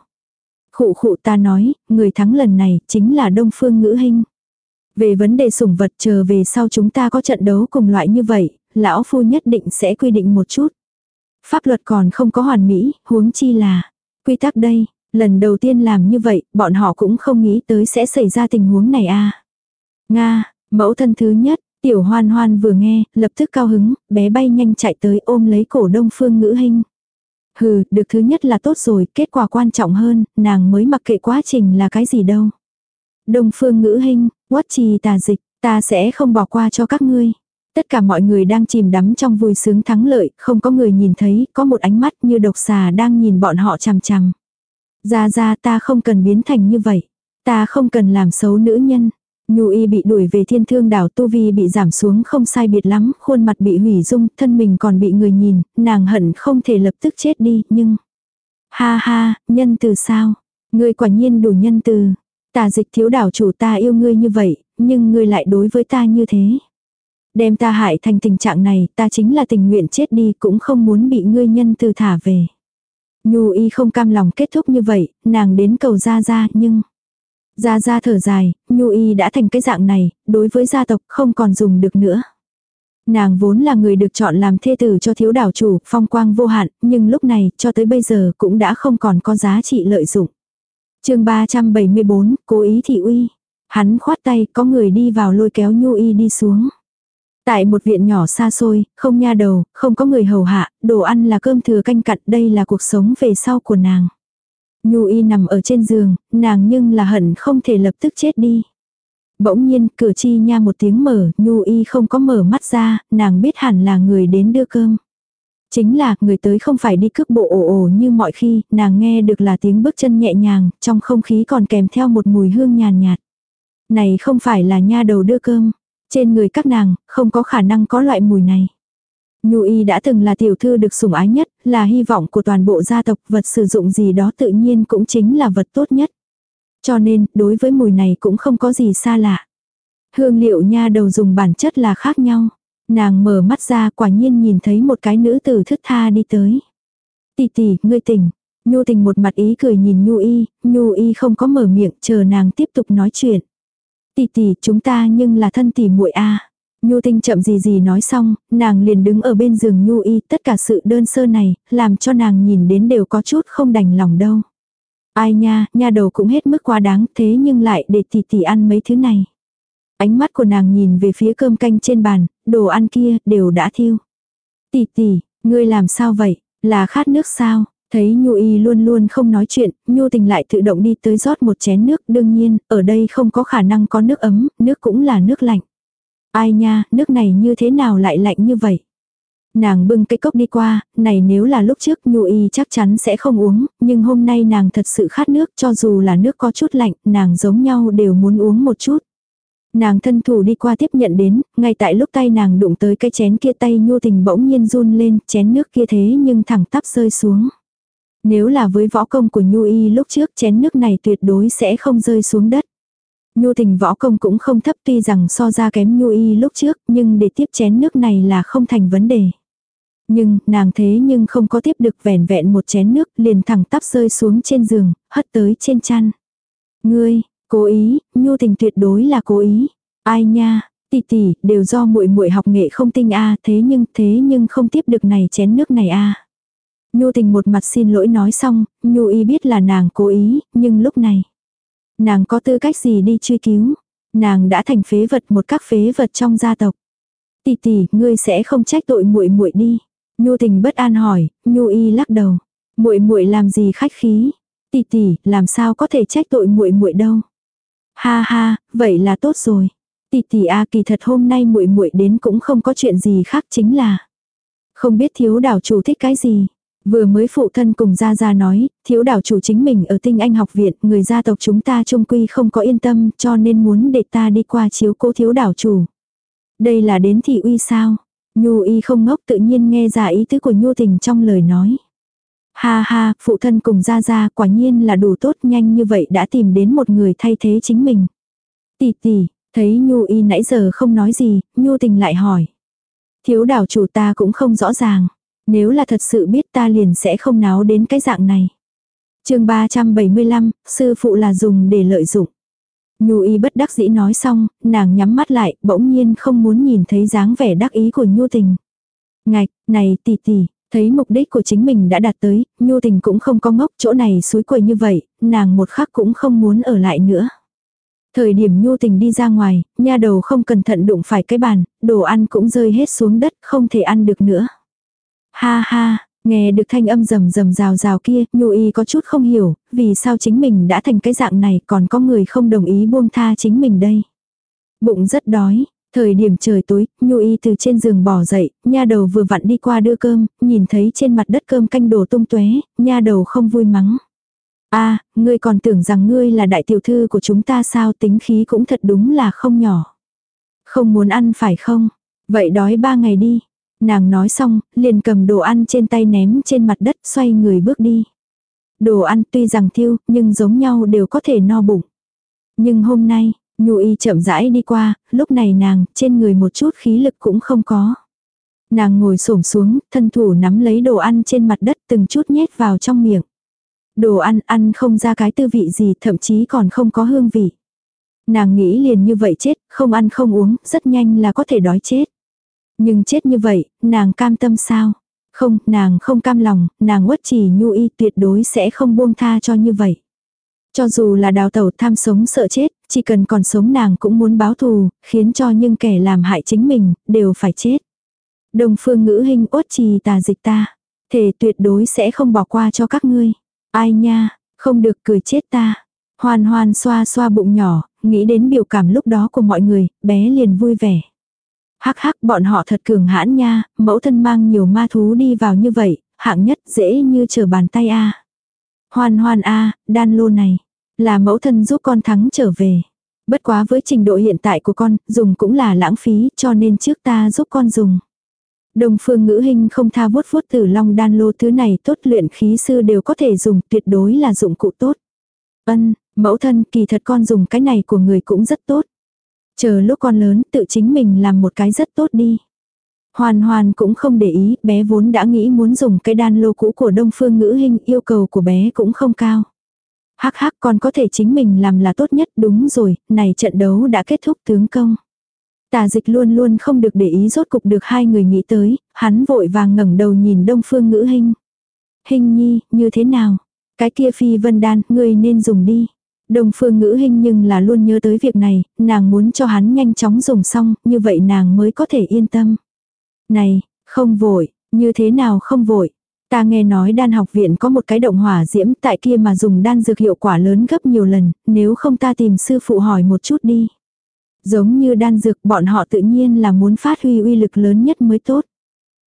Khụ khụ ta nói, người thắng lần này chính là Đông Phương Ngữ Hinh. Về vấn đề sủng vật chờ về sau chúng ta có trận đấu cùng loại như vậy, lão phu nhất định sẽ quy định một chút. Pháp luật còn không có hoàn mỹ, huống chi là quy tắc đây, lần đầu tiên làm như vậy, bọn họ cũng không nghĩ tới sẽ xảy ra tình huống này a. Nga, mẫu thân thứ nhất, tiểu hoan hoan vừa nghe, lập tức cao hứng, bé bay nhanh chạy tới ôm lấy cổ đông phương ngữ hình. Hừ, được thứ nhất là tốt rồi, kết quả quan trọng hơn, nàng mới mặc kệ quá trình là cái gì đâu. Đông phương ngữ hình, quát trì tà dịch, ta sẽ không bỏ qua cho các ngươi. Tất cả mọi người đang chìm đắm trong vui sướng thắng lợi, không có người nhìn thấy, có một ánh mắt như độc xà đang nhìn bọn họ chằm chằm. Ra ra ta không cần biến thành như vậy. Ta không cần làm xấu nữ nhân. Nhu y bị đuổi về thiên thương đảo tu vi bị giảm xuống không sai biệt lắm, khuôn mặt bị hủy dung, thân mình còn bị người nhìn, nàng hận không thể lập tức chết đi, nhưng... Ha ha, nhân từ sao? Người quả nhiên đủ nhân từ. Ta dịch thiếu đảo chủ ta yêu ngươi như vậy, nhưng ngươi lại đối với ta như thế. Đem ta hại thành tình trạng này, ta chính là tình nguyện chết đi cũng không muốn bị ngươi nhân từ thả về. Nhu y không cam lòng kết thúc như vậy, nàng đến cầu ra ra nhưng... Ra ra thở dài, Nhu y đã thành cái dạng này, đối với gia tộc không còn dùng được nữa. Nàng vốn là người được chọn làm thê tử cho thiếu đảo chủ, phong quang vô hạn, nhưng lúc này, cho tới bây giờ cũng đã không còn có giá trị lợi dụng chương 374, cố ý thị uy. Hắn khoát tay, có người đi vào lôi kéo Nhu y đi xuống. Tại một viện nhỏ xa xôi, không nha đầu, không có người hầu hạ, đồ ăn là cơm thừa canh cặn, đây là cuộc sống về sau của nàng. Nhu y nằm ở trên giường, nàng nhưng là hận không thể lập tức chết đi. Bỗng nhiên, cửa chi nha một tiếng mở, Nhu y không có mở mắt ra, nàng biết hẳn là người đến đưa cơm. Chính là, người tới không phải đi cướp bộ ồ ồ như mọi khi, nàng nghe được là tiếng bước chân nhẹ nhàng, trong không khí còn kèm theo một mùi hương nhàn nhạt. Này không phải là nha đầu đưa cơm, trên người các nàng, không có khả năng có loại mùi này. Nhu y đã từng là tiểu thư được sủng ái nhất, là hy vọng của toàn bộ gia tộc, vật sử dụng gì đó tự nhiên cũng chính là vật tốt nhất. Cho nên, đối với mùi này cũng không có gì xa lạ. Hương liệu nha đầu dùng bản chất là khác nhau. Nàng mở mắt ra quả nhiên nhìn thấy một cái nữ tử thức tha đi tới. Tỷ tỷ, ngươi tỉnh. Nhu tình một mặt ý cười nhìn Nhu y, Nhu y không có mở miệng chờ nàng tiếp tục nói chuyện. Tỷ tỷ, chúng ta nhưng là thân tỷ muội a. Nhu tinh chậm gì gì nói xong, nàng liền đứng ở bên giường Nhu y, tất cả sự đơn sơ này, làm cho nàng nhìn đến đều có chút không đành lòng đâu. Ai nha, nha đầu cũng hết mức quá đáng, thế nhưng lại để tỷ tỷ ăn mấy thứ này. Ánh mắt của nàng nhìn về phía cơm canh trên bàn, đồ ăn kia, đều đã thiêu. Tỷ tỷ, ngươi làm sao vậy, là khát nước sao? Thấy Nhu Y luôn luôn không nói chuyện, Nhu tình lại tự động đi tới rót một chén nước, đương nhiên, ở đây không có khả năng có nước ấm, nước cũng là nước lạnh. Ai nha, nước này như thế nào lại lạnh như vậy? Nàng bưng cái cốc đi qua, này nếu là lúc trước Nhu Y chắc chắn sẽ không uống, nhưng hôm nay nàng thật sự khát nước cho dù là nước có chút lạnh, nàng giống nhau đều muốn uống một chút. Nàng thân thủ đi qua tiếp nhận đến, ngay tại lúc tay nàng đụng tới cái chén kia tay Nhu tình bỗng nhiên run lên, chén nước kia thế nhưng thẳng tắp rơi xuống. Nếu là với võ công của Nhu Y lúc trước chén nước này tuyệt đối sẽ không rơi xuống đất. Nhu tình võ công cũng không thấp tuy rằng so ra kém Nhu Y lúc trước nhưng để tiếp chén nước này là không thành vấn đề. Nhưng, nàng thế nhưng không có tiếp được vẻn vẹn một chén nước liền thẳng tắp rơi xuống trên giường, hất tới trên chăn. Ngươi, cố ý, Nhu tình tuyệt đối là cố ý. Ai nha, tỷ tỷ, đều do muội muội học nghệ không tinh a, thế nhưng, thế nhưng không tiếp được này chén nước này a. Nhu tình một mặt xin lỗi nói xong, Nhu y biết là nàng cố ý, nhưng lúc này. Nàng có tư cách gì đi truy cứu. Nàng đã thành phế vật một các phế vật trong gia tộc. Tỷ tỷ, ngươi sẽ không trách tội muội muội đi. Nhu tình bất an hỏi, Nhu y lắc đầu. Muội muội làm gì khách khí? Tỷ tỷ, làm sao có thể trách tội muội muội đâu? Ha ha, vậy là tốt rồi. Tỷ tỷ a kỳ thật hôm nay muội muội đến cũng không có chuyện gì khác chính là không biết thiếu đảo chủ thích cái gì. Vừa mới phụ thân cùng Gia Gia nói, thiếu đảo chủ chính mình ở tinh anh học viện, người gia tộc chúng ta trung quy không có yên tâm cho nên muốn để ta đi qua chiếu cố thiếu đảo chủ. Đây là đến thị uy sao? Nhu y không ngốc tự nhiên nghe ra ý tứ của Nhu tình trong lời nói. Ha ha, phụ thân cùng Gia Gia quả nhiên là đủ tốt nhanh như vậy đã tìm đến một người thay thế chính mình. Tỷ tỷ, thấy Nhu y nãy giờ không nói gì, Nhu tình lại hỏi. Thiếu đảo chủ ta cũng không rõ ràng. Nếu là thật sự biết ta liền sẽ không náo đến cái dạng này. chương 375, sư phụ là dùng để lợi dụng. Nhu y bất đắc dĩ nói xong, nàng nhắm mắt lại, bỗng nhiên không muốn nhìn thấy dáng vẻ đắc ý của Nhu tình. Ngạch, này tỷ tỷ, thấy mục đích của chính mình đã đạt tới, Nhu tình cũng không có ngốc chỗ này suối quầy như vậy, nàng một khắc cũng không muốn ở lại nữa. Thời điểm Nhu tình đi ra ngoài, nha đầu không cẩn thận đụng phải cái bàn, đồ ăn cũng rơi hết xuống đất, không thể ăn được nữa. Ha ha, nghe được thanh âm rầm rầm rào rào kia, Nhu y có chút không hiểu, vì sao chính mình đã thành cái dạng này còn có người không đồng ý buông tha chính mình đây. Bụng rất đói, thời điểm trời tối, Nhu y từ trên giường bỏ dậy, nha đầu vừa vặn đi qua đưa cơm, nhìn thấy trên mặt đất cơm canh đổ tung tóe, nha đầu không vui mắng. a ngươi còn tưởng rằng ngươi là đại tiểu thư của chúng ta sao tính khí cũng thật đúng là không nhỏ. Không muốn ăn phải không? Vậy đói ba ngày đi, Nàng nói xong, liền cầm đồ ăn trên tay ném trên mặt đất xoay người bước đi. Đồ ăn tuy rằng thiêu, nhưng giống nhau đều có thể no bụng. Nhưng hôm nay, Nhu y chậm rãi đi qua, lúc này nàng, trên người một chút khí lực cũng không có. Nàng ngồi xổm xuống, thân thủ nắm lấy đồ ăn trên mặt đất từng chút nhét vào trong miệng. Đồ ăn ăn không ra cái tư vị gì, thậm chí còn không có hương vị. Nàng nghĩ liền như vậy chết, không ăn không uống, rất nhanh là có thể đói chết. Nhưng chết như vậy, nàng cam tâm sao? Không, nàng không cam lòng, nàng uất chỉ nhu y tuyệt đối sẽ không buông tha cho như vậy. Cho dù là đào tẩu tham sống sợ chết, chỉ cần còn sống nàng cũng muốn báo thù, khiến cho những kẻ làm hại chính mình, đều phải chết. Đồng phương ngữ hình ốt trì tà dịch ta. Thể tuyệt đối sẽ không bỏ qua cho các ngươi. Ai nha, không được cười chết ta. Hoan hoan xoa xoa bụng nhỏ, nghĩ đến biểu cảm lúc đó của mọi người, bé liền vui vẻ. Hắc hắc bọn họ thật cường hãn nha, mẫu thân mang nhiều ma thú đi vào như vậy, hạng nhất dễ như trở bàn tay a. Hoan hoan a, đan lô này, là mẫu thân giúp con thắng trở về. Bất quá với trình độ hiện tại của con, dùng cũng là lãng phí, cho nên trước ta giúp con dùng. Đồng phương ngữ hình không tha vuốt vuốt tử long đan lô thứ này tốt luyện khí sư đều có thể dùng, tuyệt đối là dụng cụ tốt. Ân, mẫu thân kỳ thật con dùng cái này của người cũng rất tốt. Chờ lúc con lớn tự chính mình làm một cái rất tốt đi. Hoàn hoàn cũng không để ý, bé vốn đã nghĩ muốn dùng cái đan lô cũ của đông phương ngữ hình, yêu cầu của bé cũng không cao. Hắc hắc con có thể chính mình làm là tốt nhất, đúng rồi, này trận đấu đã kết thúc tướng công. Tà dịch luôn luôn không được để ý rốt cục được hai người nghĩ tới, hắn vội vàng ngẩng đầu nhìn đông phương ngữ hình. Hình nhi, như thế nào? Cái kia phi vân đan, ngươi nên dùng đi. đông phương ngữ hình nhưng là luôn nhớ tới việc này, nàng muốn cho hắn nhanh chóng dùng xong, như vậy nàng mới có thể yên tâm. Này, không vội, như thế nào không vội. Ta nghe nói đan học viện có một cái động hỏa diễm tại kia mà dùng đan dược hiệu quả lớn gấp nhiều lần, nếu không ta tìm sư phụ hỏi một chút đi. Giống như đan dược bọn họ tự nhiên là muốn phát huy uy lực lớn nhất mới tốt.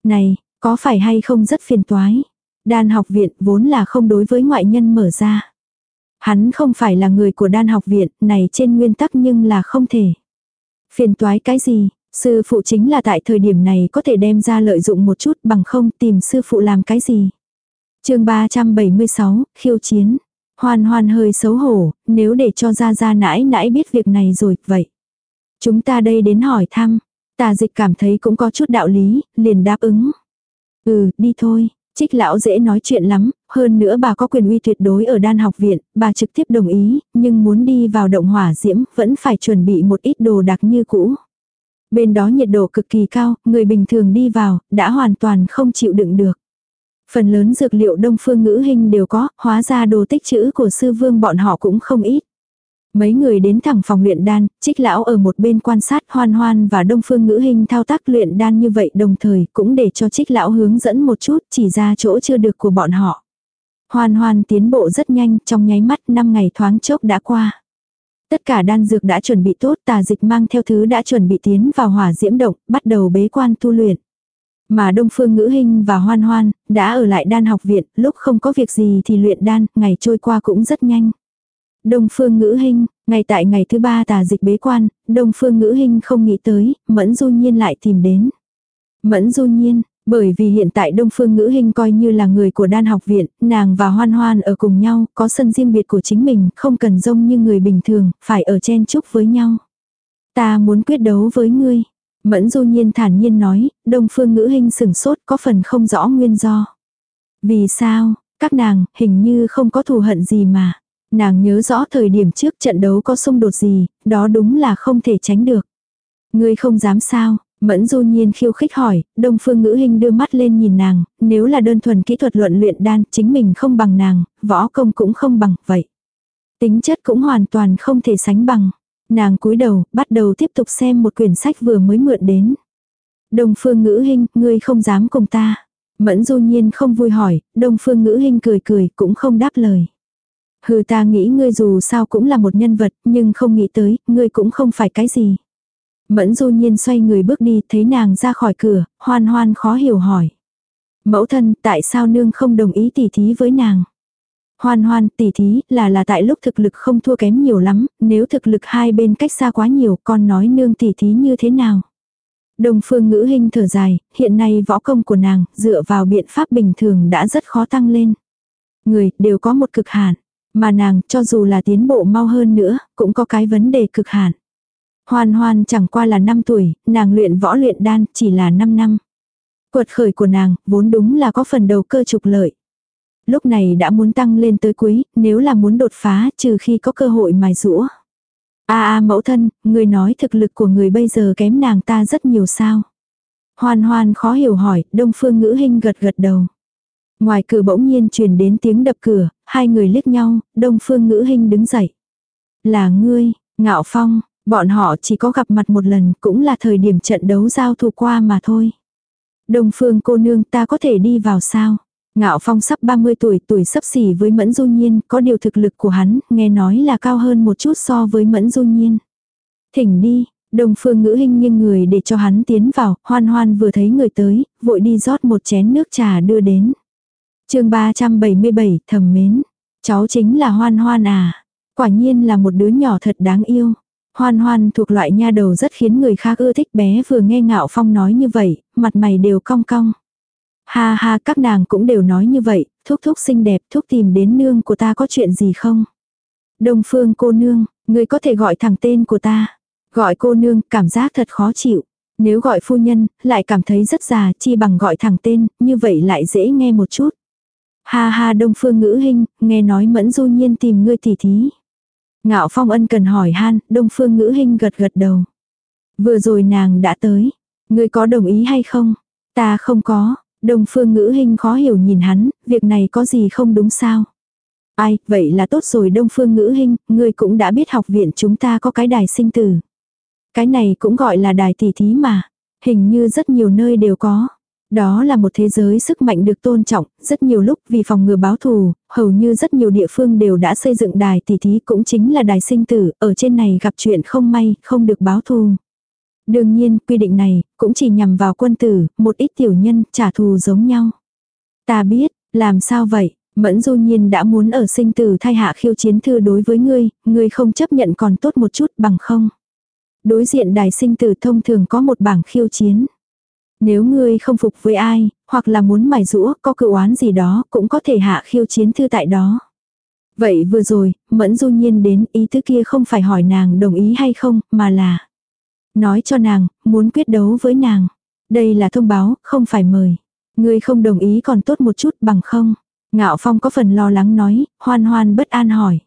Này, có phải hay không rất phiền toái. Đan học viện vốn là không đối với ngoại nhân mở ra. Hắn không phải là người của đan học viện, này trên nguyên tắc nhưng là không thể. Phiền toái cái gì, sư phụ chính là tại thời điểm này có thể đem ra lợi dụng một chút bằng không tìm sư phụ làm cái gì. chương 376, khiêu chiến. Hoan hoan hơi xấu hổ, nếu để cho ra ra nãi nãi biết việc này rồi, vậy. Chúng ta đây đến hỏi thăm. Tà dịch cảm thấy cũng có chút đạo lý, liền đáp ứng. Ừ, đi thôi. Trích lão dễ nói chuyện lắm, hơn nữa bà có quyền uy tuyệt đối ở đan học viện, bà trực tiếp đồng ý, nhưng muốn đi vào động hỏa diễm vẫn phải chuẩn bị một ít đồ đặc như cũ. Bên đó nhiệt độ cực kỳ cao, người bình thường đi vào, đã hoàn toàn không chịu đựng được. Phần lớn dược liệu đông phương ngữ hình đều có, hóa ra đồ tích chữ của sư vương bọn họ cũng không ít. Mấy người đến thẳng phòng luyện đan, trích lão ở một bên quan sát hoan hoan và đông phương ngữ hình thao tác luyện đan như vậy đồng thời cũng để cho trích lão hướng dẫn một chút chỉ ra chỗ chưa được của bọn họ. Hoan hoan tiến bộ rất nhanh trong nháy mắt 5 ngày thoáng chốc đã qua. Tất cả đan dược đã chuẩn bị tốt tà dịch mang theo thứ đã chuẩn bị tiến vào hỏa diễm động, bắt đầu bế quan tu luyện. Mà Đông Phương Ngữ hình và Hoan Hoan, đã ở lại đan học viện, lúc không có việc gì thì luyện đan, ngày trôi qua cũng rất nhanh. Đông Phương Ngữ hình ngày tại ngày thứ ba tà dịch bế quan, Đông Phương Ngữ hình không nghĩ tới, Mẫn Du Nhiên lại tìm đến. Mẫn Du Nhiên, bởi vì hiện tại Đông Phương Ngữ Hinh coi như là người của đan học viện, nàng và Hoan Hoan ở cùng nhau, có sân riêng biệt của chính mình, không cần rông như người bình thường, phải ở chen chúc với nhau. Ta muốn quyết đấu với ngươi. Mẫn Du Nhiên thản nhiên nói, Đông Phương Ngữ Hinh sừng sốt có phần không rõ nguyên do. Vì sao, các nàng, hình như không có thù hận gì mà. Nàng nhớ rõ thời điểm trước trận đấu có xung đột gì, đó đúng là không thể tránh được. Ngươi không dám sao, Mẫn du nhiên khiêu khích hỏi, đông phương ngữ hình đưa mắt lên nhìn nàng, nếu là đơn thuần kỹ thuật luận luyện đan, chính mình không bằng nàng, võ công cũng không bằng, vậy. Tính chất cũng hoàn toàn không thể sánh bằng. Nàng cúi đầu, bắt đầu tiếp tục xem một quyển sách vừa mới mượn đến. Đông phương ngữ hình, ngươi không dám cùng ta. Mẫn du nhiên không vui hỏi, đông phương ngữ hình cười cười, cũng không đáp lời. Hừ ta nghĩ ngươi dù sao cũng là một nhân vật, nhưng không nghĩ tới, ngươi cũng không phải cái gì. Mẫn du nhiên xoay người bước đi, thấy nàng ra khỏi cửa, hoan hoan khó hiểu hỏi. Mẫu thân, tại sao nương không đồng ý tỉ thí với nàng? Hoan hoan tỉ thí là là tại lúc thực lực không thua kém nhiều lắm, nếu thực lực hai bên cách xa quá nhiều con nói nương tỉ thí như thế nào? Đồng phương ngữ hình thở dài, hiện nay võ công của nàng dựa vào biện pháp bình thường đã rất khó tăng lên. Người đều có một cực hạn. Mà nàng, cho dù là tiến bộ mau hơn nữa, cũng có cái vấn đề cực hạn. Hoan hoan chẳng qua là 5 tuổi, nàng luyện võ luyện đan chỉ là 5 năm. Quật khởi của nàng, vốn đúng là có phần đầu cơ trục lợi. Lúc này đã muốn tăng lên tới cuối, nếu là muốn đột phá, trừ khi có cơ hội mài rũa. a a mẫu thân, người nói thực lực của người bây giờ kém nàng ta rất nhiều sao. Hoan hoan khó hiểu hỏi, đông phương ngữ hình gật gật đầu. Ngoài cửa bỗng nhiên truyền đến tiếng đập cửa, hai người liếc nhau, đông phương ngữ hình đứng dậy. Là ngươi, ngạo phong, bọn họ chỉ có gặp mặt một lần cũng là thời điểm trận đấu giao thủ qua mà thôi. Đông phương cô nương ta có thể đi vào sao? Ngạo Phong sắp 30 tuổi, tuổi sắp xỉ với Mẫn Du Nhiên, có điều thực lực của hắn, nghe nói là cao hơn một chút so với Mẫn Du Nhiên. Thỉnh đi, Đông Phương Ngữ Hinh nghiêng người để cho hắn tiến vào, hoan hoan vừa thấy người tới, vội đi rót một chén nước trà đưa đến. chương 377, thầm mến. Cháu chính là hoan hoan à. Quả nhiên là một đứa nhỏ thật đáng yêu. Hoan hoan thuộc loại nha đầu rất khiến người khác ưa thích bé vừa nghe Ngạo Phong nói như vậy, mặt mày đều cong cong. Ha ha các nàng cũng đều nói như vậy, thúc thúc xinh đẹp thúc tìm đến nương của ta có chuyện gì không? Đông phương cô nương, người có thể gọi thẳng tên của ta. Gọi cô nương, cảm giác thật khó chịu. Nếu gọi phu nhân, lại cảm thấy rất già, chi bằng gọi thẳng tên, như vậy lại dễ nghe một chút. Ha ha đông phương ngữ hình, nghe nói mẫn du nhiên tìm ngươi tỉ thí. Ngạo phong ân cần hỏi han, đông phương ngữ hình gật gật đầu. Vừa rồi nàng đã tới. Ngươi có đồng ý hay không? Ta không có. Đông phương ngữ hình khó hiểu nhìn hắn, việc này có gì không đúng sao? Ai, vậy là tốt rồi Đông phương ngữ hình, ngươi cũng đã biết học viện chúng ta có cái đài sinh tử. Cái này cũng gọi là đài tỷ thí mà. Hình như rất nhiều nơi đều có. Đó là một thế giới sức mạnh được tôn trọng, rất nhiều lúc vì phòng ngừa báo thù, hầu như rất nhiều địa phương đều đã xây dựng đài tỷ thí cũng chính là đài sinh tử, ở trên này gặp chuyện không may, không được báo thù. Đương nhiên, quy định này, cũng chỉ nhằm vào quân tử, một ít tiểu nhân, trả thù giống nhau. Ta biết, làm sao vậy, Mẫn du nhiên đã muốn ở sinh tử thay hạ khiêu chiến thư đối với ngươi, ngươi không chấp nhận còn tốt một chút bằng không. Đối diện đài sinh tử thông thường có một bảng khiêu chiến. Nếu ngươi không phục với ai, hoặc là muốn mài rũa, có cự oán gì đó, cũng có thể hạ khiêu chiến thư tại đó. Vậy vừa rồi, Mẫn du nhiên đến ý thứ kia không phải hỏi nàng đồng ý hay không, mà là nói cho nàng, muốn quyết đấu với nàng. Đây là thông báo, không phải mời. Ngươi không đồng ý còn tốt một chút bằng không. Ngạo Phong có phần lo lắng nói, hoan hoan bất an hỏi.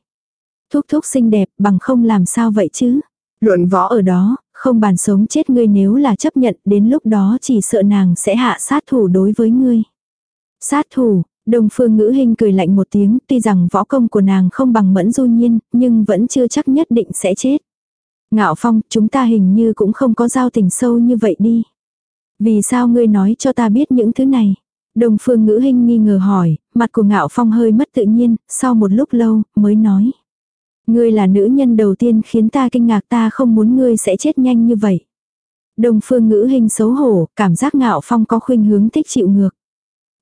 Thúc thúc xinh đẹp bằng không làm sao vậy chứ. Luận võ ở đó, không bàn sống chết ngươi nếu là chấp nhận đến lúc đó chỉ sợ nàng sẽ hạ sát thủ đối với ngươi. Sát thủ, Đông Phương Ngữ Hinh cười lạnh một tiếng, tuy rằng võ công của nàng không bằng Mẫn Du Nhiên, nhưng vẫn chưa chắc nhất định sẽ chết. Ngạo Phong, chúng ta hình như cũng không có giao tình sâu như vậy đi. Vì sao ngươi nói cho ta biết những thứ này? Đông Phương Ngữ Hinh nghi ngờ hỏi, mặt của Ngạo Phong hơi mất tự nhiên, sau một lúc lâu, mới nói. Ngươi là nữ nhân đầu tiên khiến ta kinh ngạc ta không muốn ngươi sẽ chết nhanh như vậy. Đồng Phương Ngữ hình xấu hổ, cảm giác Ngạo Phong có khuynh hướng thích chịu ngược.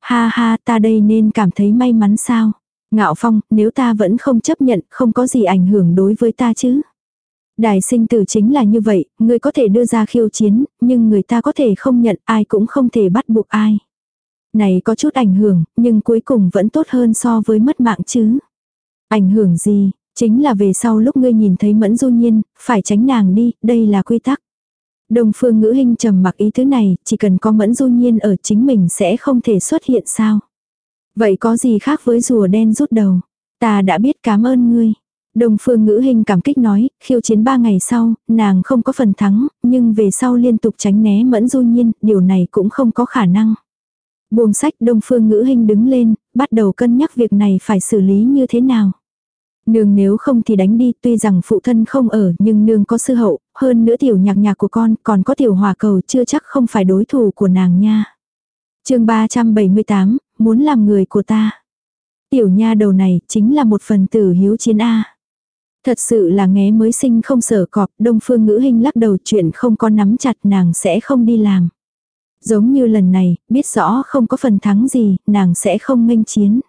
Ha ha, ta đây nên cảm thấy may mắn sao? Ngạo Phong, nếu ta vẫn không chấp nhận, không có gì ảnh hưởng đối với ta chứ? Đài sinh tử chính là như vậy, người có thể đưa ra khiêu chiến, nhưng người ta có thể không nhận, ai cũng không thể bắt buộc ai. Này có chút ảnh hưởng, nhưng cuối cùng vẫn tốt hơn so với mất mạng chứ. Ảnh hưởng gì, chính là về sau lúc ngươi nhìn thấy mẫn du nhiên, phải tránh nàng đi, đây là quy tắc. Đồng phương ngữ hình trầm mặc ý thứ này, chỉ cần có mẫn du nhiên ở chính mình sẽ không thể xuất hiện sao. Vậy có gì khác với rùa đen rút đầu? Ta đã biết cảm ơn ngươi. Đông phương ngữ hình cảm kích nói, khiêu chiến ba ngày sau, nàng không có phần thắng, nhưng về sau liên tục tránh né mẫn du nhiên, điều này cũng không có khả năng. Buông sách đông phương ngữ hình đứng lên, bắt đầu cân nhắc việc này phải xử lý như thế nào. Nương nếu không thì đánh đi, tuy rằng phụ thân không ở, nhưng nương có sư hậu, hơn nữa tiểu nhạc nhạc của con, còn có tiểu hòa cầu chưa chắc không phải đối thủ của nàng nha. chương 378, muốn làm người của ta. Tiểu nha đầu này chính là một phần tử hiếu chiến A. Thật sự là nghé mới sinh không sở cọp, đông phương ngữ hình lắc đầu chuyện không có nắm chặt nàng sẽ không đi làm. Giống như lần này, biết rõ không có phần thắng gì, nàng sẽ không nghênh chiến.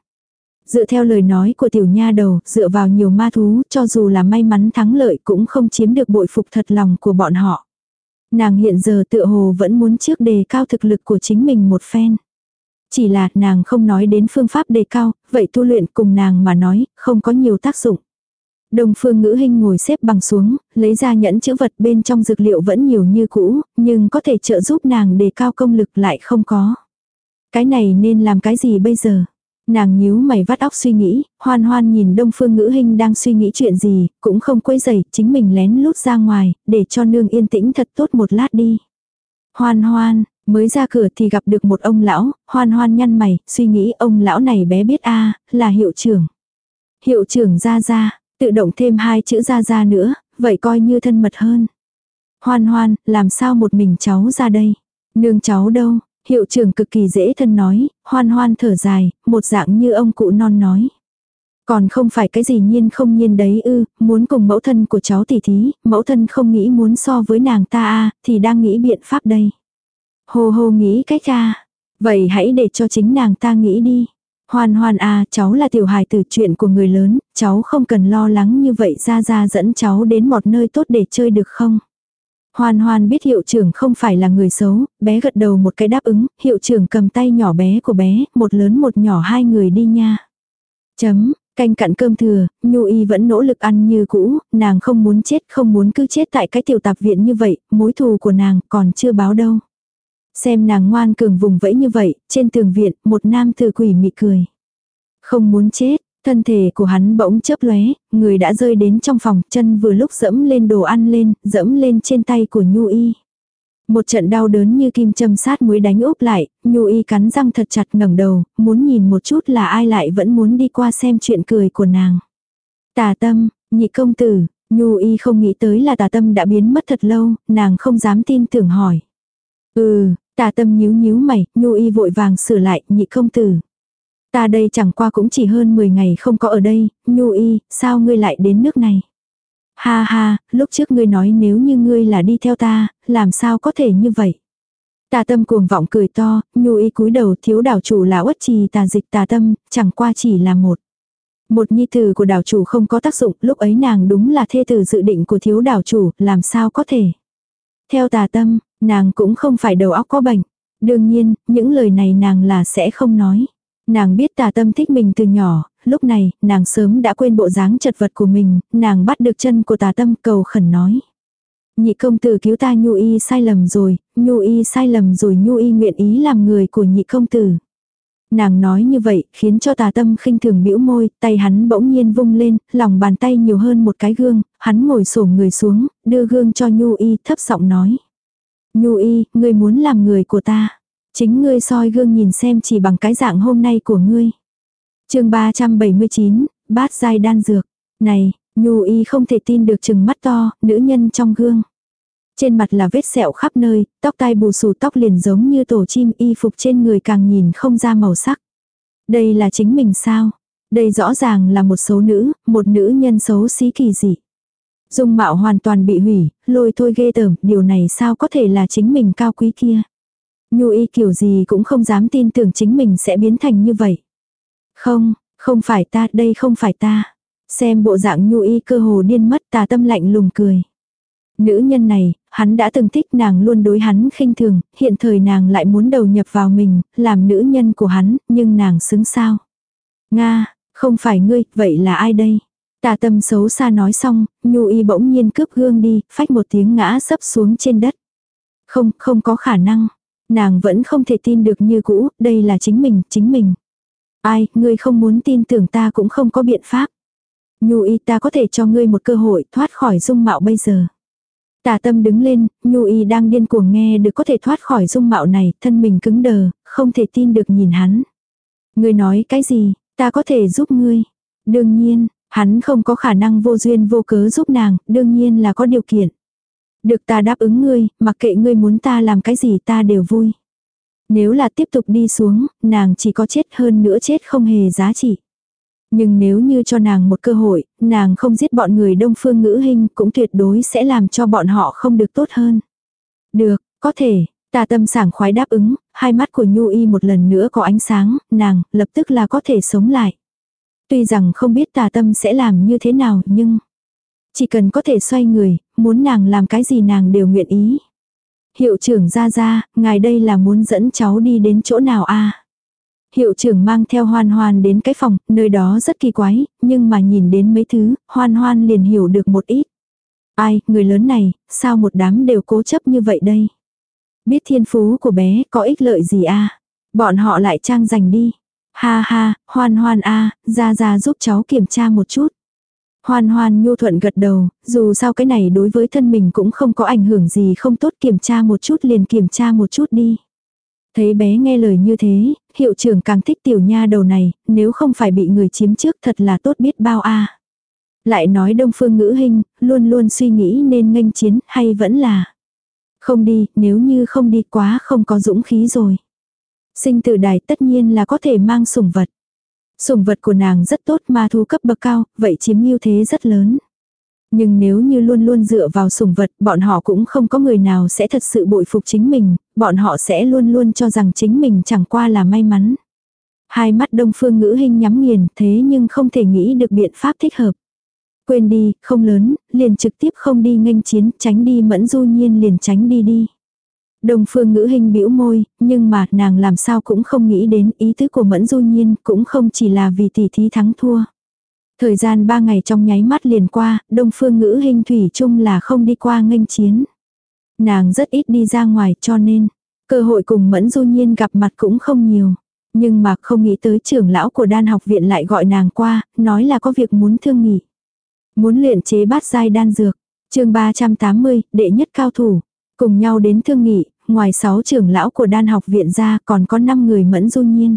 Dựa theo lời nói của tiểu nha đầu, dựa vào nhiều ma thú, cho dù là may mắn thắng lợi cũng không chiếm được bội phục thật lòng của bọn họ. Nàng hiện giờ tựa hồ vẫn muốn trước đề cao thực lực của chính mình một phen. Chỉ là nàng không nói đến phương pháp đề cao, vậy tu luyện cùng nàng mà nói, không có nhiều tác dụng. Đồng phương ngữ hình ngồi xếp bằng xuống, lấy ra nhẫn chữ vật bên trong dược liệu vẫn nhiều như cũ, nhưng có thể trợ giúp nàng đề cao công lực lại không có. Cái này nên làm cái gì bây giờ? Nàng nhíu mày vắt óc suy nghĩ, hoan hoan nhìn đông phương ngữ hình đang suy nghĩ chuyện gì, cũng không quấy rầy, chính mình lén lút ra ngoài, để cho nương yên tĩnh thật tốt một lát đi. Hoan hoan, mới ra cửa thì gặp được một ông lão, hoan hoan nhăn mày, suy nghĩ ông lão này bé biết a là hiệu trưởng. Hiệu trưởng ra ra, tự động thêm hai chữ ra ra nữa, vậy coi như thân mật hơn. Hoan hoan, làm sao một mình cháu ra đây? Nương cháu đâu? Hiệu trưởng cực kỳ dễ thân nói, hoan hoan thở dài, một dạng như ông cụ non nói. Còn không phải cái gì nhiên không nhiên đấy ư, muốn cùng mẫu thân của cháu tỷ thí, mẫu thân không nghĩ muốn so với nàng ta a thì đang nghĩ biện pháp đây. Hồ hồ nghĩ cách a Vậy hãy để cho chính nàng ta nghĩ đi. Hoan hoan à, cháu là tiểu hài từ chuyện của người lớn, cháu không cần lo lắng như vậy ra ra dẫn cháu đến một nơi tốt để chơi được không? Hoan hoan biết hiệu trưởng không phải là người xấu, bé gật đầu một cái đáp ứng, hiệu trưởng cầm tay nhỏ bé của bé, một lớn một nhỏ hai người đi nha. Chấm, canh cặn cơm thừa, Nhu Y vẫn nỗ lực ăn như cũ, nàng không muốn chết không muốn cứ chết tại cái tiểu tạp viện như vậy, mối thù của nàng còn chưa báo đâu. Xem nàng ngoan cường vùng vẫy như vậy, trên tường viện, một nam thừa quỷ mị cười. Không muốn chết, thân thể của hắn bỗng chớp lóe, người đã rơi đến trong phòng, chân vừa lúc dẫm lên đồ ăn lên, dẫm lên trên tay của Nhu Y. Một trận đau đớn như kim châm sát muối đánh úp lại, Nhu Y cắn răng thật chặt ngẩng đầu, muốn nhìn một chút là ai lại vẫn muốn đi qua xem chuyện cười của nàng. Tà tâm, nhị công tử, Nhu Y không nghĩ tới là tà tâm đã biến mất thật lâu, nàng không dám tin tưởng hỏi. Ừ, tà tâm nhíu nhíu mày, Nhu Y vội vàng sửa lại, nhị công tử. Ta đây chẳng qua cũng chỉ hơn 10 ngày không có ở đây, Nhu Y, sao ngươi lại đến nước này? Ha ha, lúc trước ngươi nói nếu như ngươi là đi theo ta, làm sao có thể như vậy? Tà tâm cuồng vọng cười to, Nhu Y cúi đầu thiếu đảo chủ là uất trì tà dịch tà tâm, chẳng qua chỉ là một. Một nhi tử của đảo chủ không có tác dụng, lúc ấy nàng đúng là thê tử dự định của thiếu đảo chủ, làm sao có thể? Theo tà tâm, nàng cũng không phải đầu óc có bệnh. Đương nhiên, những lời này nàng là sẽ không nói. Nàng biết tà tâm thích mình từ nhỏ, lúc này, nàng sớm đã quên bộ dáng chật vật của mình, nàng bắt được chân của tà tâm cầu khẩn nói. Nhị công tử cứu ta nhu y sai lầm rồi, nhu y sai lầm rồi nhu y nguyện ý làm người của nhị công tử. Nàng nói như vậy, khiến cho tà tâm khinh thường bĩu môi, tay hắn bỗng nhiên vung lên, lòng bàn tay nhiều hơn một cái gương, hắn ngồi xổm người xuống, đưa gương cho Nhu Y thấp giọng nói. Nhu Y, ngươi muốn làm người của ta. Chính ngươi soi gương nhìn xem chỉ bằng cái dạng hôm nay của ngươi. chương 379, bát giai đan dược. Này, Nhu y không thể tin được chừng mắt to, nữ nhân trong gương. Trên mặt là vết sẹo khắp nơi, tóc tai bù xù tóc liền giống như tổ chim y phục trên người càng nhìn không ra màu sắc. Đây là chính mình sao? Đây rõ ràng là một số nữ, một nữ nhân xấu xí kỳ dị. Dung mạo hoàn toàn bị hủy, lôi thôi ghê tởm, điều này sao có thể là chính mình cao quý kia. Nhu y kiểu gì cũng không dám tin tưởng chính mình sẽ biến thành như vậy. Không, không phải ta, đây không phải ta. Xem bộ dạng nhu y cơ hồ điên mất tà tâm lạnh lùng cười. Nữ nhân này, hắn đã từng thích nàng luôn đối hắn khinh thường, hiện thời nàng lại muốn đầu nhập vào mình, làm nữ nhân của hắn, nhưng nàng xứng sao. Nga, không phải ngươi, vậy là ai đây? Tà tâm xấu xa nói xong, nhu y bỗng nhiên cướp gương đi, phách một tiếng ngã sấp xuống trên đất. Không, không có khả năng. Nàng vẫn không thể tin được như cũ, đây là chính mình, chính mình. Ai, ngươi không muốn tin tưởng ta cũng không có biện pháp. Nhu y ta có thể cho ngươi một cơ hội thoát khỏi dung mạo bây giờ. Tà tâm đứng lên, Nhu y đang điên cuồng nghe được có thể thoát khỏi dung mạo này, thân mình cứng đờ, không thể tin được nhìn hắn. Ngươi nói cái gì, ta có thể giúp ngươi. Đương nhiên, hắn không có khả năng vô duyên vô cớ giúp nàng, đương nhiên là có điều kiện. Được ta đáp ứng ngươi, mặc kệ ngươi muốn ta làm cái gì ta đều vui. Nếu là tiếp tục đi xuống, nàng chỉ có chết hơn nữa chết không hề giá trị. Nhưng nếu như cho nàng một cơ hội, nàng không giết bọn người đông phương ngữ hình cũng tuyệt đối sẽ làm cho bọn họ không được tốt hơn. Được, có thể, tà tâm sảng khoái đáp ứng, hai mắt của Nhu Y một lần nữa có ánh sáng, nàng lập tức là có thể sống lại. Tuy rằng không biết tà tâm sẽ làm như thế nào nhưng chỉ cần có thể xoay người, muốn nàng làm cái gì nàng đều nguyện ý. Hiệu trưởng ra ra, ngài đây là muốn dẫn cháu đi đến chỗ nào a Hiệu trưởng mang theo hoan hoan đến cái phòng, nơi đó rất kỳ quái, nhưng mà nhìn đến mấy thứ, hoan hoan liền hiểu được một ít. Ai, người lớn này, sao một đám đều cố chấp như vậy đây? Biết thiên phú của bé có ích lợi gì a Bọn họ lại trang giành đi. Ha ha, hoan hoan a ra ra giúp cháu kiểm tra một chút. Hoan hoan nhu thuận gật đầu, dù sao cái này đối với thân mình cũng không có ảnh hưởng gì không tốt kiểm tra một chút liền kiểm tra một chút đi. Thấy bé nghe lời như thế, hiệu trưởng càng thích tiểu nha đầu này, nếu không phải bị người chiếm trước thật là tốt biết bao a. Lại nói đông phương ngữ hình, luôn luôn suy nghĩ nên nghênh chiến hay vẫn là. Không đi, nếu như không đi quá không có dũng khí rồi. Sinh tử đài tất nhiên là có thể mang sủng vật. Sủng vật của nàng rất tốt ma thú cấp bậc cao, vậy chiếm ưu thế rất lớn. Nhưng nếu như luôn luôn dựa vào sủng vật, bọn họ cũng không có người nào sẽ thật sự bội phục chính mình, bọn họ sẽ luôn luôn cho rằng chính mình chẳng qua là may mắn. Hai mắt đông phương ngữ hình nhắm nghiền thế nhưng không thể nghĩ được biện pháp thích hợp. Quên đi, không lớn, liền trực tiếp không đi nghênh chiến, tránh đi mẫn du nhiên liền tránh đi đi. Đồng phương ngữ hình bĩu môi, nhưng mà nàng làm sao cũng không nghĩ đến ý tứ của mẫn du nhiên cũng không chỉ là vì tỷ thí thắng thua. Thời gian ba ngày trong nháy mắt liền qua, đông phương ngữ hình thủy chung là không đi qua nghênh chiến. Nàng rất ít đi ra ngoài cho nên, cơ hội cùng mẫn du nhiên gặp mặt cũng không nhiều. Nhưng mà không nghĩ tới trưởng lão của đan học viện lại gọi nàng qua, nói là có việc muốn thương nghị. Muốn luyện chế bát giai đan dược. chương 380, đệ nhất cao thủ. Cùng nhau đến thương nghị, ngoài 6 trưởng lão của đan học viện ra còn có 5 người mẫn du nhiên.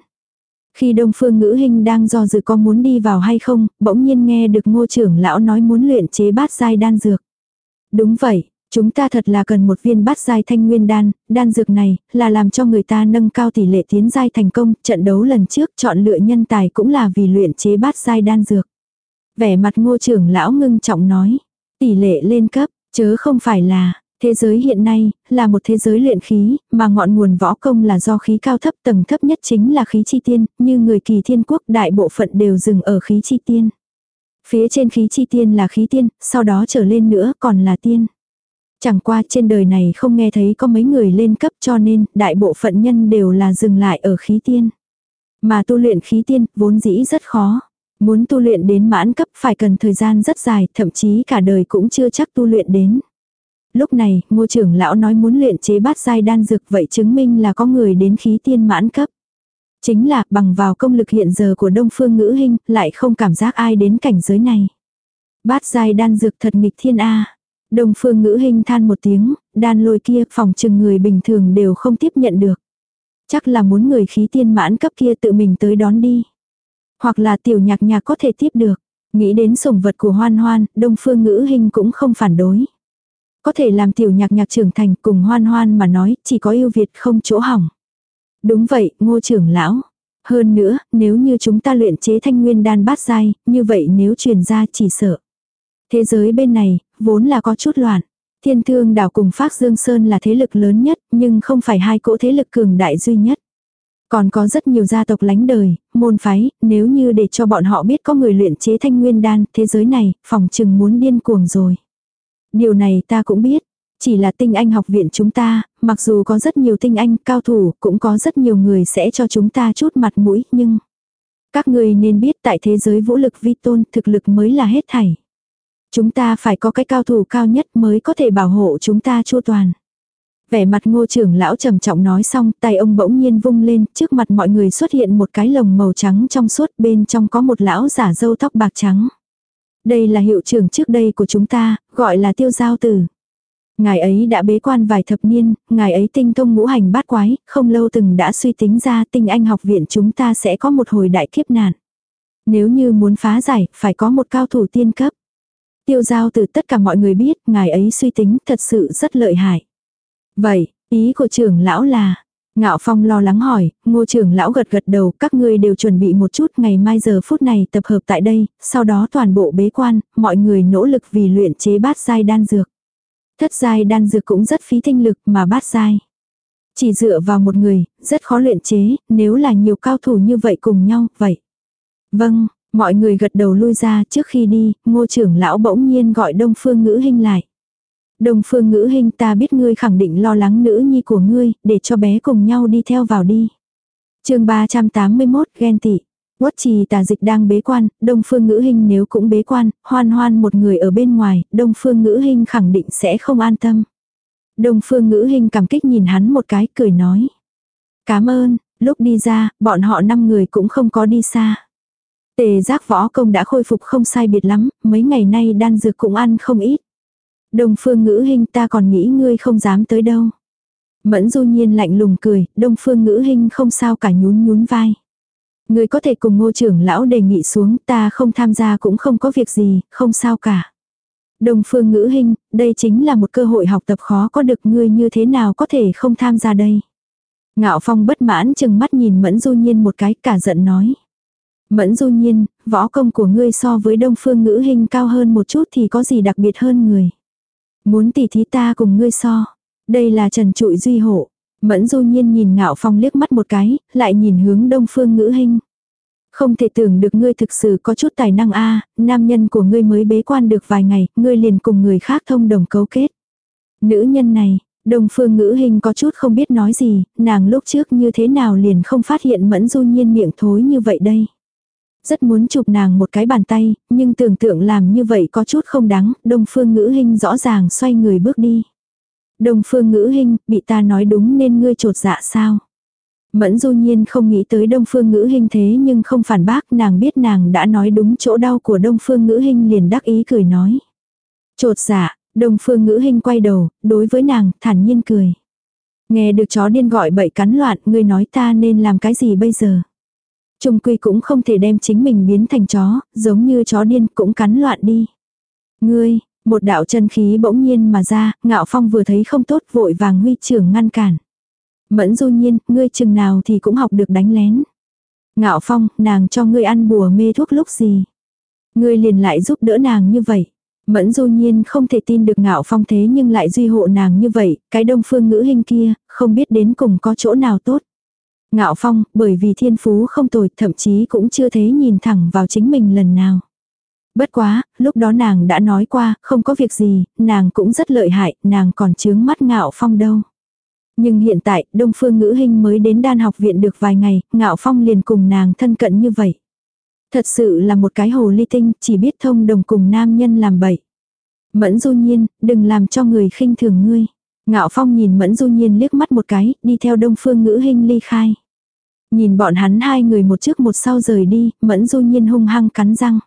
Khi Đông Phương Ngữ Hinh đang do dự có muốn đi vào hay không, bỗng nhiên nghe được ngô trưởng lão nói muốn luyện chế bát giai đan dược. Đúng vậy, chúng ta thật là cần một viên bát giai thanh nguyên đan, đan dược này là làm cho người ta nâng cao tỷ lệ tiến giai thành công, trận đấu lần trước chọn lựa nhân tài cũng là vì luyện chế bát giai đan dược. Vẻ mặt ngô trưởng lão ngưng trọng nói, tỷ lệ lên cấp, chớ không phải là, Thế giới hiện nay, là một thế giới luyện khí, mà ngọn nguồn võ công là do khí cao thấp tầng thấp nhất chính là khí chi tiên, như người kỳ thiên quốc đại bộ phận đều dừng ở khí chi tiên. Phía trên khí chi tiên là khí tiên, sau đó trở lên nữa còn là tiên. Chẳng qua trên đời này không nghe thấy có mấy người lên cấp cho nên đại bộ phận nhân đều là dừng lại ở khí tiên. Mà tu luyện khí tiên vốn dĩ rất khó. Muốn tu luyện đến mãn cấp phải cần thời gian rất dài, thậm chí cả đời cũng chưa chắc tu luyện đến. Lúc này, ngô trưởng lão nói muốn luyện chế bát giai đan dược vậy chứng minh là có người đến khí tiên mãn cấp. Chính là bằng vào công lực hiện giờ của đông phương ngữ hình, lại không cảm giác ai đến cảnh giới này. Bát giai đan dược thật nghịch thiên A. Đông phương ngữ hình than một tiếng, đan lôi kia phòng chừng người bình thường đều không tiếp nhận được. Chắc là muốn người khí tiên mãn cấp kia tự mình tới đón đi. Hoặc là tiểu nhạc nhạc có thể tiếp được. Nghĩ đến sủng vật của hoan hoan, đông phương ngữ hình cũng không phản đối. Có thể làm tiểu nhạc nhạc trưởng thành cùng hoan hoan mà nói, chỉ có yêu Việt không chỗ hỏng. Đúng vậy, ngô trưởng lão. Hơn nữa, nếu như chúng ta luyện chế thanh nguyên đan bát giai, như vậy nếu truyền ra chỉ sợ. Thế giới bên này, vốn là có chút loạn. Thiên thương đảo cùng Phác Dương Sơn là thế lực lớn nhất, nhưng không phải hai cỗ thế lực cường đại duy nhất. Còn có rất nhiều gia tộc lánh đời, môn phái, nếu như để cho bọn họ biết có người luyện chế thanh nguyên đan, thế giới này, phòng chừng muốn điên cuồng rồi. Điều này ta cũng biết. Chỉ là tinh anh học viện chúng ta, mặc dù có rất nhiều tinh anh cao thủ, cũng có rất nhiều người sẽ cho chúng ta chút mặt mũi, nhưng... Các người nên biết tại thế giới vũ lực vi tôn, thực lực mới là hết thảy. Chúng ta phải có cái cao thủ cao nhất mới có thể bảo hộ chúng ta chua toàn. Vẻ mặt ngô trưởng lão trầm trọng nói xong, tay ông bỗng nhiên vung lên, trước mặt mọi người xuất hiện một cái lồng màu trắng trong suốt, bên trong có một lão giả dâu tóc bạc trắng. Đây là hiệu trưởng trước đây của chúng ta, gọi là tiêu giao tử. Ngài ấy đã bế quan vài thập niên, ngài ấy tinh thông ngũ hành bát quái, không lâu từng đã suy tính ra tinh anh học viện chúng ta sẽ có một hồi đại kiếp nạn. Nếu như muốn phá giải, phải có một cao thủ tiên cấp. Tiêu giao từ tất cả mọi người biết, ngài ấy suy tính thật sự rất lợi hại. Vậy, ý của trưởng lão là, Ngạo Phong lo lắng hỏi, ngô trưởng lão gật gật đầu, các ngươi đều chuẩn bị một chút ngày mai giờ phút này tập hợp tại đây, sau đó toàn bộ bế quan, mọi người nỗ lực vì luyện chế bát giai đan dược. Thất giai đan dược cũng rất phí tinh lực mà bát giai. Chỉ dựa vào một người, rất khó luyện chế, nếu là nhiều cao thủ như vậy cùng nhau, vậy. Vâng, mọi người gật đầu lui ra trước khi đi, ngô trưởng lão bỗng nhiên gọi đông phương ngữ hình lại. Đông phương ngữ hình ta biết ngươi khẳng định lo lắng nữ nhi của ngươi, để cho bé cùng nhau đi theo vào đi. chương 381 ghen tị. Quất trì tà dịch đang bế quan, đông phương ngữ hình nếu cũng bế quan, hoan hoan một người ở bên ngoài, đông phương ngữ hình khẳng định sẽ không an tâm. Đông phương ngữ hình cảm kích nhìn hắn một cái cười nói. Cảm ơn, lúc đi ra, bọn họ năm người cũng không có đi xa. Tề giác võ công đã khôi phục không sai biệt lắm, mấy ngày nay đan dược cũng ăn không ít. Đông phương ngữ hình ta còn nghĩ ngươi không dám tới đâu. Mẫn du nhiên lạnh lùng cười, đông phương ngữ hình không sao cả nhún nhún vai. Ngươi có thể cùng ngô trưởng lão đề nghị xuống ta không tham gia cũng không có việc gì, không sao cả. Đông phương ngữ hình, đây chính là một cơ hội học tập khó có được ngươi như thế nào có thể không tham gia đây. Ngạo phong bất mãn chừng mắt nhìn mẫn du nhiên một cái cả giận nói. Mẫn du nhiên, võ công của ngươi so với đông phương ngữ hình cao hơn một chút thì có gì đặc biệt hơn người. Muốn tỉ thí ta cùng ngươi so. Đây là trần trụi duy hộ. Mẫn du nhiên nhìn ngạo phong liếc mắt một cái, lại nhìn hướng đông phương ngữ hình. Không thể tưởng được ngươi thực sự có chút tài năng a nam nhân của ngươi mới bế quan được vài ngày, ngươi liền cùng người khác thông đồng cấu kết. Nữ nhân này, đông phương ngữ hình có chút không biết nói gì, nàng lúc trước như thế nào liền không phát hiện mẫn du nhiên miệng thối như vậy đây. Rất muốn chụp nàng một cái bàn tay, nhưng tưởng tượng làm như vậy có chút không đáng, đông phương ngữ hình rõ ràng xoay người bước đi. Đông phương ngữ hình, bị ta nói đúng nên ngươi trột dạ sao? Mẫn du nhiên không nghĩ tới đông phương ngữ hình thế nhưng không phản bác nàng biết nàng đã nói đúng chỗ đau của đông phương ngữ hình liền đắc ý cười nói. Trột dạ, đông phương ngữ hình quay đầu, đối với nàng, thản nhiên cười. Nghe được chó điên gọi bậy cắn loạn, ngươi nói ta nên làm cái gì bây giờ? Trung quy cũng không thể đem chính mình biến thành chó, giống như chó điên cũng cắn loạn đi. Ngươi, một đạo chân khí bỗng nhiên mà ra, ngạo phong vừa thấy không tốt vội vàng huy trưởng ngăn cản. Mẫn du nhiên, ngươi chừng nào thì cũng học được đánh lén. Ngạo phong, nàng cho ngươi ăn bùa mê thuốc lúc gì. Ngươi liền lại giúp đỡ nàng như vậy. Mẫn du nhiên không thể tin được ngạo phong thế nhưng lại duy hộ nàng như vậy, cái đông phương ngữ hình kia, không biết đến cùng có chỗ nào tốt. Ngạo phong, bởi vì thiên phú không tồi, thậm chí cũng chưa thấy nhìn thẳng vào chính mình lần nào. Bất quá, lúc đó nàng đã nói qua, không có việc gì, nàng cũng rất lợi hại, nàng còn chướng mắt ngạo phong đâu. Nhưng hiện tại, Đông Phương Ngữ Hinh mới đến đan học viện được vài ngày, ngạo phong liền cùng nàng thân cận như vậy. Thật sự là một cái hồ ly tinh, chỉ biết thông đồng cùng nam nhân làm bậy. Mẫn du nhiên, đừng làm cho người khinh thường ngươi. Ngạo phong nhìn mẫn du nhiên liếc mắt một cái, đi theo đông phương ngữ hình ly khai. Nhìn bọn hắn hai người một trước một sau rời đi, mẫn du nhiên hung hăng cắn răng.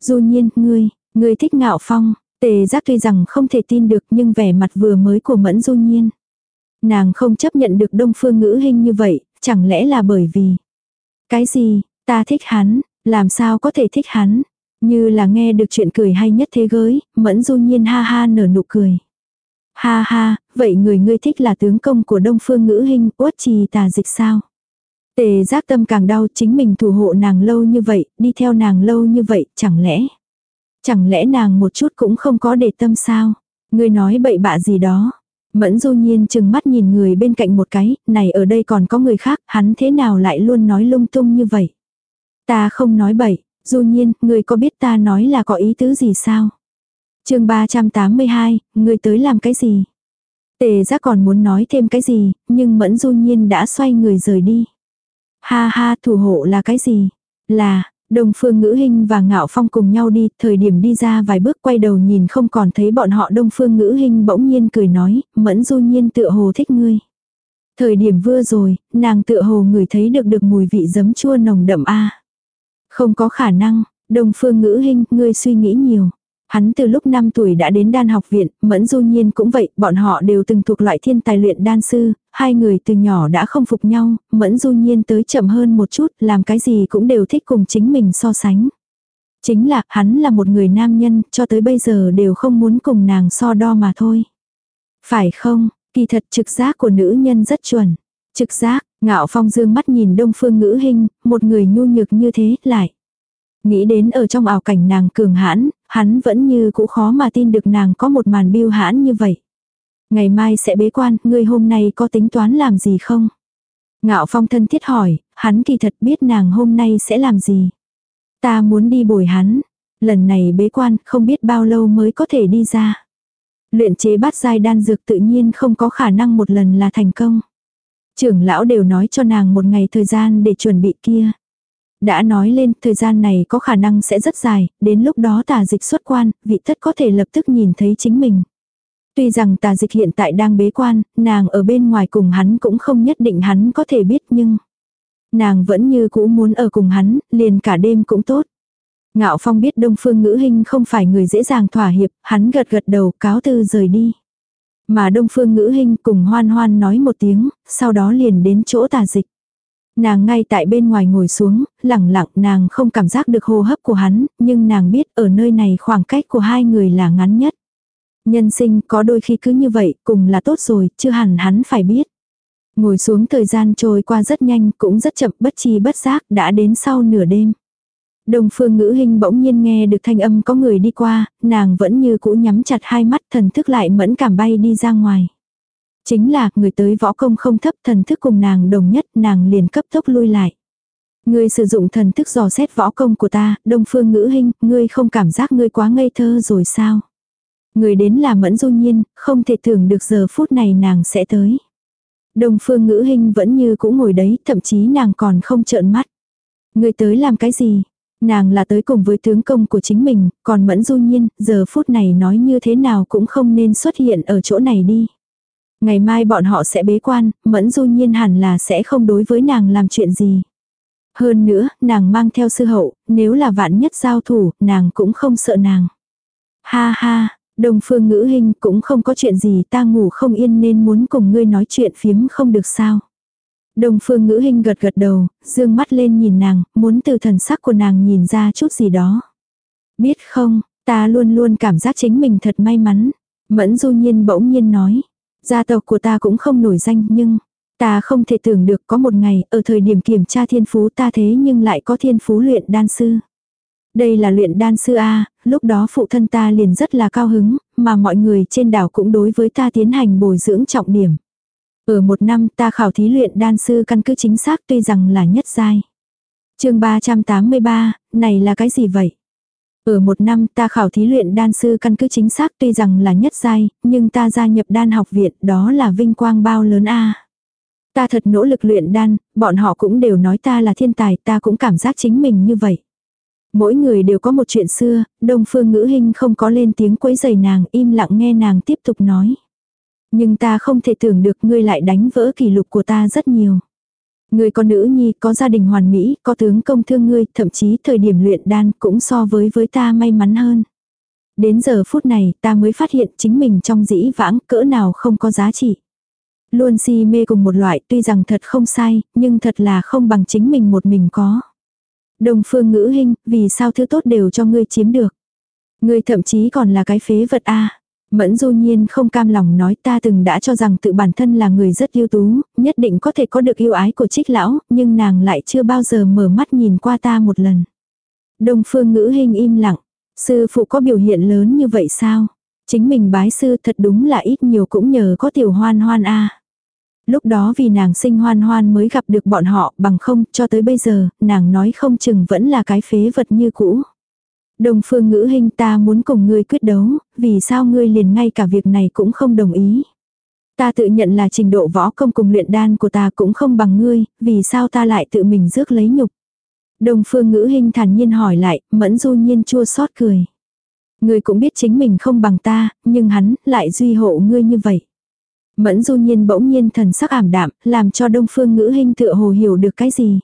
Du nhiên, ngươi, ngươi thích ngạo phong, tề giác tuy rằng không thể tin được nhưng vẻ mặt vừa mới của mẫn du nhiên. Nàng không chấp nhận được đông phương ngữ hình như vậy, chẳng lẽ là bởi vì. Cái gì, ta thích hắn, làm sao có thể thích hắn. Như là nghe được chuyện cười hay nhất thế giới, mẫn du nhiên ha ha nở nụ cười. Ha ha, vậy người ngươi thích là tướng công của đông phương ngữ hình uất trì tà dịch sao? Tề giác tâm càng đau chính mình thủ hộ nàng lâu như vậy, đi theo nàng lâu như vậy, chẳng lẽ? Chẳng lẽ nàng một chút cũng không có để tâm sao? Ngươi nói bậy bạ gì đó. Mẫn du nhiên chừng mắt nhìn người bên cạnh một cái, này ở đây còn có người khác, hắn thế nào lại luôn nói lung tung như vậy? Ta không nói bậy, du nhiên, người có biết ta nói là có ý tứ gì sao? chương 382, người tới làm cái gì? Tề giác còn muốn nói thêm cái gì, nhưng mẫn du nhiên đã xoay người rời đi. Ha ha, thủ hộ là cái gì? Là, Đồng phương ngữ hình và ngạo phong cùng nhau đi, thời điểm đi ra vài bước quay đầu nhìn không còn thấy bọn họ đông phương ngữ hình bỗng nhiên cười nói, mẫn du nhiên tựa hồ thích ngươi. Thời điểm vừa rồi, nàng tựa hồ người thấy được được mùi vị giấm chua nồng đậm a Không có khả năng, đồng phương ngữ hình, ngươi suy nghĩ nhiều. Hắn từ lúc 5 tuổi đã đến đan học viện, Mẫn Du Nhiên cũng vậy, bọn họ đều từng thuộc loại thiên tài luyện đan sư, hai người từ nhỏ đã không phục nhau, Mẫn Du Nhiên tới chậm hơn một chút, làm cái gì cũng đều thích cùng chính mình so sánh. Chính là, hắn là một người nam nhân, cho tới bây giờ đều không muốn cùng nàng so đo mà thôi. Phải không, kỳ thật trực giác của nữ nhân rất chuẩn. Trực giác, ngạo phong dương mắt nhìn đông phương ngữ hình, một người nhu nhược như thế, lại. Nghĩ đến ở trong ảo cảnh nàng cường hãn, hắn vẫn như cũ khó mà tin được nàng có một màn biêu hãn như vậy. Ngày mai sẽ bế quan, ngươi hôm nay có tính toán làm gì không? Ngạo phong thân thiết hỏi, hắn kỳ thật biết nàng hôm nay sẽ làm gì. Ta muốn đi bồi hắn. Lần này bế quan không biết bao lâu mới có thể đi ra. Luyện chế bát giai đan dược tự nhiên không có khả năng một lần là thành công. Trưởng lão đều nói cho nàng một ngày thời gian để chuẩn bị kia. Đã nói lên thời gian này có khả năng sẽ rất dài, đến lúc đó tà dịch xuất quan, vị thất có thể lập tức nhìn thấy chính mình. Tuy rằng tà dịch hiện tại đang bế quan, nàng ở bên ngoài cùng hắn cũng không nhất định hắn có thể biết nhưng... Nàng vẫn như cũ muốn ở cùng hắn, liền cả đêm cũng tốt. Ngạo Phong biết Đông Phương Ngữ Hinh không phải người dễ dàng thỏa hiệp, hắn gật gật đầu cáo từ rời đi. Mà Đông Phương Ngữ Hinh cùng hoan hoan nói một tiếng, sau đó liền đến chỗ tà dịch. Nàng ngay tại bên ngoài ngồi xuống, lẳng lặng nàng không cảm giác được hô hấp của hắn, nhưng nàng biết ở nơi này khoảng cách của hai người là ngắn nhất. Nhân sinh có đôi khi cứ như vậy, cùng là tốt rồi, chưa hẳn hắn phải biết. Ngồi xuống thời gian trôi qua rất nhanh, cũng rất chậm bất chi bất giác, đã đến sau nửa đêm. Đồng phương ngữ hình bỗng nhiên nghe được thanh âm có người đi qua, nàng vẫn như cũ nhắm chặt hai mắt thần thức lại mẫn cảm bay đi ra ngoài. Chính là người tới võ công không thấp thần thức cùng nàng đồng nhất nàng liền cấp tốc lui lại. Ngươi sử dụng thần thức dò xét võ công của ta, đông phương ngữ hình, ngươi không cảm giác ngươi quá ngây thơ rồi sao? Người đến là mẫn du nhiên, không thể tưởng được giờ phút này nàng sẽ tới. Đông phương ngữ hình vẫn như cũ ngồi đấy, thậm chí nàng còn không trợn mắt. Người tới làm cái gì? Nàng là tới cùng với tướng công của chính mình, còn mẫn du nhiên, giờ phút này nói như thế nào cũng không nên xuất hiện ở chỗ này đi. Ngày mai bọn họ sẽ bế quan, mẫn du nhiên hẳn là sẽ không đối với nàng làm chuyện gì. Hơn nữa, nàng mang theo sư hậu, nếu là vạn nhất giao thủ, nàng cũng không sợ nàng. Ha ha, đồng phương ngữ hình cũng không có chuyện gì ta ngủ không yên nên muốn cùng ngươi nói chuyện phiếm không được sao. Đồng phương ngữ hình gật gật đầu, dương mắt lên nhìn nàng, muốn từ thần sắc của nàng nhìn ra chút gì đó. Biết không, ta luôn luôn cảm giác chính mình thật may mắn. Mẫn du nhiên bỗng nhiên nói. Gia tộc của ta cũng không nổi danh nhưng, ta không thể tưởng được có một ngày ở thời điểm kiểm tra thiên phú ta thế nhưng lại có thiên phú luyện đan sư. Đây là luyện đan sư A, lúc đó phụ thân ta liền rất là cao hứng, mà mọi người trên đảo cũng đối với ta tiến hành bồi dưỡng trọng điểm. Ở một năm ta khảo thí luyện đan sư căn cứ chính xác tuy rằng là nhất giai. chương 383, này là cái gì vậy? Ở một năm ta khảo thí luyện đan sư căn cứ chính xác tuy rằng là nhất giai, nhưng ta gia nhập đan học viện đó là vinh quang bao lớn a Ta thật nỗ lực luyện đan, bọn họ cũng đều nói ta là thiên tài, ta cũng cảm giác chính mình như vậy. Mỗi người đều có một chuyện xưa, đông phương ngữ hình không có lên tiếng quấy giày nàng, im lặng nghe nàng tiếp tục nói. Nhưng ta không thể tưởng được ngươi lại đánh vỡ kỷ lục của ta rất nhiều. Ngươi có nữ nhi, có gia đình hoàn mỹ, có tướng công thương ngươi, thậm chí thời điểm luyện đan cũng so với với ta may mắn hơn. Đến giờ phút này ta mới phát hiện chính mình trong dĩ vãng cỡ nào không có giá trị. Luôn si mê cùng một loại tuy rằng thật không sai, nhưng thật là không bằng chính mình một mình có. Đồng phương ngữ hình, vì sao thứ tốt đều cho ngươi chiếm được. Ngươi thậm chí còn là cái phế vật a Mẫn du nhiên không cam lòng nói ta từng đã cho rằng tự bản thân là người rất ưu tú, nhất định có thể có được yêu ái của trích lão, nhưng nàng lại chưa bao giờ mở mắt nhìn qua ta một lần. Đông phương ngữ hình im lặng, sư phụ có biểu hiện lớn như vậy sao? Chính mình bái sư thật đúng là ít nhiều cũng nhờ có tiểu hoan hoan a Lúc đó vì nàng sinh hoan hoan mới gặp được bọn họ bằng không cho tới bây giờ, nàng nói không chừng vẫn là cái phế vật như cũ. Đồng phương ngữ hình ta muốn cùng ngươi quyết đấu, vì sao ngươi liền ngay cả việc này cũng không đồng ý. Ta tự nhận là trình độ võ công cùng luyện đan của ta cũng không bằng ngươi, vì sao ta lại tự mình rước lấy nhục. Đồng phương ngữ hình thản nhiên hỏi lại, mẫn du nhiên chua xót cười. Ngươi cũng biết chính mình không bằng ta, nhưng hắn lại duy hộ ngươi như vậy. Mẫn du nhiên bỗng nhiên thần sắc ảm đạm, làm cho đông phương ngữ hình tựa hồ hiểu được cái gì.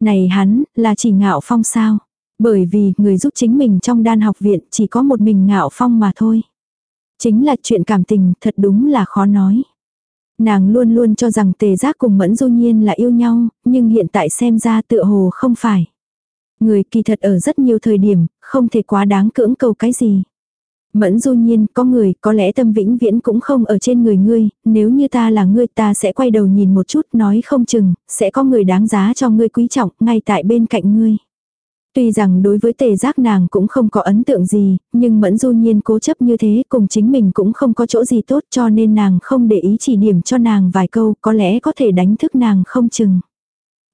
Này hắn, là chỉ ngạo phong sao. Bởi vì người giúp chính mình trong đan học viện chỉ có một mình ngạo phong mà thôi. Chính là chuyện cảm tình thật đúng là khó nói. Nàng luôn luôn cho rằng tề giác cùng mẫn du nhiên là yêu nhau, nhưng hiện tại xem ra tựa hồ không phải. Người kỳ thật ở rất nhiều thời điểm, không thể quá đáng cưỡng cầu cái gì. Mẫn du nhiên, có người, có lẽ tâm vĩnh viễn cũng không ở trên người ngươi, nếu như ta là ngươi ta sẽ quay đầu nhìn một chút nói không chừng, sẽ có người đáng giá cho ngươi quý trọng, ngay tại bên cạnh ngươi. Tuy rằng đối với tề giác nàng cũng không có ấn tượng gì, nhưng mẫn du nhiên cố chấp như thế cùng chính mình cũng không có chỗ gì tốt cho nên nàng không để ý chỉ điểm cho nàng vài câu có lẽ có thể đánh thức nàng không chừng.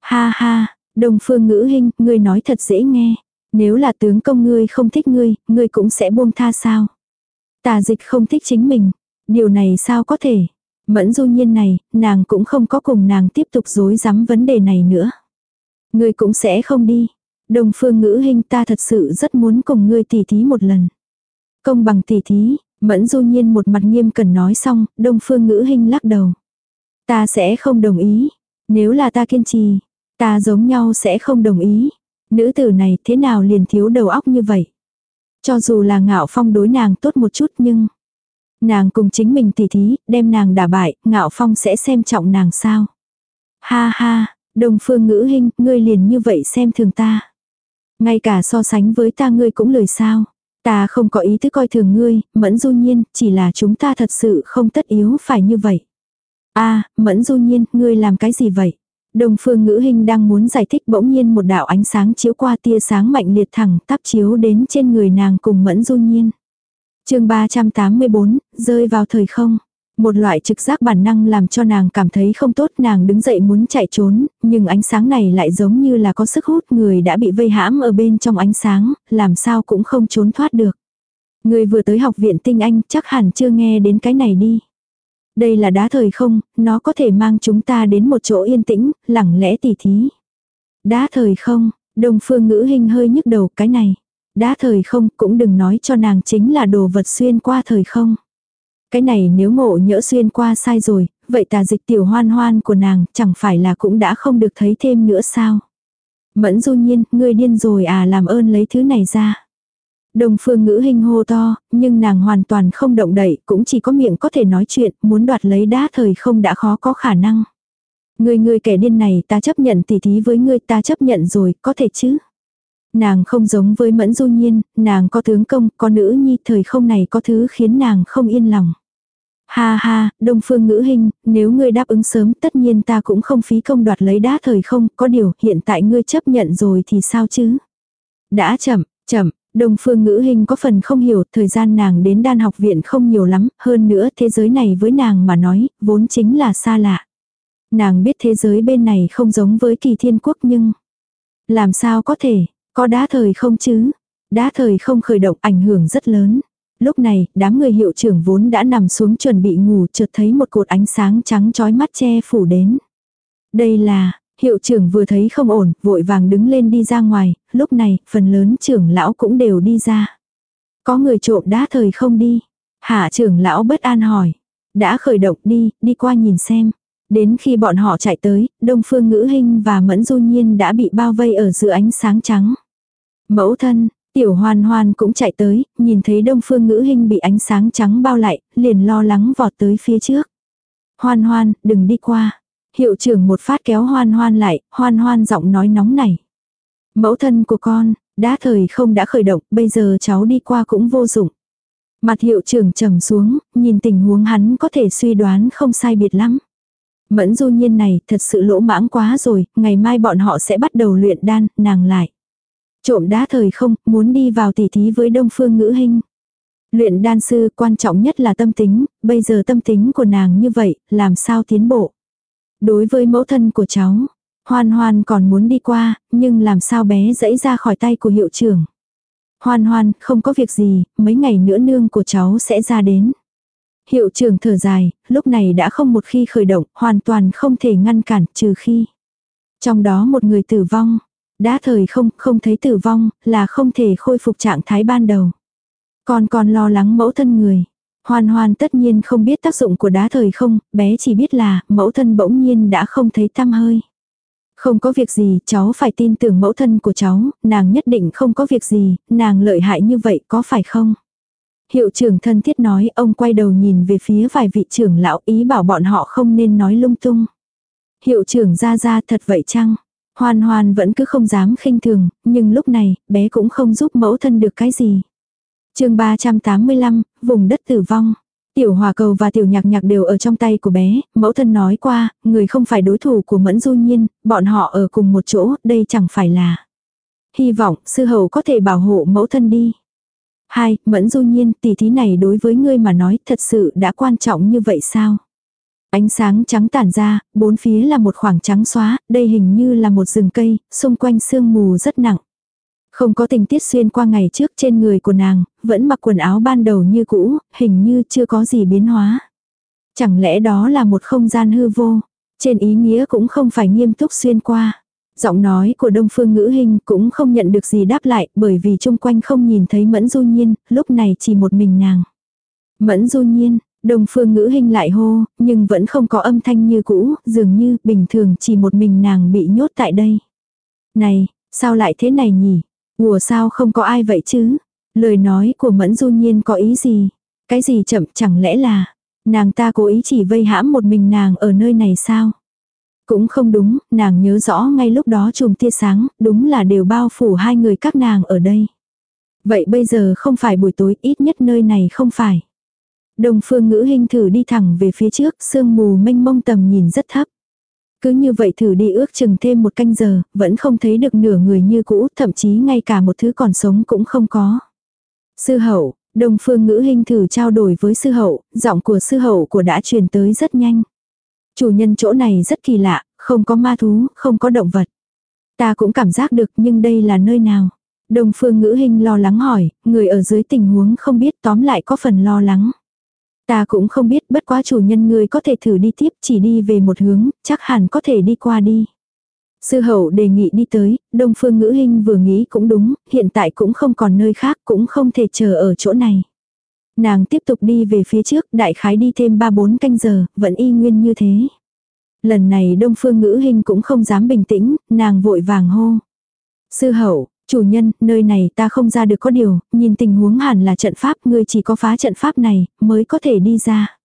Ha ha, đồng phương ngữ hình, ngươi nói thật dễ nghe. Nếu là tướng công ngươi không thích ngươi, ngươi cũng sẽ buông tha sao. Tà dịch không thích chính mình. Điều này sao có thể. Mẫn du nhiên này, nàng cũng không có cùng nàng tiếp tục dối rắm vấn đề này nữa. Ngươi cũng sẽ không đi. Đồng phương ngữ hình ta thật sự rất muốn cùng ngươi tỉ thí một lần. Công bằng tỉ thí, mẫn du nhiên một mặt nghiêm cần nói xong, đông phương ngữ hình lắc đầu. Ta sẽ không đồng ý. Nếu là ta kiên trì, ta giống nhau sẽ không đồng ý. Nữ tử này thế nào liền thiếu đầu óc như vậy. Cho dù là ngạo phong đối nàng tốt một chút nhưng... Nàng cùng chính mình tỉ thí, đem nàng đả bại, ngạo phong sẽ xem trọng nàng sao. Ha ha, đồng phương ngữ hình, ngươi liền như vậy xem thường ta. Ngay cả so sánh với ta ngươi cũng lời sao. Ta không có ý thức coi thường ngươi, mẫn du nhiên, chỉ là chúng ta thật sự không tất yếu phải như vậy. a mẫn du nhiên, ngươi làm cái gì vậy? Đồng phương ngữ hình đang muốn giải thích bỗng nhiên một đạo ánh sáng chiếu qua tia sáng mạnh liệt thẳng tắp chiếu đến trên người nàng cùng mẫn du nhiên. chương 384, rơi vào thời không. Một loại trực giác bản năng làm cho nàng cảm thấy không tốt nàng đứng dậy muốn chạy trốn, nhưng ánh sáng này lại giống như là có sức hút người đã bị vây hãm ở bên trong ánh sáng, làm sao cũng không trốn thoát được. Người vừa tới học viện tinh anh chắc hẳn chưa nghe đến cái này đi. Đây là đá thời không, nó có thể mang chúng ta đến một chỗ yên tĩnh, lẳng lẽ tỉ thí. Đá thời không, đồng phương ngữ hình hơi nhức đầu cái này. Đá thời không cũng đừng nói cho nàng chính là đồ vật xuyên qua thời không. Cái này nếu ngộ nhỡ xuyên qua sai rồi, vậy tà dịch tiểu hoan hoan của nàng chẳng phải là cũng đã không được thấy thêm nữa sao. Mẫn du nhiên, ngươi điên rồi à làm ơn lấy thứ này ra. Đồng phương ngữ hình hô to, nhưng nàng hoàn toàn không động đậy, cũng chỉ có miệng có thể nói chuyện, muốn đoạt lấy đá thời không đã khó có khả năng. Người người kẻ điên này ta chấp nhận tỉ thí với ngươi ta chấp nhận rồi, có thể chứ. Nàng không giống với mẫn du nhiên, nàng có tướng công, có nữ nhi, thời không này có thứ khiến nàng không yên lòng. Ha ha, đông phương ngữ hình, nếu ngươi đáp ứng sớm tất nhiên ta cũng không phí công đoạt lấy đá thời không, có điều hiện tại ngươi chấp nhận rồi thì sao chứ? Đã chậm, chậm, Đông phương ngữ hình có phần không hiểu, thời gian nàng đến đan học viện không nhiều lắm, hơn nữa thế giới này với nàng mà nói, vốn chính là xa lạ. Nàng biết thế giới bên này không giống với kỳ thiên quốc nhưng... Làm sao có thể, có đá thời không chứ? Đá thời không khởi động ảnh hưởng rất lớn. Lúc này, đám người hiệu trưởng vốn đã nằm xuống chuẩn bị ngủ chợt thấy một cột ánh sáng trắng chói mắt che phủ đến. Đây là, Hiệu trưởng vừa thấy không ổn, vội vàng đứng lên đi ra ngoài, lúc này, phần lớn trưởng lão cũng đều đi ra. Có người trộm đá thời không đi. Hạ trưởng lão bất an hỏi. Đã khởi động đi, đi qua nhìn xem. Đến khi bọn họ chạy tới, Đông Phương Ngữ Hinh và Mẫn Du Nhiên đã bị bao vây ở giữa ánh sáng trắng. Mẫu thân, Tiểu Hoan Hoan cũng chạy tới, nhìn thấy Đông Phương Ngữ Hình bị ánh sáng trắng bao lại, liền lo lắng vọt tới phía trước. Hoan Hoan, đừng đi qua. Hiệu trưởng một phát kéo hoan hoan lại, hoan hoan giọng nói nóng này. Mẫu thân của con, đã thời không đã khởi động, bây giờ cháu đi qua cũng vô dụng. Mặt hiệu trưởng trầm xuống, nhìn tình huống hắn có thể suy đoán không sai biệt lắm. Mẫn du nhiên này thật sự lỗ mãng quá rồi, ngày mai bọn họ sẽ bắt đầu luyện đan, nàng lại. Trộm đá thời không, muốn đi vào tỉ thí với đông phương ngữ hình. Luyện đan sư quan trọng nhất là tâm tính, bây giờ tâm tính của nàng như vậy, làm sao tiến bộ. Đối với mẫu thân của cháu, Hoan Hoan còn muốn đi qua, nhưng làm sao bé dẫy ra khỏi tay của hiệu trưởng. Hoan Hoan, không có việc gì, mấy ngày nữa nương của cháu sẽ ra đến. Hiệu trưởng thở dài, lúc này đã không một khi khởi động, hoàn toàn không thể ngăn cản trừ khi. Trong đó một người tử vong, đã thời không, không thấy tử vong, là không thể khôi phục trạng thái ban đầu. Còn còn lo lắng mẫu thân người. hoàn hoàn tất nhiên không biết tác dụng của đá thời không, bé chỉ biết là mẫu thân bỗng nhiên đã không thấy tăm hơi. Không có việc gì, cháu phải tin tưởng mẫu thân của cháu, nàng nhất định không có việc gì, nàng lợi hại như vậy có phải không? Hiệu trưởng thân thiết nói, ông quay đầu nhìn về phía vài vị trưởng lão ý bảo bọn họ không nên nói lung tung. Hiệu trưởng ra ra thật vậy chăng? Hoan hoan vẫn cứ không dám khinh thường, nhưng lúc này, bé cũng không giúp mẫu thân được cái gì chương 385, vùng đất tử vong. Tiểu hòa cầu và tiểu nhạc nhạc đều ở trong tay của bé, mẫu thân nói qua, người không phải đối thủ của mẫn du nhiên, bọn họ ở cùng một chỗ, đây chẳng phải là. Hy vọng sư hầu có thể bảo hộ mẫu thân đi. Hai, mẫn du nhiên, tỷ thí này đối với ngươi mà nói thật sự đã quan trọng như vậy sao? Ánh sáng trắng tản ra, bốn phía là một khoảng trắng xóa, đây hình như là một rừng cây, xung quanh sương mù rất nặng. Không có tình tiết xuyên qua ngày trước trên người của nàng, vẫn mặc quần áo ban đầu như cũ, hình như chưa có gì biến hóa. Chẳng lẽ đó là một không gian hư vô? Trên ý nghĩa cũng không phải nghiêm túc xuyên qua. Giọng nói của Đông Phương Ngữ Hình cũng không nhận được gì đáp lại bởi vì chung quanh không nhìn thấy Mẫn Du Nhiên, lúc này chỉ một mình nàng. Mẫn Du Nhiên, Đông Phương Ngữ Hình lại hô, nhưng vẫn không có âm thanh như cũ, dường như bình thường chỉ một mình nàng bị nhốt tại đây. Này, sao lại thế này nhỉ? Ủa sao không có ai vậy chứ? Lời nói của Mẫn Du Nhiên có ý gì? Cái gì chậm chẳng lẽ là nàng ta cố ý chỉ vây hãm một mình nàng ở nơi này sao? Cũng không đúng, nàng nhớ rõ ngay lúc đó chùm tia sáng, đúng là đều bao phủ hai người các nàng ở đây. Vậy bây giờ không phải buổi tối, ít nhất nơi này không phải. Đồng phương ngữ hình thử đi thẳng về phía trước, sương mù mênh mông tầm nhìn rất thấp. Cứ như vậy thử đi ước chừng thêm một canh giờ, vẫn không thấy được nửa người như cũ, thậm chí ngay cả một thứ còn sống cũng không có. Sư hậu, đồng phương ngữ hình thử trao đổi với sư hậu, giọng của sư hậu của đã truyền tới rất nhanh. Chủ nhân chỗ này rất kỳ lạ, không có ma thú, không có động vật. Ta cũng cảm giác được nhưng đây là nơi nào. Đồng phương ngữ hình lo lắng hỏi, người ở dưới tình huống không biết tóm lại có phần lo lắng. Ta cũng không biết bất quá chủ nhân người có thể thử đi tiếp chỉ đi về một hướng, chắc hẳn có thể đi qua đi. Sư hậu đề nghị đi tới, đông phương ngữ hình vừa nghĩ cũng đúng, hiện tại cũng không còn nơi khác cũng không thể chờ ở chỗ này. Nàng tiếp tục đi về phía trước, đại khái đi thêm 3-4 canh giờ, vẫn y nguyên như thế. Lần này đông phương ngữ hình cũng không dám bình tĩnh, nàng vội vàng hô. Sư hậu, chủ nhân, nơi này ta không ra được có điều, nhìn tình huống hẳn là trận pháp, ngươi chỉ có phá trận pháp này, mới có thể đi ra.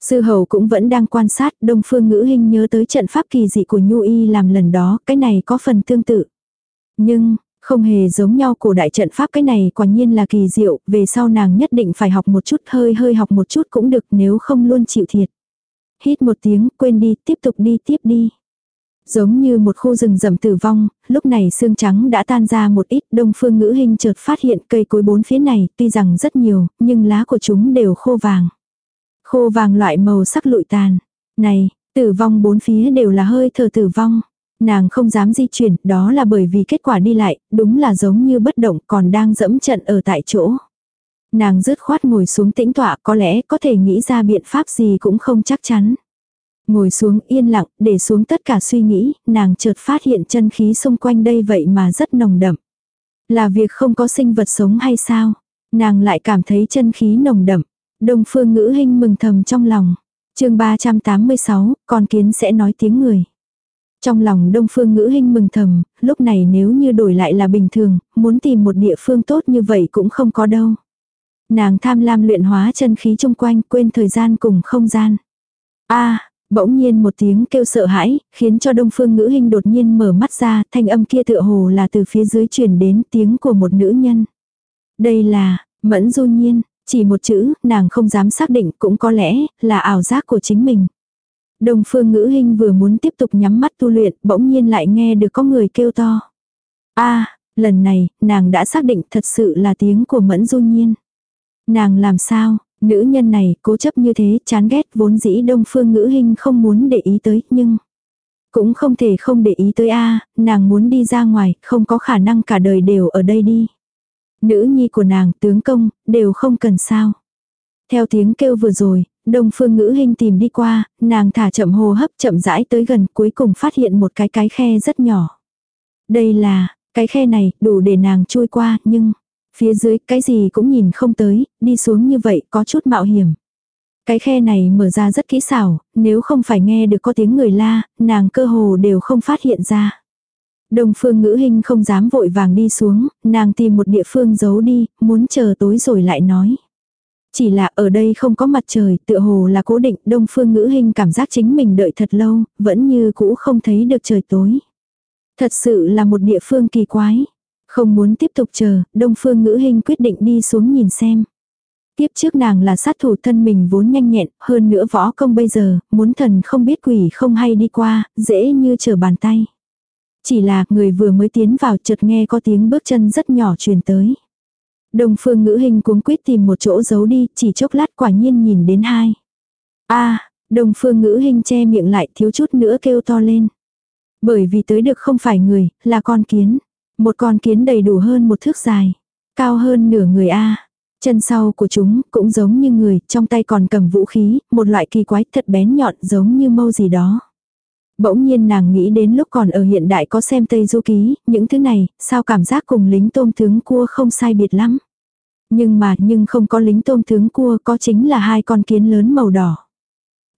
Sư hầu cũng vẫn đang quan sát, đông phương ngữ hình nhớ tới trận pháp kỳ dị của Nhu Y làm lần đó, cái này có phần tương tự. Nhưng, không hề giống nhau cổ đại trận pháp cái này quả nhiên là kỳ diệu, về sau nàng nhất định phải học một chút hơi hơi học một chút cũng được nếu không luôn chịu thiệt. Hít một tiếng, quên đi, tiếp tục đi tiếp đi. Giống như một khu rừng rậm tử vong, lúc này xương trắng đã tan ra một ít, đông phương ngữ hình chợt phát hiện cây cối bốn phía này, tuy rằng rất nhiều, nhưng lá của chúng đều khô vàng. Khô vàng loại màu sắc lụi tàn. Này, tử vong bốn phía đều là hơi thở tử vong. Nàng không dám di chuyển, đó là bởi vì kết quả đi lại, đúng là giống như bất động còn đang dẫm trận ở tại chỗ. Nàng rứt khoát ngồi xuống tĩnh tọa có lẽ có thể nghĩ ra biện pháp gì cũng không chắc chắn. Ngồi xuống yên lặng, để xuống tất cả suy nghĩ, nàng chợt phát hiện chân khí xung quanh đây vậy mà rất nồng đậm. Là việc không có sinh vật sống hay sao? Nàng lại cảm thấy chân khí nồng đậm. Đông phương ngữ hình mừng thầm trong lòng. chương 386, con kiến sẽ nói tiếng người. Trong lòng đông phương ngữ hình mừng thầm, lúc này nếu như đổi lại là bình thường, muốn tìm một địa phương tốt như vậy cũng không có đâu. Nàng tham lam luyện hóa chân khí chung quanh quên thời gian cùng không gian. a bỗng nhiên một tiếng kêu sợ hãi, khiến cho đông phương ngữ hình đột nhiên mở mắt ra, thanh âm kia tựa hồ là từ phía dưới truyền đến tiếng của một nữ nhân. Đây là, mẫn du nhiên, chỉ một chữ, nàng không dám xác định cũng có lẽ là ảo giác của chính mình. Đồng phương ngữ hình vừa muốn tiếp tục nhắm mắt tu luyện, bỗng nhiên lại nghe được có người kêu to. a lần này, nàng đã xác định thật sự là tiếng của mẫn du nhiên. Nàng làm sao, nữ nhân này cố chấp như thế chán ghét vốn dĩ đông phương ngữ hình không muốn để ý tới, nhưng cũng không thể không để ý tới a nàng muốn đi ra ngoài, không có khả năng cả đời đều ở đây đi. Nữ nhi của nàng, tướng công, đều không cần sao. Theo tiếng kêu vừa rồi, đông phương ngữ hình tìm đi qua, nàng thả chậm hô hấp chậm rãi tới gần cuối cùng phát hiện một cái cái khe rất nhỏ. Đây là, cái khe này đủ để nàng chui qua nhưng phía dưới cái gì cũng nhìn không tới, đi xuống như vậy có chút mạo hiểm. Cái khe này mở ra rất kỹ xảo, nếu không phải nghe được có tiếng người la, nàng cơ hồ đều không phát hiện ra. Đồng phương ngữ hình không dám vội vàng đi xuống, nàng tìm một địa phương giấu đi, muốn chờ tối rồi lại nói. Chỉ là ở đây không có mặt trời, tựa hồ là cố định, đông phương ngữ hình cảm giác chính mình đợi thật lâu, vẫn như cũ không thấy được trời tối. Thật sự là một địa phương kỳ quái. Không muốn tiếp tục chờ, đông phương ngữ hình quyết định đi xuống nhìn xem. Tiếp trước nàng là sát thủ thân mình vốn nhanh nhẹn, hơn nữa võ công bây giờ, muốn thần không biết quỷ không hay đi qua, dễ như trở bàn tay. Chỉ là người vừa mới tiến vào chợt nghe có tiếng bước chân rất nhỏ truyền tới. Đồng phương ngữ hình cuống quyết tìm một chỗ giấu đi, chỉ chốc lát quả nhiên nhìn đến hai. a đồng phương ngữ hình che miệng lại thiếu chút nữa kêu to lên. Bởi vì tới được không phải người, là con kiến. Một con kiến đầy đủ hơn một thước dài. Cao hơn nửa người a Chân sau của chúng cũng giống như người, trong tay còn cầm vũ khí, một loại kỳ quái thật bén nhọn giống như mâu gì đó. Bỗng nhiên nàng nghĩ đến lúc còn ở hiện đại có xem Tây Du Ký, những thứ này, sao cảm giác cùng lính tôm tướng cua không sai biệt lắm. Nhưng mà, nhưng không có lính tôm tướng cua có chính là hai con kiến lớn màu đỏ.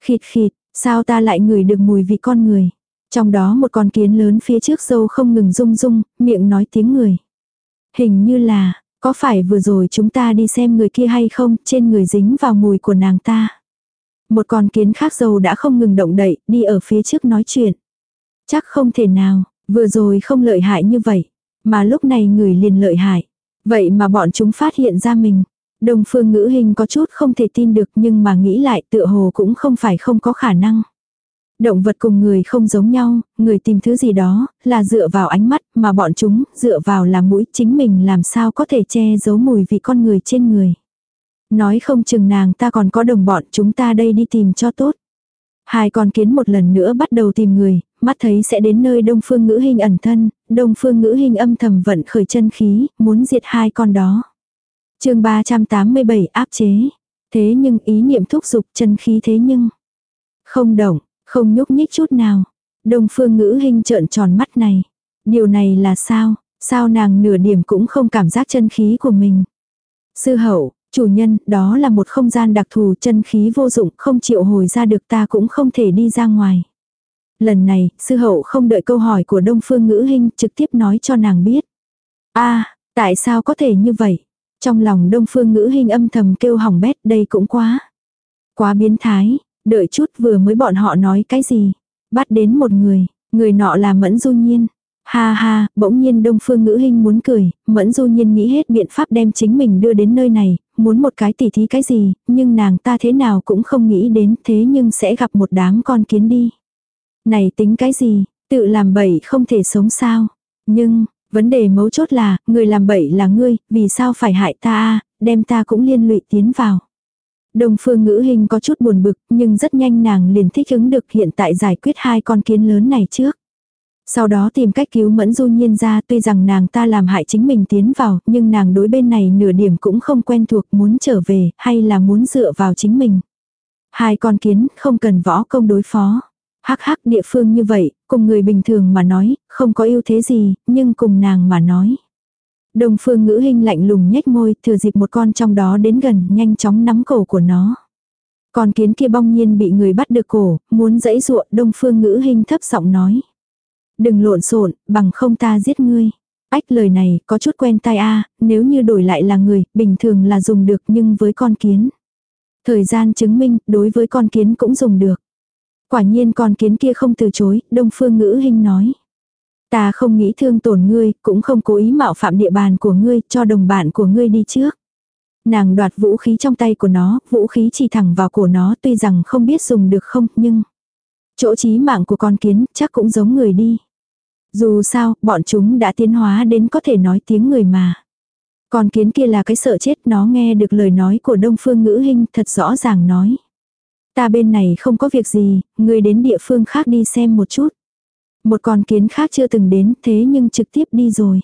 Khịt khịt, sao ta lại ngửi được mùi vị con người. Trong đó một con kiến lớn phía trước dâu không ngừng rung rung, miệng nói tiếng người. Hình như là, có phải vừa rồi chúng ta đi xem người kia hay không, trên người dính vào mùi của nàng ta. Một con kiến khác dâu đã không ngừng động đậy, đi ở phía trước nói chuyện. Chắc không thể nào, vừa rồi không lợi hại như vậy, mà lúc này người liền lợi hại. Vậy mà bọn chúng phát hiện ra mình. Đồng phương ngữ hình có chút không thể tin được nhưng mà nghĩ lại tựa hồ cũng không phải không có khả năng. Động vật cùng người không giống nhau, người tìm thứ gì đó, là dựa vào ánh mắt, mà bọn chúng, dựa vào là mũi chính mình làm sao có thể che giấu mùi vị con người trên người. Nói không chừng nàng ta còn có đồng bọn chúng ta đây đi tìm cho tốt. Hai con kiến một lần nữa bắt đầu tìm người, mắt thấy sẽ đến nơi đông phương ngữ hình ẩn thân, đông phương ngữ hình âm thầm vận khởi chân khí, muốn diệt hai con đó. chương 387 áp chế. Thế nhưng ý niệm thúc giục chân khí thế nhưng. Không động, không nhúc nhích chút nào. Đông phương ngữ hình trợn tròn mắt này. Điều này là sao? Sao nàng nửa điểm cũng không cảm giác chân khí của mình? Sư hậu, chủ nhân, đó là một không gian đặc thù chân khí vô dụng không chịu hồi ra được ta cũng không thể đi ra ngoài. Lần này, sư hậu không đợi câu hỏi của đông phương ngữ hình trực tiếp nói cho nàng biết. a tại sao có thể như vậy? Trong lòng đông phương ngữ hình âm thầm kêu hỏng bét đây cũng quá. Quá biến thái, Đợi chút vừa mới bọn họ nói cái gì. Bắt đến một người, người nọ là Mẫn Du Nhiên. Ha ha, bỗng nhiên Đông Phương Ngữ Hinh muốn cười, Mẫn Du Nhiên nghĩ hết biện pháp đem chính mình đưa đến nơi này, muốn một cái tỉ thí cái gì, nhưng nàng ta thế nào cũng không nghĩ đến thế nhưng sẽ gặp một đám con kiến đi. Này tính cái gì, tự làm bậy không thể sống sao. Nhưng, vấn đề mấu chốt là, người làm bậy là ngươi, vì sao phải hại ta đem ta cũng liên lụy tiến vào. Đông phương ngữ hình có chút buồn bực, nhưng rất nhanh nàng liền thích ứng được hiện tại giải quyết hai con kiến lớn này trước. Sau đó tìm cách cứu mẫn du nhiên ra tuy rằng nàng ta làm hại chính mình tiến vào, nhưng nàng đối bên này nửa điểm cũng không quen thuộc muốn trở về, hay là muốn dựa vào chính mình. Hai con kiến không cần võ công đối phó. Hắc hắc địa phương như vậy, cùng người bình thường mà nói, không có ưu thế gì, nhưng cùng nàng mà nói. Đông phương ngữ hình lạnh lùng nhếch môi, thừa dịp một con trong đó đến gần, nhanh chóng nắm cổ của nó. Con kiến kia bong nhiên bị người bắt được cổ, muốn dẫy ruộng, đông phương ngữ hình thấp giọng nói. Đừng lộn xộn, bằng không ta giết ngươi. Ách lời này có chút quen tai a, nếu như đổi lại là người, bình thường là dùng được nhưng với con kiến. Thời gian chứng minh, đối với con kiến cũng dùng được. Quả nhiên con kiến kia không từ chối, đông phương ngữ hình nói. Ta không nghĩ thương tổn ngươi, cũng không cố ý mạo phạm địa bàn của ngươi, cho đồng bạn của ngươi đi trước. Nàng đoạt vũ khí trong tay của nó, vũ khí chỉ thẳng vào cổ nó tuy rằng không biết dùng được không, nhưng... Chỗ trí mạng của con kiến chắc cũng giống người đi. Dù sao, bọn chúng đã tiến hóa đến có thể nói tiếng người mà. Con kiến kia là cái sợ chết nó nghe được lời nói của đông phương ngữ hình thật rõ ràng nói. Ta bên này không có việc gì, ngươi đến địa phương khác đi xem một chút. Một con kiến khác chưa từng đến thế nhưng trực tiếp đi rồi.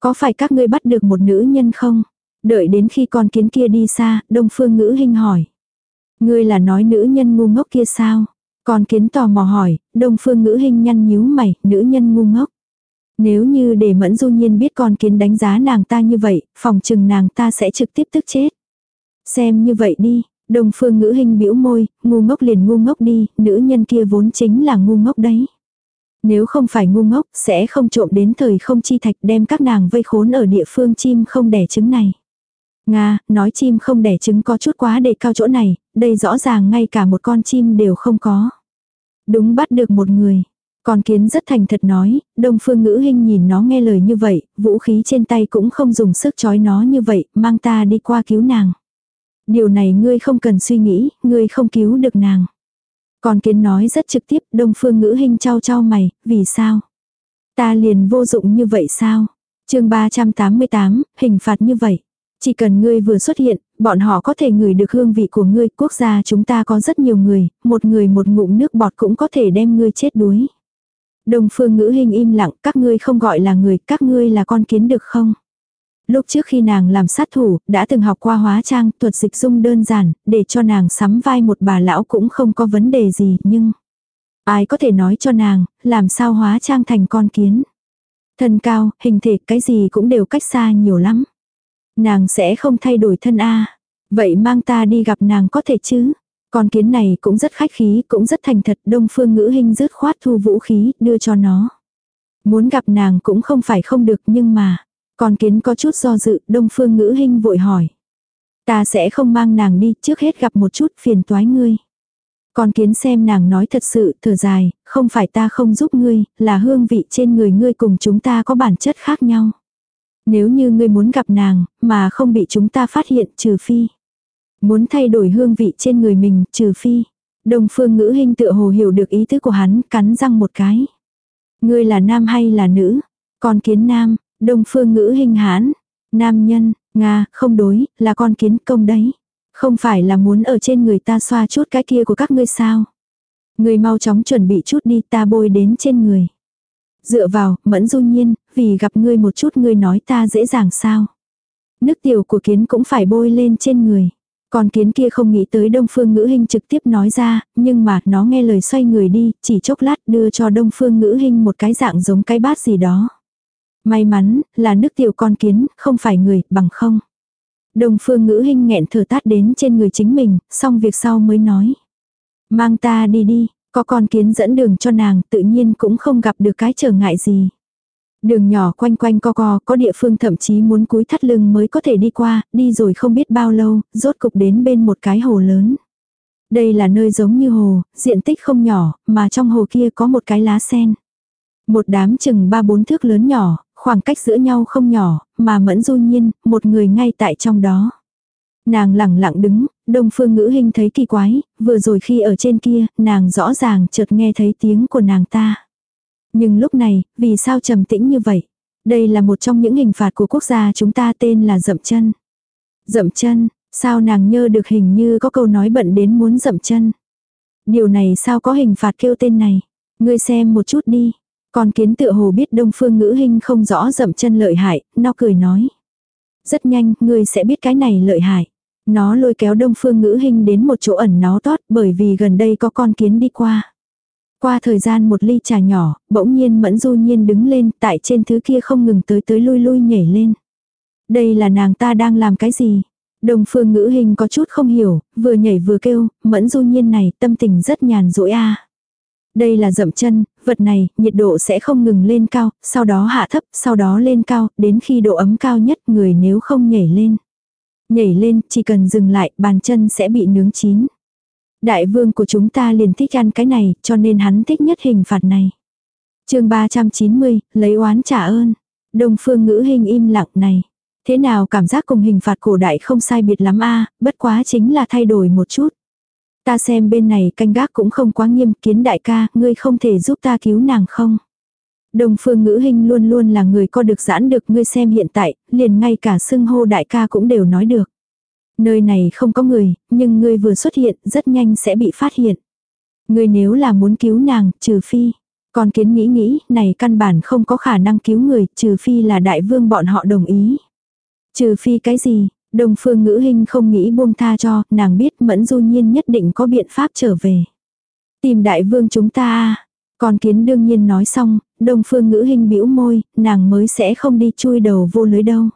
Có phải các ngươi bắt được một nữ nhân không? Đợi đến khi con kiến kia đi xa, đông phương ngữ hình hỏi. Ngươi là nói nữ nhân ngu ngốc kia sao? Con kiến tò mò hỏi, đông phương ngữ hình nhăn nhíu mày, nữ nhân ngu ngốc. Nếu như để mẫn du nhiên biết con kiến đánh giá nàng ta như vậy, phòng chừng nàng ta sẽ trực tiếp tức chết. Xem như vậy đi, đông phương ngữ hình bĩu môi, ngu ngốc liền ngu ngốc đi, nữ nhân kia vốn chính là ngu ngốc đấy. Nếu không phải ngu ngốc, sẽ không trộm đến thời không chi thạch đem các nàng vây khốn ở địa phương chim không đẻ trứng này. Nga, nói chim không đẻ trứng có chút quá đề cao chỗ này, đây rõ ràng ngay cả một con chim đều không có. Đúng bắt được một người. Con kiến rất thành thật nói, đông phương ngữ hình nhìn nó nghe lời như vậy, vũ khí trên tay cũng không dùng sức chói nó như vậy, mang ta đi qua cứu nàng. Điều này ngươi không cần suy nghĩ, ngươi không cứu được nàng. Con kiến nói rất trực tiếp, đông phương ngữ hình trao trao mày, vì sao? Ta liền vô dụng như vậy sao? chương 388, hình phạt như vậy. Chỉ cần ngươi vừa xuất hiện, bọn họ có thể ngửi được hương vị của ngươi. Quốc gia chúng ta có rất nhiều người, một người một ngụm nước bọt cũng có thể đem ngươi chết đuối. Đông phương ngữ hình im lặng, các ngươi không gọi là người, các ngươi là con kiến được không? Lúc trước khi nàng làm sát thủ, đã từng học qua hóa trang, thuật dịch dung đơn giản, để cho nàng sắm vai một bà lão cũng không có vấn đề gì, nhưng... Ai có thể nói cho nàng, làm sao hóa trang thành con kiến. Thân cao, hình thể, cái gì cũng đều cách xa nhiều lắm. Nàng sẽ không thay đổi thân A. Vậy mang ta đi gặp nàng có thể chứ? Con kiến này cũng rất khách khí, cũng rất thành thật, đông phương ngữ hình rứt khoát thu vũ khí, đưa cho nó. Muốn gặp nàng cũng không phải không được nhưng mà, con kiến có chút do dự, đông phương ngữ hình vội hỏi. Ta sẽ không mang nàng đi, trước hết gặp một chút phiền toái ngươi. Con kiến xem nàng nói thật sự, thở dài, không phải ta không giúp ngươi, là hương vị trên người ngươi cùng chúng ta có bản chất khác nhau. Nếu như ngươi muốn gặp nàng, mà không bị chúng ta phát hiện trừ phi. Muốn thay đổi hương vị trên người mình, trừ phi. Đồng phương ngữ hình tựa hồ hiểu được ý tứ của hắn, cắn răng một cái. Ngươi là nam hay là nữ? Con kiến nam, đông phương ngữ hình hán. Nam nhân, Nga, không đối, là con kiến công đấy. Không phải là muốn ở trên người ta xoa chút cái kia của các ngươi sao? Người mau chóng chuẩn bị chút đi ta bôi đến trên người. Dựa vào, mẫn du nhiên, vì gặp ngươi một chút ngươi nói ta dễ dàng sao? Nước tiểu của kiến cũng phải bôi lên trên người. Còn kiến kia không nghĩ tới Đông Phương Ngữ hình trực tiếp nói ra, nhưng mà nó nghe lời xoay người đi, chỉ chốc lát đưa cho Đông Phương Ngữ hình một cái dạng giống cái bát gì đó. May mắn, là nước tiểu con kiến, không phải người, bằng không. Đông Phương Ngữ hình nghẹn thở tát đến trên người chính mình, xong việc sau mới nói. Mang ta đi đi, có con kiến dẫn đường cho nàng, tự nhiên cũng không gặp được cái trở ngại gì. Đường nhỏ quanh quanh co co, có địa phương thậm chí muốn cúi thắt lưng mới có thể đi qua, đi rồi không biết bao lâu, rốt cục đến bên một cái hồ lớn. Đây là nơi giống như hồ, diện tích không nhỏ, mà trong hồ kia có một cái lá sen. Một đám chừng ba bốn thước lớn nhỏ, khoảng cách giữa nhau không nhỏ, mà mẫn du nhiên, một người ngay tại trong đó. Nàng lẳng lặng đứng, đông phương ngữ hình thấy kỳ quái, vừa rồi khi ở trên kia, nàng rõ ràng chợt nghe thấy tiếng của nàng ta. Nhưng lúc này, vì sao trầm tĩnh như vậy? Đây là một trong những hình phạt của quốc gia chúng ta tên là dậm chân. Dậm chân, sao nàng nhớ được hình như có câu nói bận đến muốn dậm chân. Điều này sao có hình phạt kêu tên này? Ngươi xem một chút đi. Con kiến tựa hồ biết đông phương ngữ hình không rõ dậm chân lợi hại, nó cười nói. Rất nhanh, ngươi sẽ biết cái này lợi hại. Nó lôi kéo đông phương ngữ hình đến một chỗ ẩn nó tót bởi vì gần đây có con kiến đi qua. Qua thời gian một ly trà nhỏ, bỗng nhiên mẫn du nhiên đứng lên, tại trên thứ kia không ngừng tới tới lui lui nhảy lên. Đây là nàng ta đang làm cái gì? Đồng phương ngữ hình có chút không hiểu, vừa nhảy vừa kêu, mẫn du nhiên này tâm tình rất nhàn rỗi a Đây là dậm chân, vật này, nhiệt độ sẽ không ngừng lên cao, sau đó hạ thấp, sau đó lên cao, đến khi độ ấm cao nhất người nếu không nhảy lên. Nhảy lên, chỉ cần dừng lại, bàn chân sẽ bị nướng chín. Đại vương của chúng ta liền thích ăn cái này, cho nên hắn thích nhất hình phạt này. chương 390, lấy oán trả ơn. Đông phương ngữ hình im lặng này. Thế nào cảm giác cùng hình phạt cổ đại không sai biệt lắm a bất quá chính là thay đổi một chút. Ta xem bên này canh gác cũng không quá nghiêm kiến đại ca, ngươi không thể giúp ta cứu nàng không? Đồng phương ngữ hình luôn luôn là người có được giãn được ngươi xem hiện tại, liền ngay cả xưng hô đại ca cũng đều nói được. Nơi này không có người, nhưng ngươi vừa xuất hiện, rất nhanh sẽ bị phát hiện. Ngươi nếu là muốn cứu nàng, trừ phi. Còn kiến nghĩ nghĩ, này căn bản không có khả năng cứu người, trừ phi là đại vương bọn họ đồng ý. Trừ phi cái gì, đồng phương ngữ hình không nghĩ buông tha cho, nàng biết mẫn du nhiên nhất định có biện pháp trở về. Tìm đại vương chúng ta à. Còn kiến đương nhiên nói xong, đồng phương ngữ hình bĩu môi, nàng mới sẽ không đi chui đầu vô lưới đâu.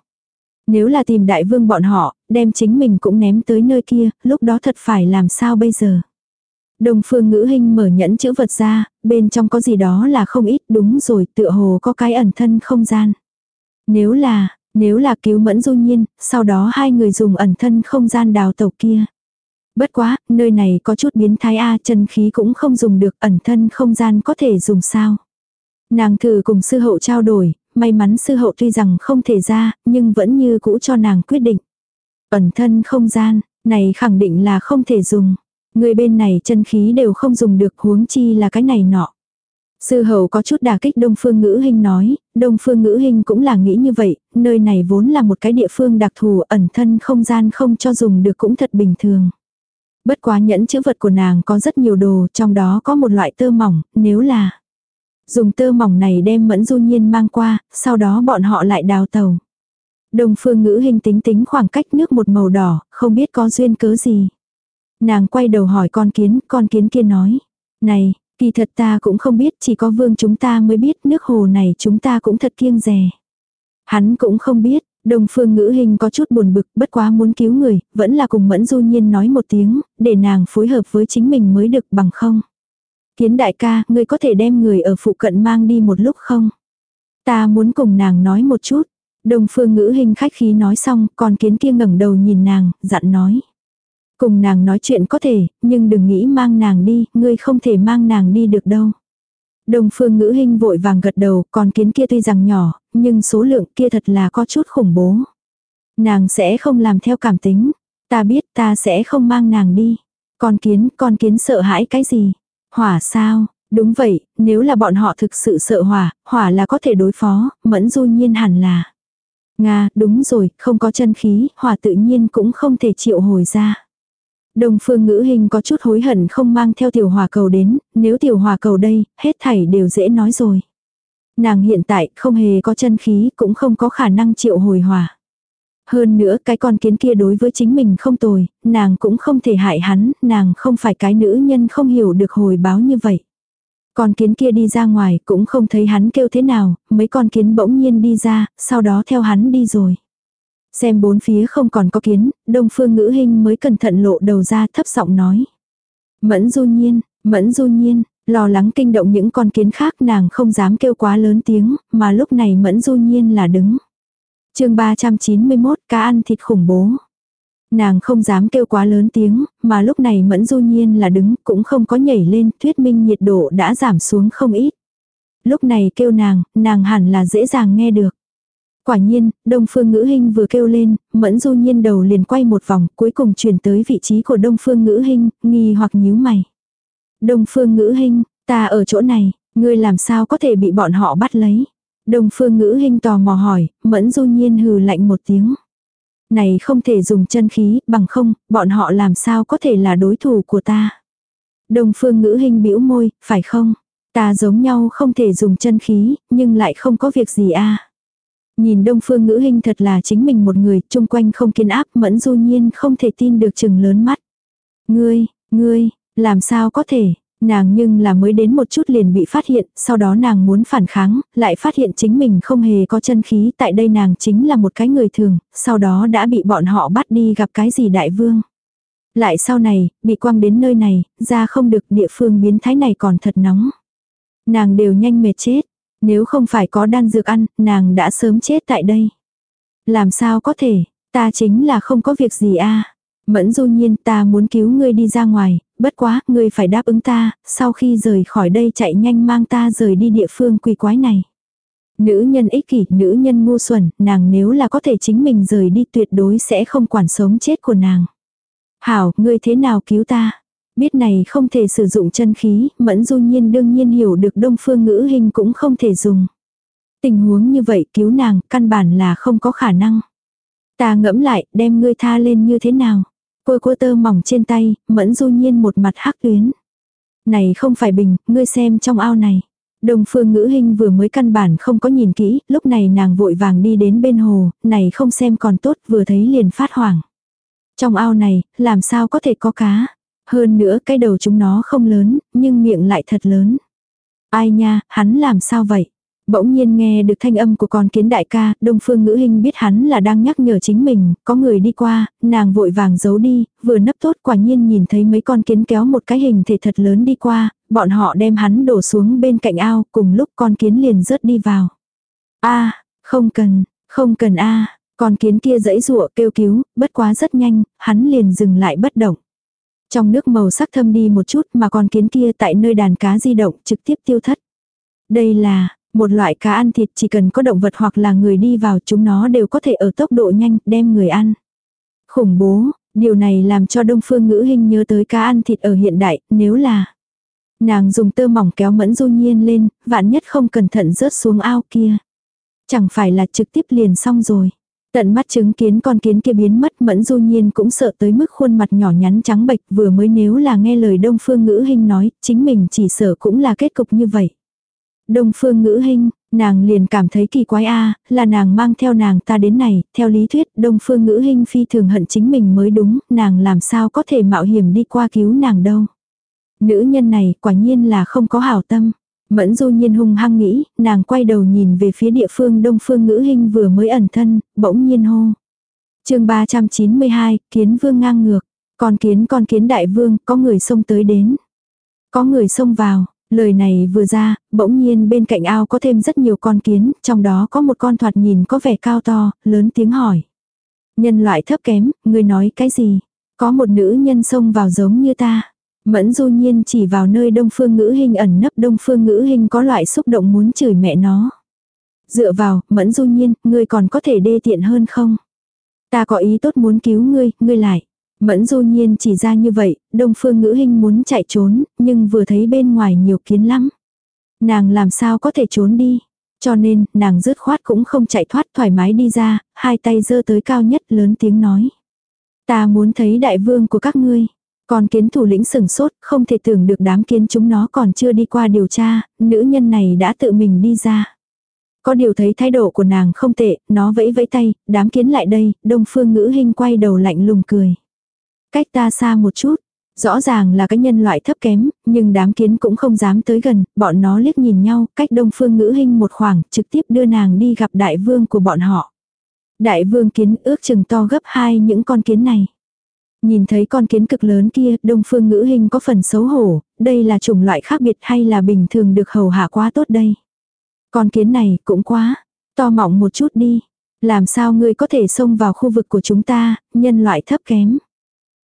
Nếu là tìm đại vương bọn họ, đem chính mình cũng ném tới nơi kia, lúc đó thật phải làm sao bây giờ. Đồng phương ngữ hình mở nhẫn chữ vật ra, bên trong có gì đó là không ít đúng rồi tựa hồ có cái ẩn thân không gian. Nếu là, nếu là cứu mẫn du nhiên, sau đó hai người dùng ẩn thân không gian đào tàu kia. Bất quá, nơi này có chút biến thái A chân khí cũng không dùng được ẩn thân không gian có thể dùng sao. Nàng thử cùng sư hậu trao đổi, may mắn sư hậu tuy rằng không thể ra, nhưng vẫn như cũ cho nàng quyết định. Ẩn thân không gian, này khẳng định là không thể dùng. Người bên này chân khí đều không dùng được huống chi là cái này nọ. Sư hầu có chút đả kích Đông Phương Ngữ Hinh nói, Đông Phương Ngữ Hinh cũng là nghĩ như vậy, nơi này vốn là một cái địa phương đặc thù ẩn thân không gian không cho dùng được cũng thật bình thường. Bất quá nhẫn chữ vật của nàng có rất nhiều đồ, trong đó có một loại tơ mỏng, nếu là Dùng tơ mỏng này đem mẫn du nhiên mang qua, sau đó bọn họ lại đào tàu. Đông phương ngữ hình tính tính khoảng cách nước một màu đỏ, không biết có duyên cớ gì. Nàng quay đầu hỏi con kiến, con kiến kia nói. Này, kỳ thật ta cũng không biết, chỉ có vương chúng ta mới biết nước hồ này chúng ta cũng thật kiêng rè. Hắn cũng không biết, Đông phương ngữ hình có chút buồn bực, bất quá muốn cứu người, vẫn là cùng mẫn du nhiên nói một tiếng, để nàng phối hợp với chính mình mới được bằng không. Kiến đại ca, ngươi có thể đem người ở phụ cận mang đi một lúc không? Ta muốn cùng nàng nói một chút. Đông phương ngữ hình khách khí nói xong, còn kiến kia ngẩng đầu nhìn nàng, dặn nói. Cùng nàng nói chuyện có thể, nhưng đừng nghĩ mang nàng đi, ngươi không thể mang nàng đi được đâu. đồng phương ngữ hình vội vàng gật đầu, còn kiến kia tuy rằng nhỏ, nhưng số lượng kia thật là có chút khủng bố. Nàng sẽ không làm theo cảm tính. Ta biết ta sẽ không mang nàng đi. Con kiến, con kiến sợ hãi cái gì? Hỏa sao? Đúng vậy, nếu là bọn họ thực sự sợ hỏa, hỏa là có thể đối phó, mẫn du nhiên hẳn là. Nga, đúng rồi, không có chân khí, hỏa tự nhiên cũng không thể chịu hồi ra. Đồng phương ngữ hình có chút hối hận không mang theo tiểu hòa cầu đến, nếu tiểu hòa cầu đây, hết thảy đều dễ nói rồi. Nàng hiện tại không hề có chân khí cũng không có khả năng chịu hồi hòa. Hơn nữa cái con kiến kia đối với chính mình không tồi, nàng cũng không thể hại hắn, nàng không phải cái nữ nhân không hiểu được hồi báo như vậy. Con kiến kia đi ra ngoài cũng không thấy hắn kêu thế nào, mấy con kiến bỗng nhiên đi ra, sau đó theo hắn đi rồi. Xem bốn phía không còn có kiến, đông phương ngữ hình mới cẩn thận lộ đầu ra thấp giọng nói. Mẫn du nhiên, mẫn du nhiên, lo lắng kinh động những con kiến khác nàng không dám kêu quá lớn tiếng, mà lúc này mẫn du nhiên là đứng. chương 391 cá ăn thịt khủng bố. Nàng không dám kêu quá lớn tiếng, mà lúc này mẫn du nhiên là đứng cũng không có nhảy lên, thuyết minh nhiệt độ đã giảm xuống không ít. Lúc này kêu nàng, nàng hẳn là dễ dàng nghe được. Quả nhiên, Đông Phương Ngữ Hinh vừa kêu lên, Mẫn Du Nhiên đầu liền quay một vòng, cuối cùng chuyển tới vị trí của Đông Phương Ngữ Hinh, nghi hoặc nhíu mày. Đông Phương Ngữ Hinh, ta ở chỗ này, ngươi làm sao có thể bị bọn họ bắt lấy? Đông Phương Ngữ Hinh tò mò hỏi, Mẫn Du Nhiên hừ lạnh một tiếng. Này không thể dùng chân khí, bằng không, bọn họ làm sao có thể là đối thủ của ta? Đông Phương Ngữ Hinh bĩu môi, phải không? Ta giống nhau không thể dùng chân khí, nhưng lại không có việc gì a. Nhìn đông phương ngữ hình thật là chính mình một người, chung quanh không kiên áp, mẫn du nhiên không thể tin được chừng lớn mắt. Ngươi, ngươi, làm sao có thể, nàng nhưng là mới đến một chút liền bị phát hiện, sau đó nàng muốn phản kháng, lại phát hiện chính mình không hề có chân khí, tại đây nàng chính là một cái người thường, sau đó đã bị bọn họ bắt đi gặp cái gì đại vương. Lại sau này, bị quăng đến nơi này, ra không được địa phương biến thái này còn thật nóng. Nàng đều nhanh mệt chết, nếu không phải có đan dược ăn, nàng đã sớm chết tại đây. Làm sao có thể, ta chính là không có việc gì a Mẫn du nhiên ta muốn cứu ngươi đi ra ngoài, bất quá, ngươi phải đáp ứng ta, sau khi rời khỏi đây chạy nhanh mang ta rời đi địa phương quỷ quái này. Nữ nhân ích kỷ, nữ nhân ngu xuẩn, nàng nếu là có thể chính mình rời đi tuyệt đối sẽ không quản sống chết của nàng. Hảo, ngươi thế nào cứu ta? Biết này không thể sử dụng chân khí, mẫn du nhiên đương nhiên hiểu được đông phương ngữ hình cũng không thể dùng. Tình huống như vậy cứu nàng, căn bản là không có khả năng. Ta ngẫm lại, đem ngươi tha lên như thế nào? Côi cua tơ mỏng trên tay, mẫn du nhiên một mặt hắc tuyến. Này không phải bình, ngươi xem trong ao này. Đông phương ngữ hình vừa mới căn bản không có nhìn kỹ, lúc này nàng vội vàng đi đến bên hồ, này không xem còn tốt vừa thấy liền phát hoảng. Trong ao này, làm sao có thể có cá? Hơn nữa cái đầu chúng nó không lớn, nhưng miệng lại thật lớn. Ai nha, hắn làm sao vậy? Bỗng nhiên nghe được thanh âm của con kiến đại ca, đông phương ngữ hình biết hắn là đang nhắc nhở chính mình, có người đi qua, nàng vội vàng giấu đi, vừa nấp tốt quả nhiên nhìn thấy mấy con kiến kéo một cái hình thể thật lớn đi qua, bọn họ đem hắn đổ xuống bên cạnh ao, cùng lúc con kiến liền rớt đi vào. a không cần, không cần a con kiến kia dãy rụa kêu cứu, bất quá rất nhanh, hắn liền dừng lại bất động. Trong nước màu sắc thâm đi một chút mà con kiến kia tại nơi đàn cá di động trực tiếp tiêu thất. Đây là, một loại cá ăn thịt chỉ cần có động vật hoặc là người đi vào chúng nó đều có thể ở tốc độ nhanh đem người ăn. Khủng bố, điều này làm cho đông phương ngữ hình nhớ tới cá ăn thịt ở hiện đại, nếu là nàng dùng tơ mỏng kéo mẫn du nhiên lên, vạn nhất không cẩn thận rớt xuống ao kia. Chẳng phải là trực tiếp liền xong rồi. Tận mắt chứng kiến con kiến kia biến mất mẫn du nhiên cũng sợ tới mức khuôn mặt nhỏ nhắn trắng bệch vừa mới nếu là nghe lời đông phương ngữ hình nói, chính mình chỉ sợ cũng là kết cục như vậy. Đông phương ngữ hình, Nàng liền cảm thấy kỳ quái a là nàng mang theo nàng ta đến này, theo lý thuyết đông phương ngữ hình phi thường hận chính mình mới đúng, nàng làm sao có thể mạo hiểm đi qua cứu nàng đâu. Nữ nhân này quả nhiên là không có hảo tâm. Mẫn du nhiên hung hăng nghĩ, nàng quay đầu nhìn về phía địa phương đông phương ngữ hình vừa mới ẩn thân, bỗng nhiên hô. chương 392, kiến vương ngang ngược. Con kiến con kiến đại vương, có người xông tới đến. Có người xông vào, lời này vừa ra, bỗng nhiên bên cạnh ao có thêm rất nhiều con kiến, trong đó có một con thoạt nhìn có vẻ cao to, lớn tiếng hỏi. Nhân loại thấp kém, người nói cái gì? Có một nữ nhân xông vào giống như ta. Mẫn du nhiên chỉ vào nơi đông phương ngữ hình ẩn nấp đông phương ngữ hình có loại xúc động muốn chửi mẹ nó. Dựa vào, mẫn du nhiên, ngươi còn có thể đê tiện hơn không? Ta có ý tốt muốn cứu ngươi, ngươi lại. Mẫn du nhiên chỉ ra như vậy, đông phương ngữ hình muốn chạy trốn, nhưng vừa thấy bên ngoài nhiều kiến lắm. Nàng làm sao có thể trốn đi. Cho nên, nàng rứt khoát cũng không chạy thoát thoải mái đi ra, hai tay giơ tới cao nhất lớn tiếng nói. Ta muốn thấy đại vương của các ngươi. Còn kiến thủ lĩnh sừng sốt, không thể tưởng được đám kiến chúng nó còn chưa đi qua điều tra, nữ nhân này đã tự mình đi ra. Có điều thấy thái độ của nàng không tệ, nó vẫy vẫy tay, đám kiến lại đây, đông phương ngữ hình quay đầu lạnh lùng cười. Cách ta xa một chút, rõ ràng là cái nhân loại thấp kém, nhưng đám kiến cũng không dám tới gần, bọn nó liếc nhìn nhau, cách đông phương ngữ hình một khoảng, trực tiếp đưa nàng đi gặp đại vương của bọn họ. Đại vương kiến ước chừng to gấp hai những con kiến này. Nhìn thấy con kiến cực lớn kia, đông phương ngữ hình có phần xấu hổ, đây là chủng loại khác biệt hay là bình thường được hầu hạ quá tốt đây. Con kiến này cũng quá, to mọng một chút đi. Làm sao ngươi có thể xông vào khu vực của chúng ta, nhân loại thấp kém.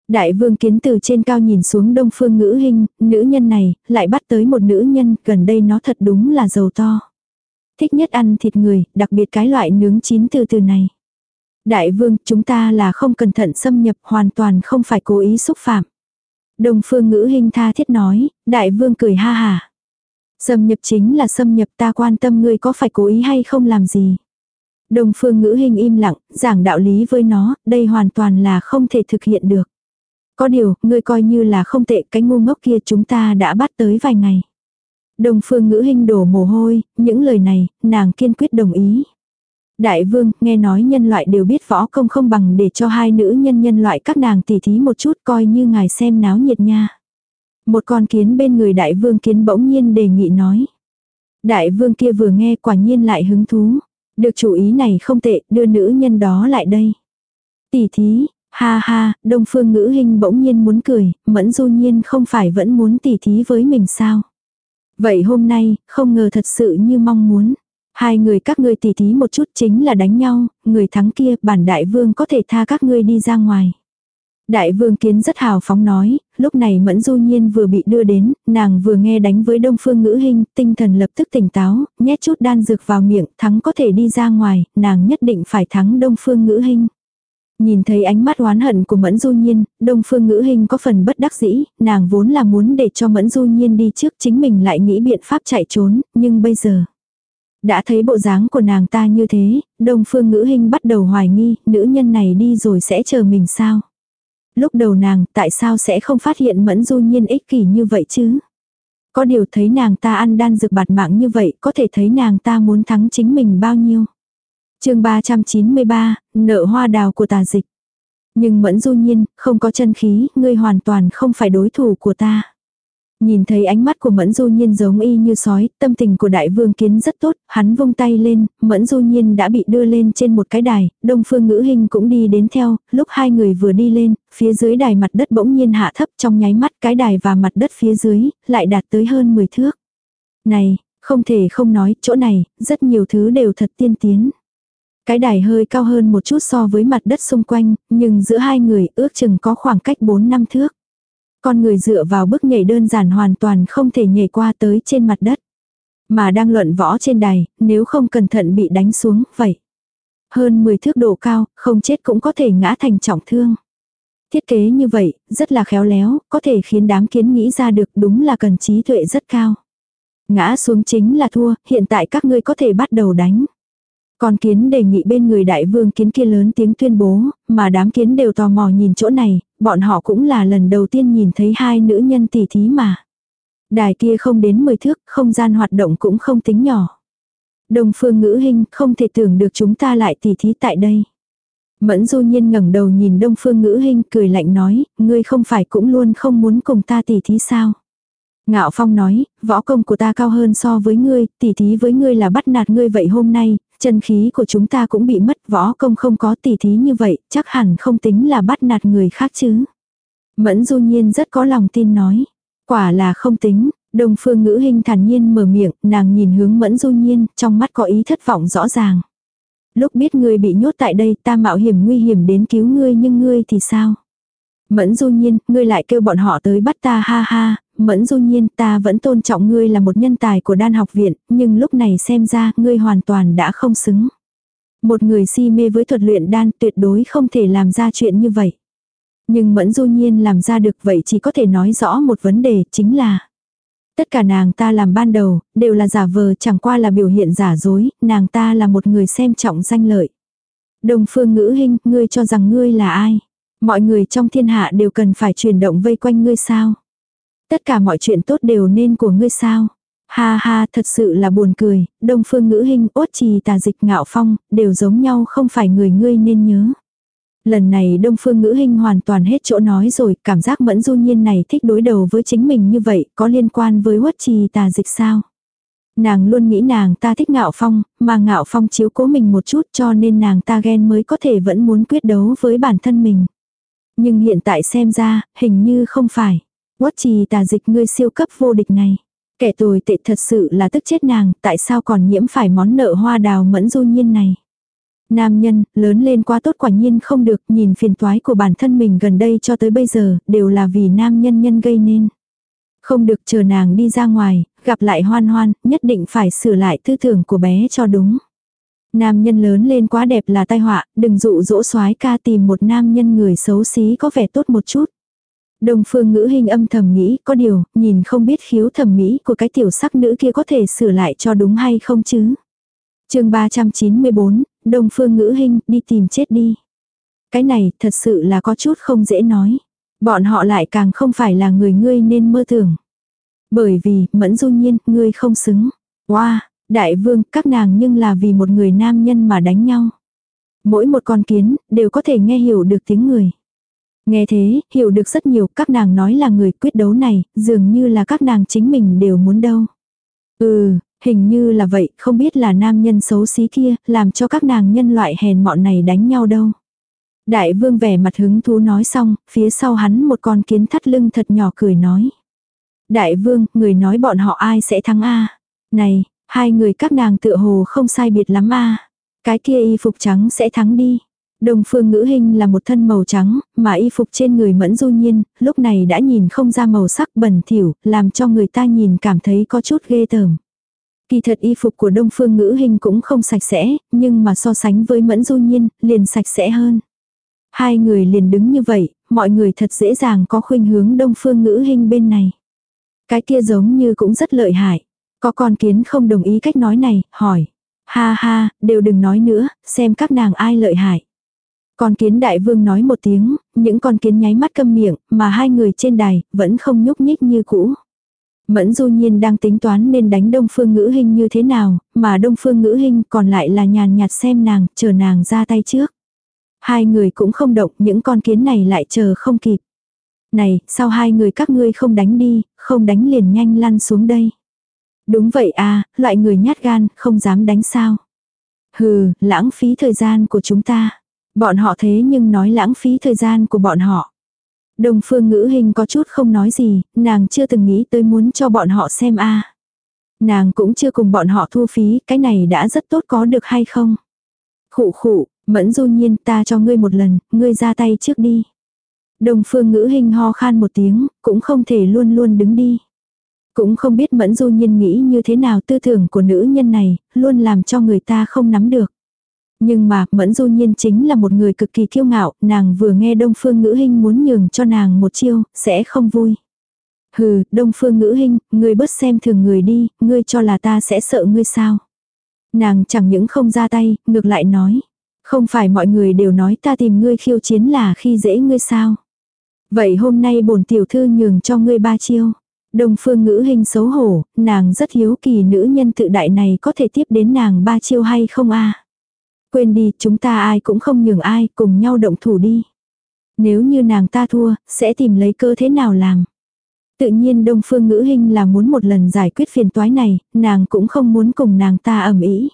Đại vương kiến từ trên cao nhìn xuống đông phương ngữ hình, nữ nhân này, lại bắt tới một nữ nhân, gần đây nó thật đúng là giàu to. Thích nhất ăn thịt người, đặc biệt cái loại nướng chín từ từ này. Đại vương, chúng ta là không cẩn thận xâm nhập, hoàn toàn không phải cố ý xúc phạm. Đồng phương ngữ hình tha thiết nói, đại vương cười ha hà. Xâm nhập chính là xâm nhập ta quan tâm ngươi có phải cố ý hay không làm gì. Đồng phương ngữ hình im lặng, giảng đạo lý với nó, đây hoàn toàn là không thể thực hiện được. Có điều, ngươi coi như là không tệ, cái ngu ngốc kia chúng ta đã bắt tới vài ngày. Đồng phương ngữ hình đổ mồ hôi, những lời này, nàng kiên quyết đồng ý. Đại vương, nghe nói nhân loại đều biết võ công không bằng để cho hai nữ nhân nhân loại các nàng tỉ thí một chút coi như ngài xem náo nhiệt nha. Một con kiến bên người đại vương kiến bỗng nhiên đề nghị nói. Đại vương kia vừa nghe quả nhiên lại hứng thú. Được chủ ý này không tệ, đưa nữ nhân đó lại đây. Tỉ thí, ha ha, đông phương ngữ hình bỗng nhiên muốn cười, mẫn du nhiên không phải vẫn muốn tỉ thí với mình sao. Vậy hôm nay, không ngờ thật sự như mong muốn. Hai người các ngươi tỉ thí một chút chính là đánh nhau, người thắng kia bản đại vương có thể tha các ngươi đi ra ngoài. Đại vương kiến rất hào phóng nói, lúc này mẫn du nhiên vừa bị đưa đến, nàng vừa nghe đánh với đông phương ngữ hình, tinh thần lập tức tỉnh táo, nhét chút đan dược vào miệng, thắng có thể đi ra ngoài, nàng nhất định phải thắng đông phương ngữ hình. Nhìn thấy ánh mắt oán hận của Mẫn Du Nhiên, Đông Phương Ngữ Hình có phần bất đắc dĩ, nàng vốn là muốn để cho Mẫn Du Nhiên đi trước chính mình lại nghĩ biện pháp chạy trốn, nhưng bây giờ. Đã thấy bộ dáng của nàng ta như thế, Đông Phương Ngữ Hình bắt đầu hoài nghi, nữ nhân này đi rồi sẽ chờ mình sao? Lúc đầu nàng, tại sao sẽ không phát hiện Mẫn Du Nhiên ích kỷ như vậy chứ? Có điều thấy nàng ta ăn đan dược bạt mạng như vậy, có thể thấy nàng ta muốn thắng chính mình bao nhiêu? chương 393, nợ hoa đào của tà dịch. Nhưng Mẫn Du Nhiên, không có chân khí, ngươi hoàn toàn không phải đối thủ của ta. Nhìn thấy ánh mắt của Mẫn Du Nhiên giống y như sói, tâm tình của đại vương kiến rất tốt, hắn vung tay lên, Mẫn Du Nhiên đã bị đưa lên trên một cái đài, đông phương ngữ hình cũng đi đến theo, lúc hai người vừa đi lên, phía dưới đài mặt đất bỗng nhiên hạ thấp trong nháy mắt cái đài và mặt đất phía dưới, lại đạt tới hơn 10 thước. Này, không thể không nói, chỗ này, rất nhiều thứ đều thật tiên tiến. Cái đài hơi cao hơn một chút so với mặt đất xung quanh, nhưng giữa hai người ước chừng có khoảng cách 4 năm thước. Con người dựa vào bước nhảy đơn giản hoàn toàn không thể nhảy qua tới trên mặt đất. Mà đang luận võ trên đài, nếu không cẩn thận bị đánh xuống, vậy. Hơn 10 thước độ cao, không chết cũng có thể ngã thành trọng thương. Thiết kế như vậy, rất là khéo léo, có thể khiến đám kiến nghĩ ra được đúng là cần trí tuệ rất cao. Ngã xuống chính là thua, hiện tại các ngươi có thể bắt đầu đánh. Con kiến đề nghị bên người đại vương kiến kia lớn tiếng tuyên bố, mà đám kiến đều tò mò nhìn chỗ này, bọn họ cũng là lần đầu tiên nhìn thấy hai nữ nhân tỷ thí mà. Đài kia không đến 10 thước, không gian hoạt động cũng không tính nhỏ. Đông phương ngữ hình không thể tưởng được chúng ta lại tỉ thí tại đây. Mẫn du nhiên ngẩng đầu nhìn đông phương ngữ hình cười lạnh nói, ngươi không phải cũng luôn không muốn cùng ta tỉ thí sao. Ngạo Phong nói, võ công của ta cao hơn so với ngươi, tỉ thí với ngươi là bắt nạt ngươi vậy hôm nay, chân khí của chúng ta cũng bị mất, võ công không có tỉ thí như vậy, chắc hẳn không tính là bắt nạt người khác chứ. Mẫn du nhiên rất có lòng tin nói, quả là không tính, Đông phương ngữ hình thản nhiên mở miệng, nàng nhìn hướng mẫn du nhiên, trong mắt có ý thất vọng rõ ràng. Lúc biết ngươi bị nhốt tại đây ta mạo hiểm nguy hiểm đến cứu ngươi nhưng ngươi thì sao? Mẫn du nhiên, ngươi lại kêu bọn họ tới bắt ta ha ha, mẫn du nhiên ta vẫn tôn trọng ngươi là một nhân tài của đan học viện, nhưng lúc này xem ra ngươi hoàn toàn đã không xứng. Một người si mê với thuật luyện đan tuyệt đối không thể làm ra chuyện như vậy. Nhưng mẫn du nhiên làm ra được vậy chỉ có thể nói rõ một vấn đề chính là Tất cả nàng ta làm ban đầu, đều là giả vờ chẳng qua là biểu hiện giả dối, nàng ta là một người xem trọng danh lợi. Đồng phương ngữ hình, ngươi cho rằng ngươi là ai? Mọi người trong thiên hạ đều cần phải chuyển động vây quanh ngươi sao? Tất cả mọi chuyện tốt đều nên của ngươi sao? Ha ha, thật sự là buồn cười, đông phương ngữ hình, ốt trì tà dịch ngạo phong, đều giống nhau không phải người ngươi nên nhớ. Lần này Đông Phương Ngữ hình hoàn toàn hết chỗ nói rồi, cảm giác mẫn du nhiên này thích đối đầu với chính mình như vậy, có liên quan với huất trì tà dịch sao? Nàng luôn nghĩ nàng ta thích ngạo phong, mà ngạo phong chiếu cố mình một chút cho nên nàng ta ghen mới có thể vẫn muốn quyết đấu với bản thân mình. Nhưng hiện tại xem ra, hình như không phải. Quất trì tà dịch ngươi siêu cấp vô địch này. Kẻ tồi tệ thật sự là tức chết nàng, tại sao còn nhiễm phải món nợ hoa đào mẫn du nhiên này. Nam nhân, lớn lên quá tốt quả nhiên không được, nhìn phiền toái của bản thân mình gần đây cho tới bây giờ, đều là vì nam nhân nhân gây nên. Không được chờ nàng đi ra ngoài, gặp lại hoan hoan, nhất định phải sửa lại tư tưởng của bé cho đúng. Nam nhân lớn lên quá đẹp là tai họa, đừng dụ dỗ soái ca tìm một nam nhân người xấu xí có vẻ tốt một chút. Đồng phương ngữ hình âm thầm nghĩ, có điều, nhìn không biết khiếu thẩm mỹ của cái tiểu sắc nữ kia có thể sửa lại cho đúng hay không chứ. chương 394, Đông Phương Ngữ hình đi tìm chết đi. Cái này thật sự là có chút không dễ nói. Bọn họ lại càng không phải là người ngươi nên mơ tưởng. Bởi vì, mẫn du nhiên, ngươi không xứng. Wow, đại vương, các nàng nhưng là vì một người nam nhân mà đánh nhau. Mỗi một con kiến, đều có thể nghe hiểu được tiếng người. Nghe thế, hiểu được rất nhiều, các nàng nói là người quyết đấu này, dường như là các nàng chính mình đều muốn đâu. Ừ, Hình như là vậy, không biết là nam nhân xấu xí kia, làm cho các nàng nhân loại hèn mọn này đánh nhau đâu. Đại vương vẻ mặt hứng thú nói xong, phía sau hắn một con kiến thắt lưng thật nhỏ cười nói. Đại vương, người nói bọn họ ai sẽ thắng a Này, hai người các nàng tựa hồ không sai biệt lắm a Cái kia y phục trắng sẽ thắng đi. Đồng phương ngữ hình là một thân màu trắng, mà y phục trên người mẫn du nhiên, lúc này đã nhìn không ra màu sắc bẩn thỉu, làm cho người ta nhìn cảm thấy có chút ghê tởm. Kỳ thật y phục của đông phương ngữ hình cũng không sạch sẽ, nhưng mà so sánh với mẫn du nhiên, liền sạch sẽ hơn. Hai người liền đứng như vậy, mọi người thật dễ dàng có khuynh hướng đông phương ngữ hình bên này. Cái kia giống như cũng rất lợi hại. Có con kiến không đồng ý cách nói này, hỏi. Ha ha, đều đừng nói nữa, xem các nàng ai lợi hại. Con kiến đại vương nói một tiếng, những con kiến nháy mắt câm miệng, mà hai người trên đài, vẫn không nhúc nhích như cũ. Mẫn du nhiên đang tính toán nên đánh đông phương ngữ hình như thế nào, mà đông phương ngữ hình còn lại là nhàn nhạt xem nàng, chờ nàng ra tay trước. Hai người cũng không động, những con kiến này lại chờ không kịp. Này, sao hai người các ngươi không đánh đi, không đánh liền nhanh lăn xuống đây. Đúng vậy à, loại người nhát gan, không dám đánh sao. Hừ, lãng phí thời gian của chúng ta. Bọn họ thế nhưng nói lãng phí thời gian của bọn họ. đồng phương ngữ hình có chút không nói gì, nàng chưa từng nghĩ tới muốn cho bọn họ xem a Nàng cũng chưa cùng bọn họ thu phí, cái này đã rất tốt có được hay không? Khụ khụ, mẫn du nhiên ta cho ngươi một lần, ngươi ra tay trước đi. đồng phương ngữ hình ho khan một tiếng, cũng không thể luôn luôn đứng đi. Cũng không biết mẫn du nhiên nghĩ như thế nào tư tưởng của nữ nhân này, luôn làm cho người ta không nắm được. Nhưng mà, Mẫn Du Nhiên chính là một người cực kỳ kiêu ngạo, nàng vừa nghe Đông Phương Ngữ Hinh muốn nhường cho nàng một chiêu, sẽ không vui. Hừ, Đông Phương Ngữ Hinh, ngươi bớt xem thường người đi, ngươi cho là ta sẽ sợ ngươi sao. Nàng chẳng những không ra tay, ngược lại nói. Không phải mọi người đều nói ta tìm ngươi khiêu chiến là khi dễ ngươi sao. Vậy hôm nay bổn tiểu thư nhường cho ngươi ba chiêu. Đông phương ngữ hình xấu hổ, nàng rất hiếu kỳ nữ nhân tự đại này có thể tiếp đến nàng ba chiêu hay không a Quên đi, chúng ta ai cũng không nhường ai, cùng nhau động thủ đi. Nếu như nàng ta thua, sẽ tìm lấy cơ thế nào làm. Tự nhiên Đông Phương Ngữ hình là muốn một lần giải quyết phiền toái này, nàng cũng không muốn cùng nàng ta ẩm ý.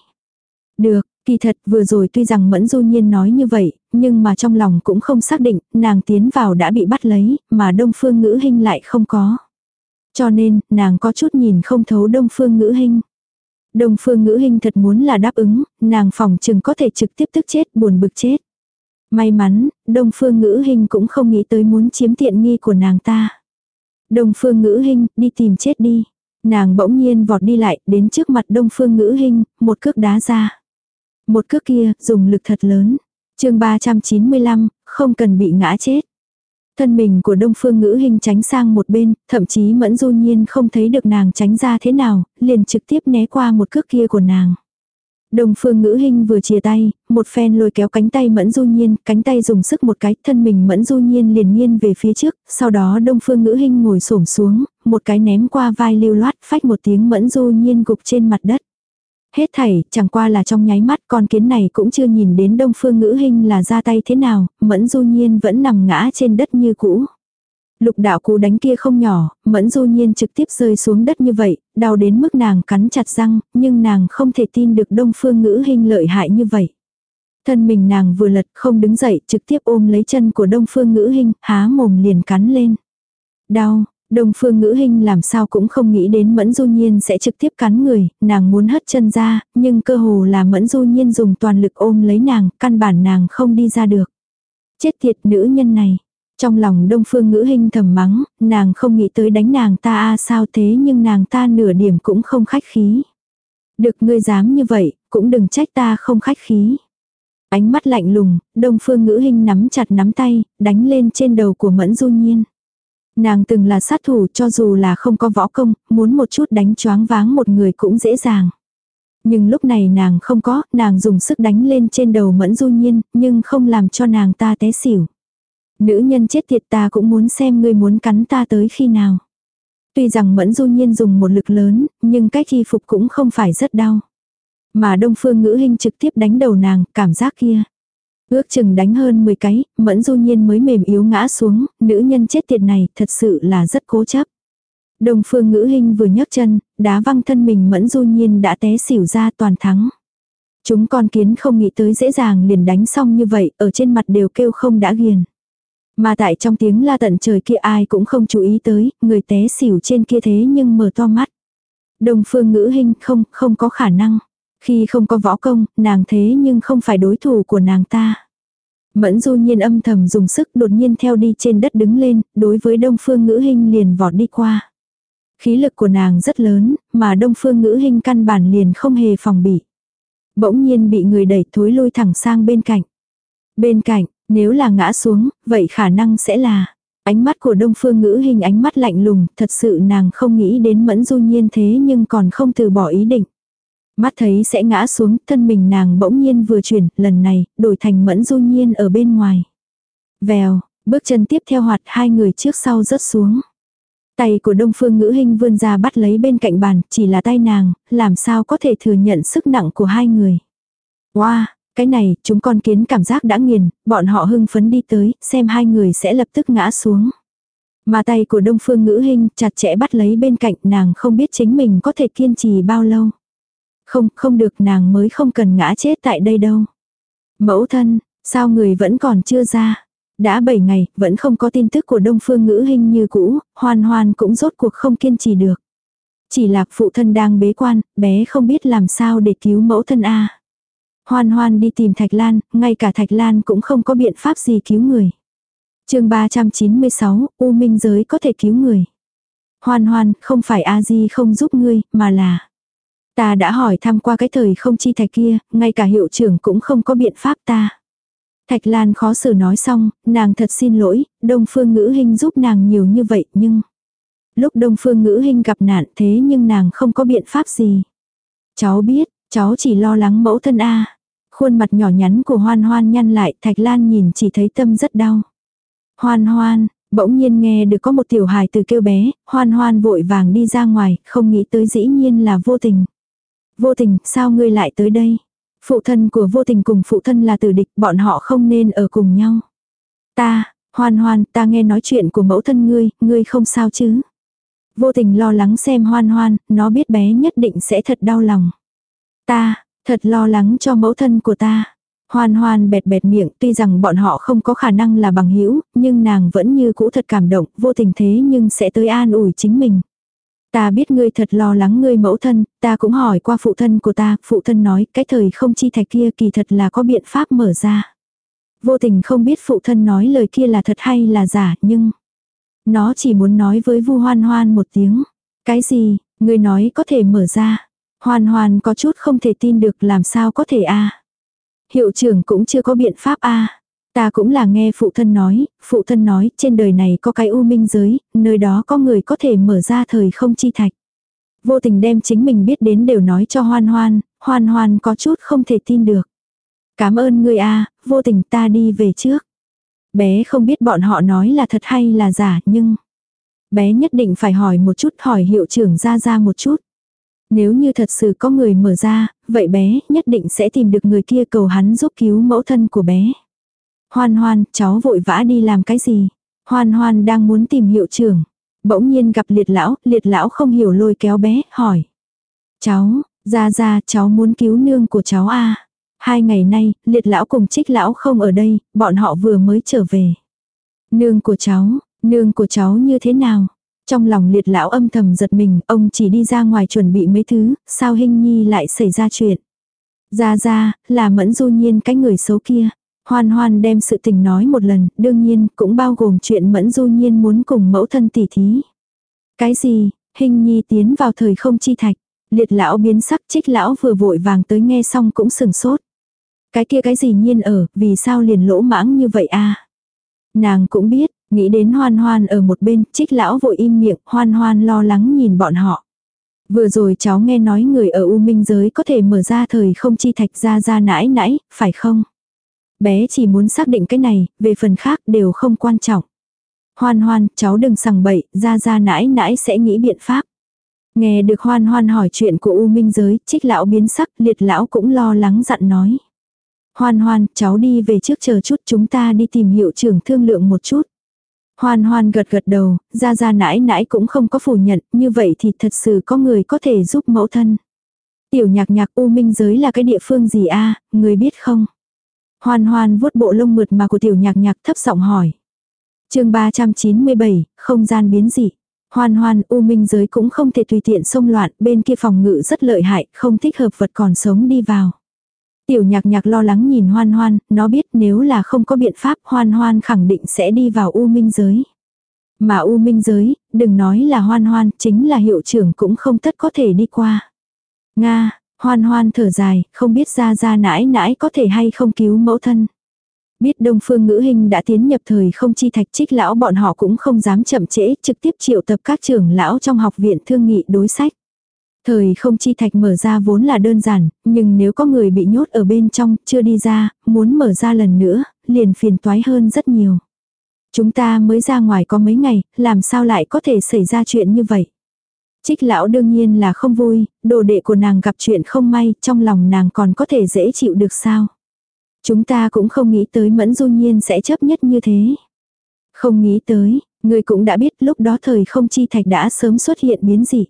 Được, kỳ thật vừa rồi tuy rằng Mẫn Du Nhiên nói như vậy, nhưng mà trong lòng cũng không xác định, nàng tiến vào đã bị bắt lấy, mà Đông Phương Ngữ hình lại không có. Cho nên, nàng có chút nhìn không thấu Đông Phương Ngữ hình. Đông Phương Ngữ hình thật muốn là đáp ứng, nàng phòng chừng có thể trực tiếp tức chết, buồn bực chết. May mắn, Đông Phương Ngữ hình cũng không nghĩ tới muốn chiếm tiện nghi của nàng ta. Đông Phương Ngữ hình, đi tìm chết đi. Nàng bỗng nhiên vọt đi lại, đến trước mặt Đông Phương Ngữ hình, một cước đá ra. Một cước kia, dùng lực thật lớn. chương 395, không cần bị ngã chết. Thân mình của Đông Phương Ngữ Hình tránh sang một bên, thậm chí Mẫn Du Nhiên không thấy được nàng tránh ra thế nào, liền trực tiếp né qua một cước kia của nàng. Đông Phương Ngữ hình vừa chia tay, một phen lôi kéo cánh tay Mẫn Du Nhiên, cánh tay dùng sức một cái, thân mình Mẫn Du Nhiên liền nghiêng về phía trước, sau đó Đông Phương Ngữ hình ngồi xổm xuống, một cái ném qua vai lưu loát, phách một tiếng Mẫn Du Nhiên gục trên mặt đất. Hết thảy, chẳng qua là trong nháy mắt con kiến này cũng chưa nhìn đến đông phương ngữ hình là ra tay thế nào, mẫn du nhiên vẫn nằm ngã trên đất như cũ. Lục đạo cú đánh kia không nhỏ, mẫn du nhiên trực tiếp rơi xuống đất như vậy, đau đến mức nàng cắn chặt răng, nhưng nàng không thể tin được đông phương ngữ hình lợi hại như vậy. Thân mình nàng vừa lật không đứng dậy trực tiếp ôm lấy chân của đông phương ngữ hình, há mồm liền cắn lên. Đau, Đông phương ngữ hình làm sao cũng không nghĩ đến mẫn du nhiên sẽ trực tiếp cắn người, nàng muốn hất chân ra, nhưng cơ hồ là mẫn du nhiên dùng toàn lực ôm lấy nàng, căn bản nàng không đi ra được. Chết tiệt nữ nhân này. Trong lòng đông phương ngữ hình thầm mắng, nàng không nghĩ tới đánh nàng ta a sao thế nhưng nàng ta nửa điểm cũng không khách khí. Được ngươi dám như vậy, cũng đừng trách ta không khách khí. Ánh mắt lạnh lùng, đông phương ngữ hình nắm chặt nắm tay, đánh lên trên đầu của mẫn du nhiên. Nàng từng là sát thủ cho dù là không có võ công, muốn một chút đánh choáng váng một người cũng dễ dàng. Nhưng lúc này nàng không có, nàng dùng sức đánh lên trên đầu mẫn du nhiên, nhưng không làm cho nàng ta té xỉu. Nữ nhân chết tiệt ta cũng muốn xem ngươi muốn cắn ta tới khi nào. Tuy rằng mẫn du nhiên dùng một lực lớn, nhưng cách khi phục cũng không phải rất đau. Mà đông phương ngữ hình trực tiếp đánh đầu nàng, cảm giác kia. Ước chừng đánh hơn 10 cái, mẫn du nhiên mới mềm yếu ngã xuống, nữ nhân chết tiệt này thật sự là rất cố chấp. Đồng phương ngữ hình vừa nhấc chân, đá văng thân mình mẫn du nhiên đã té xỉu ra toàn thắng. Chúng con kiến không nghĩ tới dễ dàng liền đánh xong như vậy, ở trên mặt đều kêu không đã ghiền. Mà tại trong tiếng la tận trời kia ai cũng không chú ý tới, người té xỉu trên kia thế nhưng mở to mắt. Đồng phương ngữ hình không, không có khả năng. Khi không có võ công, nàng thế nhưng không phải đối thủ của nàng ta. Mẫn du nhiên âm thầm dùng sức đột nhiên theo đi trên đất đứng lên, đối với đông phương ngữ hình liền vọt đi qua. Khí lực của nàng rất lớn, mà đông phương ngữ hình căn bản liền không hề phòng bị. Bỗng nhiên bị người đẩy thối lôi thẳng sang bên cạnh. Bên cạnh, nếu là ngã xuống, vậy khả năng sẽ là... Ánh mắt của đông phương ngữ hình ánh mắt lạnh lùng, thật sự nàng không nghĩ đến mẫn du nhiên thế nhưng còn không từ bỏ ý định. Mắt thấy sẽ ngã xuống, thân mình nàng bỗng nhiên vừa chuyển, lần này, đổi thành mẫn du nhiên ở bên ngoài. Vèo, bước chân tiếp theo hoạt hai người trước sau rớt xuống. Tay của đông phương ngữ hình vươn ra bắt lấy bên cạnh bàn, chỉ là tay nàng, làm sao có thể thừa nhận sức nặng của hai người. Wow, cái này, chúng con kiến cảm giác đã nghiền, bọn họ hưng phấn đi tới, xem hai người sẽ lập tức ngã xuống. Mà tay của đông phương ngữ hình chặt chẽ bắt lấy bên cạnh nàng không biết chính mình có thể kiên trì bao lâu. Không, không được nàng mới không cần ngã chết tại đây đâu. Mẫu thân, sao người vẫn còn chưa ra? Đã 7 ngày, vẫn không có tin tức của Đông Phương Ngữ hình như cũ, hoan hoan cũng rốt cuộc không kiên trì được. Chỉ là phụ thân đang bế quan, bé không biết làm sao để cứu mẫu thân A. Hoan hoan đi tìm Thạch Lan, ngay cả Thạch Lan cũng không có biện pháp gì cứu người. chương 396, U Minh Giới có thể cứu người. Hoan hoan, không phải A-di không giúp ngươi, mà là... Ta đã hỏi thăm qua cái thời không chi thạch kia, ngay cả hiệu trưởng cũng không có biện pháp ta. Thạch Lan khó xử nói xong, nàng thật xin lỗi, Đông Phương Ngữ Hinh giúp nàng nhiều như vậy nhưng... Lúc Đông Phương Ngữ Hinh gặp nạn thế nhưng nàng không có biện pháp gì. Cháu biết, cháu chỉ lo lắng mẫu thân A. Khuôn mặt nhỏ nhắn của Hoan Hoan nhăn lại, Thạch Lan nhìn chỉ thấy tâm rất đau. Hoan Hoan, Bỗng nhiên nghe được có một tiểu hài từ kêu bé, hoan hoan vội vàng đi ra ngoài, không nghĩ tới dĩ nhiên là vô tình. Vô tình, sao ngươi lại tới đây? Phụ thân của vô tình cùng phụ thân là tử địch, bọn họ không nên ở cùng nhau. Ta, hoan hoan, ta nghe nói chuyện của mẫu thân ngươi, ngươi không sao chứ? Vô tình lo lắng xem hoan hoan, nó biết bé nhất định sẽ thật đau lòng. Ta, thật lo lắng cho mẫu thân của ta. Hoan hoan bẹt bẹt miệng, tuy rằng bọn họ không có khả năng là bằng hữu nhưng nàng vẫn như cũ thật cảm động, vô tình thế nhưng sẽ tới an ủi chính mình. Ta biết ngươi thật lo lắng ngươi mẫu thân, ta cũng hỏi qua phụ thân của ta, phụ thân nói cái thời không chi thạch kia kỳ thật là có biện pháp mở ra. Vô tình không biết phụ thân nói lời kia là thật hay là giả, nhưng nó chỉ muốn nói với vu hoan hoan một tiếng. Cái gì, ngươi nói có thể mở ra. Hoan hoan có chút không thể tin được làm sao có thể a Hiệu trưởng cũng chưa có biện pháp a Ta cũng là nghe phụ thân nói, phụ thân nói trên đời này có cái u minh giới, nơi đó có người có thể mở ra thời không chi thạch. Vô tình đem chính mình biết đến đều nói cho hoan hoan, hoan hoan có chút không thể tin được. Cảm ơn người a vô tình ta đi về trước. Bé không biết bọn họ nói là thật hay là giả nhưng... Bé nhất định phải hỏi một chút hỏi hiệu trưởng ra ra một chút. Nếu như thật sự có người mở ra, vậy bé nhất định sẽ tìm được người kia cầu hắn giúp cứu mẫu thân của bé. Hoan hoan, cháu vội vã đi làm cái gì? Hoan hoan đang muốn tìm hiệu trưởng. Bỗng nhiên gặp liệt lão, liệt lão không hiểu lôi kéo bé, hỏi. Cháu, ra ra, cháu muốn cứu nương của cháu à? Hai ngày nay, liệt lão cùng trích lão không ở đây, bọn họ vừa mới trở về. Nương của cháu, nương của cháu như thế nào? Trong lòng liệt lão âm thầm giật mình, ông chỉ đi ra ngoài chuẩn bị mấy thứ, sao hình nhi lại xảy ra chuyện. Ra ra, là mẫn du nhiên cái người xấu kia. Hoan hoan đem sự tình nói một lần, đương nhiên cũng bao gồm chuyện mẫn du nhiên muốn cùng mẫu thân tỷ thí. Cái gì, hình nhi tiến vào thời không chi thạch. Liệt lão biến sắc trích lão vừa vội vàng tới nghe xong cũng sừng sốt. Cái kia cái gì nhiên ở, vì sao liền lỗ mãng như vậy a Nàng cũng biết, nghĩ đến hoan hoan ở một bên, trích lão vội im miệng, hoan hoan lo lắng nhìn bọn họ. Vừa rồi cháu nghe nói người ở U Minh giới có thể mở ra thời không chi thạch ra ra nãi nãi, phải không? Bé chỉ muốn xác định cái này, về phần khác đều không quan trọng. Hoan hoan, cháu đừng sằng bậy, ra ra nãi nãi sẽ nghĩ biện pháp. Nghe được hoan hoan hỏi chuyện của U Minh giới, trích lão biến sắc, liệt lão cũng lo lắng dặn nói. Hoan hoan, cháu đi về trước chờ chút chúng ta đi tìm hiệu trưởng thương lượng một chút. Hoan hoan gật gật đầu, ra ra nãi nãi cũng không có phủ nhận, như vậy thì thật sự có người có thể giúp mẫu thân. Tiểu nhạc nhạc U Minh giới là cái địa phương gì a người biết không? Hoan hoan vuốt bộ lông mượt mà của tiểu nhạc nhạc thấp giọng hỏi. chương 397, không gian biến dị. Hoan hoan U Minh giới cũng không thể tùy tiện xông loạn, bên kia phòng ngự rất lợi hại, không thích hợp vật còn sống đi vào. Tiểu nhạc nhạc lo lắng nhìn hoan hoan, nó biết nếu là không có biện pháp hoan hoan khẳng định sẽ đi vào U Minh giới. Mà U Minh giới, đừng nói là hoan hoan, chính là hiệu trưởng cũng không tất có thể đi qua. Nga, hoan hoan thở dài, không biết ra ra nãi nãi có thể hay không cứu mẫu thân. Biết đông phương ngữ hình đã tiến nhập thời không chi thạch trích lão bọn họ cũng không dám chậm trễ, trực tiếp triệu tập các trưởng lão trong học viện thương nghị đối sách. Thời không chi thạch mở ra vốn là đơn giản, nhưng nếu có người bị nhốt ở bên trong, chưa đi ra, muốn mở ra lần nữa, liền phiền toái hơn rất nhiều. Chúng ta mới ra ngoài có mấy ngày, làm sao lại có thể xảy ra chuyện như vậy? Trích lão đương nhiên là không vui, đồ đệ của nàng gặp chuyện không may, trong lòng nàng còn có thể dễ chịu được sao? Chúng ta cũng không nghĩ tới mẫn du nhiên sẽ chấp nhất như thế. Không nghĩ tới, người cũng đã biết lúc đó thời không chi thạch đã sớm xuất hiện biến dị.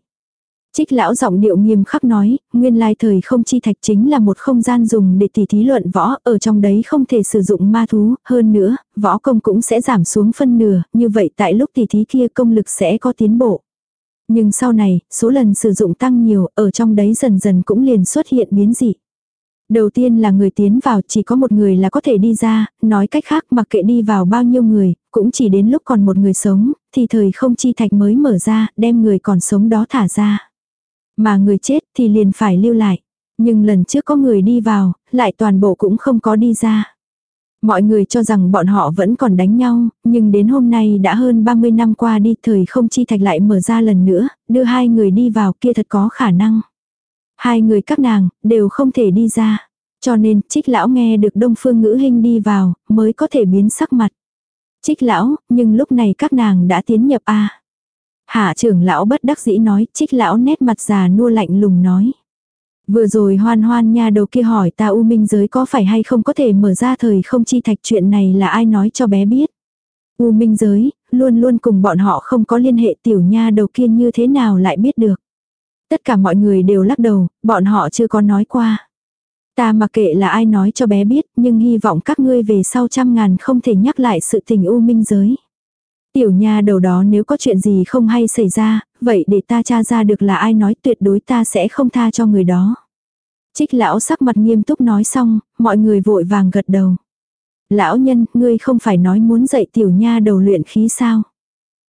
Trích lão giọng điệu nghiêm khắc nói, nguyên lai thời không chi thạch chính là một không gian dùng để tỉ thí luận võ, ở trong đấy không thể sử dụng ma thú, hơn nữa, võ công cũng sẽ giảm xuống phân nửa, như vậy tại lúc tỉ thí kia công lực sẽ có tiến bộ. Nhưng sau này, số lần sử dụng tăng nhiều, ở trong đấy dần dần cũng liền xuất hiện biến dị. Đầu tiên là người tiến vào chỉ có một người là có thể đi ra, nói cách khác mặc kệ đi vào bao nhiêu người, cũng chỉ đến lúc còn một người sống, thì thời không chi thạch mới mở ra, đem người còn sống đó thả ra. Mà người chết thì liền phải lưu lại. Nhưng lần trước có người đi vào, lại toàn bộ cũng không có đi ra. Mọi người cho rằng bọn họ vẫn còn đánh nhau, nhưng đến hôm nay đã hơn 30 năm qua đi thời không chi thạch lại mở ra lần nữa, đưa hai người đi vào kia thật có khả năng. Hai người các nàng, đều không thể đi ra. Cho nên, trích lão nghe được đông phương ngữ hình đi vào, mới có thể biến sắc mặt. Trích lão, nhưng lúc này các nàng đã tiến nhập A. Hạ trưởng lão bất đắc dĩ nói, trích lão nét mặt già nua lạnh lùng nói. Vừa rồi hoan hoan nha đầu kia hỏi ta u minh giới có phải hay không có thể mở ra thời không chi thạch chuyện này là ai nói cho bé biết. U minh giới, luôn luôn cùng bọn họ không có liên hệ tiểu nha đầu kia như thế nào lại biết được. Tất cả mọi người đều lắc đầu, bọn họ chưa có nói qua. Ta mặc kệ là ai nói cho bé biết, nhưng hy vọng các ngươi về sau trăm ngàn không thể nhắc lại sự tình u minh giới. Tiểu nha đầu đó nếu có chuyện gì không hay xảy ra, vậy để ta tra ra được là ai nói tuyệt đối ta sẽ không tha cho người đó. Trích lão sắc mặt nghiêm túc nói xong, mọi người vội vàng gật đầu. Lão nhân, ngươi không phải nói muốn dạy tiểu nha đầu luyện khí sao?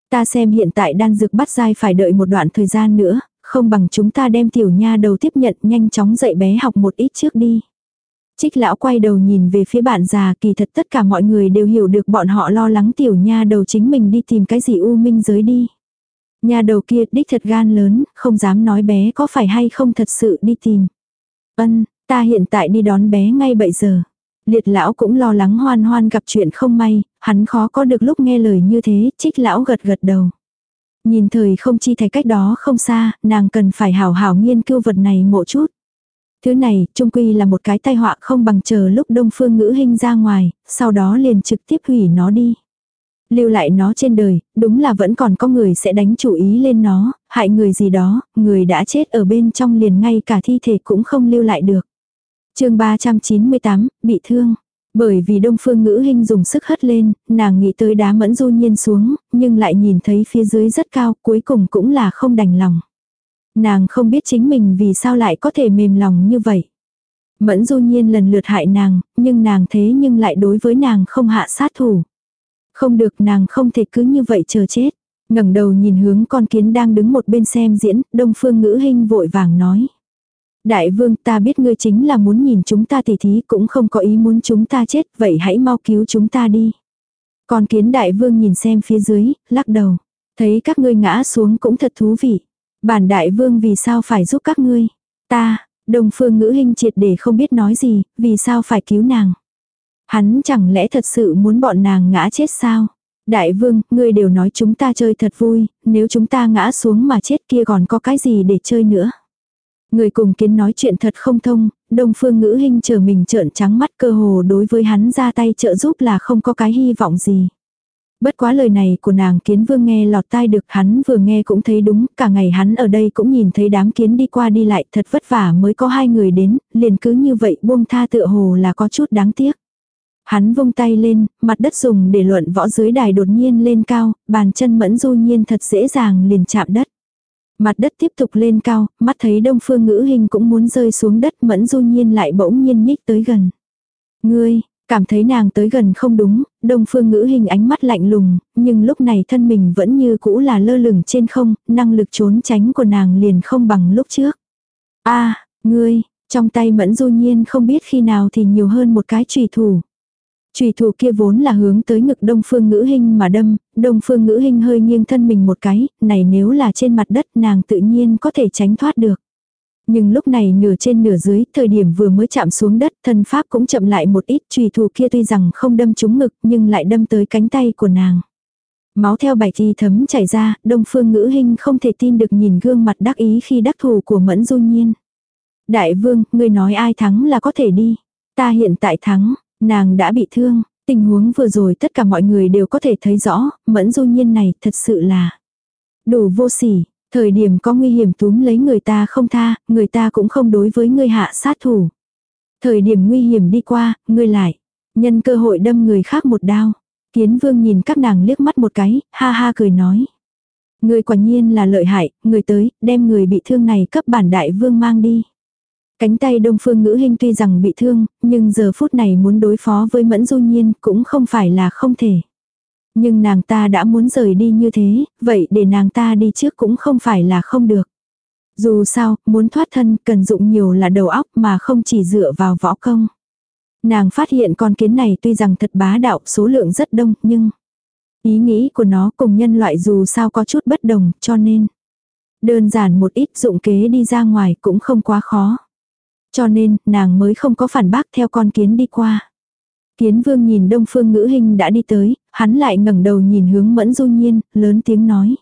Ta xem hiện tại đan dược bắt dai phải đợi một đoạn thời gian nữa, không bằng chúng ta đem tiểu nha đầu tiếp nhận nhanh chóng dạy bé học một ít trước đi. Trích lão quay đầu nhìn về phía bạn già kỳ thật tất cả mọi người đều hiểu được bọn họ lo lắng tiểu nha đầu chính mình đi tìm cái gì u minh giới đi. nhà đầu kia đích thật gan lớn, không dám nói bé có phải hay không thật sự đi tìm. Ân, ta hiện tại đi đón bé ngay bây giờ. Liệt lão cũng lo lắng hoan hoan gặp chuyện không may, hắn khó có được lúc nghe lời như thế, trích lão gật gật đầu. Nhìn thời không chi thấy cách đó không xa, nàng cần phải hảo hảo nghiên cứu vật này một chút. Thứ này, trung quy là một cái tai họa không bằng chờ lúc đông phương ngữ hình ra ngoài, sau đó liền trực tiếp hủy nó đi. Lưu lại nó trên đời, đúng là vẫn còn có người sẽ đánh chủ ý lên nó, hại người gì đó, người đã chết ở bên trong liền ngay cả thi thể cũng không lưu lại được. chương 398, bị thương. Bởi vì đông phương ngữ hình dùng sức hất lên, nàng nghĩ tới đá mẫn du nhiên xuống, nhưng lại nhìn thấy phía dưới rất cao, cuối cùng cũng là không đành lòng. Nàng không biết chính mình vì sao lại có thể mềm lòng như vậy. Mẫn du nhiên lần lượt hại nàng, nhưng nàng thế nhưng lại đối với nàng không hạ sát thủ. Không được nàng không thể cứ như vậy chờ chết. ngẩng đầu nhìn hướng con kiến đang đứng một bên xem diễn, đông phương ngữ hình vội vàng nói. Đại vương ta biết ngươi chính là muốn nhìn chúng ta tỉ thí cũng không có ý muốn chúng ta chết, vậy hãy mau cứu chúng ta đi. Con kiến đại vương nhìn xem phía dưới, lắc đầu. Thấy các ngươi ngã xuống cũng thật thú vị. Bản đại vương vì sao phải giúp các ngươi? Ta, đồng phương ngữ hình triệt để không biết nói gì, vì sao phải cứu nàng? Hắn chẳng lẽ thật sự muốn bọn nàng ngã chết sao? Đại vương, ngươi đều nói chúng ta chơi thật vui, nếu chúng ta ngã xuống mà chết kia còn có cái gì để chơi nữa? Người cùng kiến nói chuyện thật không thông, đông phương ngữ hình chờ mình trợn trắng mắt cơ hồ đối với hắn ra tay trợ giúp là không có cái hy vọng gì. Bất quá lời này của nàng kiến vương nghe lọt tai được hắn vừa nghe cũng thấy đúng, cả ngày hắn ở đây cũng nhìn thấy đám kiến đi qua đi lại thật vất vả mới có hai người đến, liền cứ như vậy buông tha tựa hồ là có chút đáng tiếc. Hắn vung tay lên, mặt đất dùng để luận võ dưới đài đột nhiên lên cao, bàn chân mẫn du nhiên thật dễ dàng liền chạm đất. Mặt đất tiếp tục lên cao, mắt thấy đông phương ngữ hình cũng muốn rơi xuống đất mẫn du nhiên lại bỗng nhiên nhích tới gần. Ngươi, cảm thấy nàng tới gần không đúng, đông phương ngữ hình ánh mắt lạnh lùng, nhưng lúc này thân mình vẫn như cũ là lơ lửng trên không, năng lực trốn tránh của nàng liền không bằng lúc trước. a ngươi, trong tay mẫn du nhiên không biết khi nào thì nhiều hơn một cái trùy thủ. Trùy thủ kia vốn là hướng tới ngực đông phương ngữ hình mà đâm, đông phương ngữ hình hơi nghiêng thân mình một cái, này nếu là trên mặt đất nàng tự nhiên có thể tránh thoát được. Nhưng lúc này nửa trên nửa dưới, thời điểm vừa mới chạm xuống đất, thân pháp cũng chậm lại một ít, trùy thủ kia tuy rằng không đâm trúng ngực, nhưng lại đâm tới cánh tay của nàng. Máu theo bài thi thấm chảy ra, đông phương ngữ hình không thể tin được nhìn gương mặt đắc ý khi đắc thủ của mẫn du nhiên. Đại vương, người nói ai thắng là có thể đi. Ta hiện tại thắng, Nàng đã bị thương, tình huống vừa rồi tất cả mọi người đều có thể thấy rõ, mẫn du nhiên này thật sự là đủ vô sỉ, thời điểm có nguy hiểm túm lấy người ta không tha, người ta cũng không đối với người hạ sát thủ. Thời điểm nguy hiểm đi qua, người lại, nhân cơ hội đâm người khác một đao. Kiến vương nhìn các nàng liếc mắt một cái, ha ha cười nói. Người quả nhiên là lợi hại, người tới, đem người bị thương này cấp bản đại vương mang đi. Cánh tay đông phương ngữ hình tuy rằng bị thương, nhưng giờ phút này muốn đối phó với mẫn du nhiên cũng không phải là không thể. Nhưng nàng ta đã muốn rời đi như thế, vậy để nàng ta đi trước cũng không phải là không được. Dù sao, muốn thoát thân cần dụng nhiều là đầu óc mà không chỉ dựa vào võ công. Nàng phát hiện con kiến này tuy rằng thật bá đạo số lượng rất đông nhưng ý nghĩ của nó cùng nhân loại dù sao có chút bất đồng cho nên đơn giản một ít dụng kế đi ra ngoài cũng không quá khó. Cho nên, nàng mới không có phản bác theo con kiến đi qua. Kiến vương nhìn đông phương ngữ hình đã đi tới, hắn lại ngẩng đầu nhìn hướng mẫn du nhiên, lớn tiếng nói.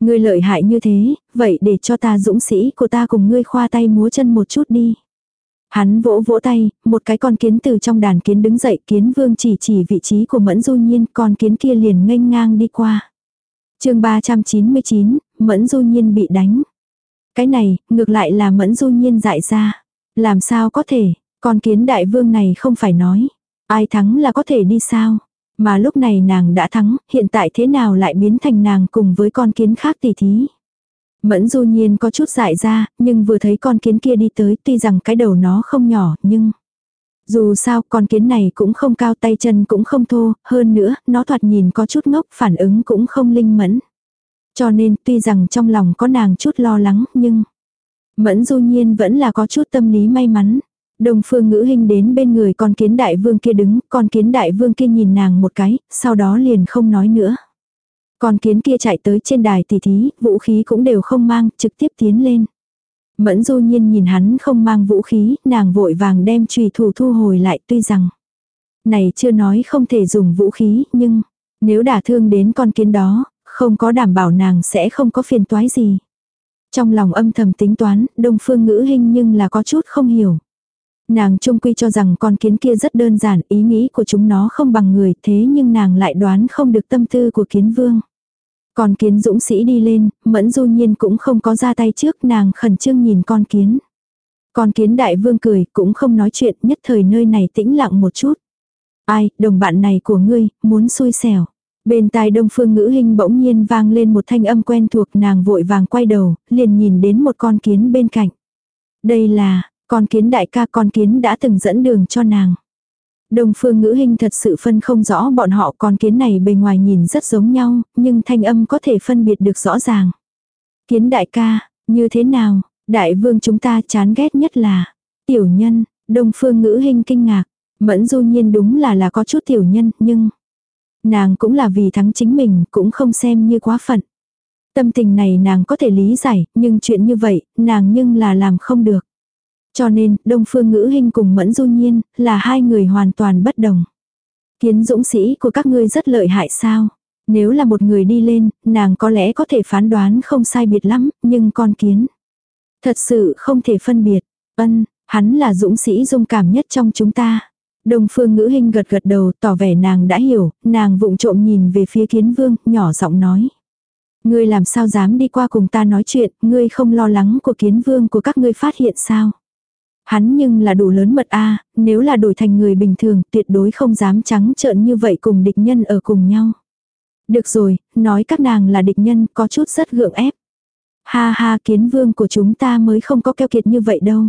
Ngươi lợi hại như thế, vậy để cho ta dũng sĩ của ta cùng ngươi khoa tay múa chân một chút đi. Hắn vỗ vỗ tay, một cái con kiến từ trong đàn kiến đứng dậy, kiến vương chỉ chỉ vị trí của mẫn du nhiên, con kiến kia liền nghênh ngang đi qua. chương 399, mẫn du nhiên bị đánh. Cái này, ngược lại là mẫn du nhiên dại ra. Làm sao có thể, con kiến đại vương này không phải nói. Ai thắng là có thể đi sao? Mà lúc này nàng đã thắng, hiện tại thế nào lại biến thành nàng cùng với con kiến khác tỷ thí. Mẫn du nhiên có chút dại ra, nhưng vừa thấy con kiến kia đi tới tuy rằng cái đầu nó không nhỏ nhưng... Dù sao con kiến này cũng không cao tay chân cũng không thô, hơn nữa nó thoạt nhìn có chút ngốc phản ứng cũng không linh mẫn. Cho nên tuy rằng trong lòng có nàng chút lo lắng nhưng... Mẫn du nhiên vẫn là có chút tâm lý may mắn. Đồng phương ngữ hình đến bên người con kiến đại vương kia đứng, con kiến đại vương kia nhìn nàng một cái, sau đó liền không nói nữa. Con kiến kia chạy tới trên đài tỷ thí, vũ khí cũng đều không mang, trực tiếp tiến lên. Mẫn du nhiên nhìn hắn không mang vũ khí, nàng vội vàng đem trùy thủ thu hồi lại tuy rằng. Này chưa nói không thể dùng vũ khí, nhưng nếu đả thương đến con kiến đó, không có đảm bảo nàng sẽ không có phiền toái gì. Trong lòng âm thầm tính toán, đông phương ngữ hình nhưng là có chút không hiểu. Nàng trung quy cho rằng con kiến kia rất đơn giản, ý nghĩ của chúng nó không bằng người, thế nhưng nàng lại đoán không được tâm tư của kiến vương. Con kiến dũng sĩ đi lên, mẫn du nhiên cũng không có ra tay trước nàng khẩn trương nhìn con kiến. Con kiến đại vương cười, cũng không nói chuyện, nhất thời nơi này tĩnh lặng một chút. Ai, đồng bạn này của ngươi, muốn xui xẻo. Bên tai đông phương ngữ hình bỗng nhiên vang lên một thanh âm quen thuộc nàng vội vàng quay đầu, liền nhìn đến một con kiến bên cạnh. Đây là, con kiến đại ca con kiến đã từng dẫn đường cho nàng. Đông phương ngữ hình thật sự phân không rõ bọn họ con kiến này bề ngoài nhìn rất giống nhau, nhưng thanh âm có thể phân biệt được rõ ràng. Kiến đại ca, như thế nào, đại vương chúng ta chán ghét nhất là tiểu nhân, đông phương ngữ hình kinh ngạc. Mẫn du nhiên đúng là là có chút tiểu nhân, nhưng nàng cũng là vì thắng chính mình, cũng không xem như quá phận. Tâm tình này nàng có thể lý giải, nhưng chuyện như vậy, nàng nhưng là làm không được. Cho nên, Đông Phương Ngữ Hinh cùng Mẫn Du Nhiên, là hai người hoàn toàn bất đồng. Kiến dũng sĩ của các ngươi rất lợi hại sao? Nếu là một người đi lên, nàng có lẽ có thể phán đoán không sai biệt lắm, nhưng con kiến. Thật sự không thể phân biệt. Ân, hắn là dũng sĩ dung cảm nhất trong chúng ta. Đông phương ngữ hình gật gật đầu tỏ vẻ nàng đã hiểu, nàng vụng trộm nhìn về phía kiến vương, nhỏ giọng nói. Ngươi làm sao dám đi qua cùng ta nói chuyện, ngươi không lo lắng của kiến vương của các ngươi phát hiện sao? Hắn nhưng là đủ lớn mật a nếu là đổi thành người bình thường tuyệt đối không dám trắng trợn như vậy cùng địch nhân ở cùng nhau. Được rồi, nói các nàng là địch nhân có chút rất gượng ép. Ha ha kiến vương của chúng ta mới không có keo kiệt như vậy đâu.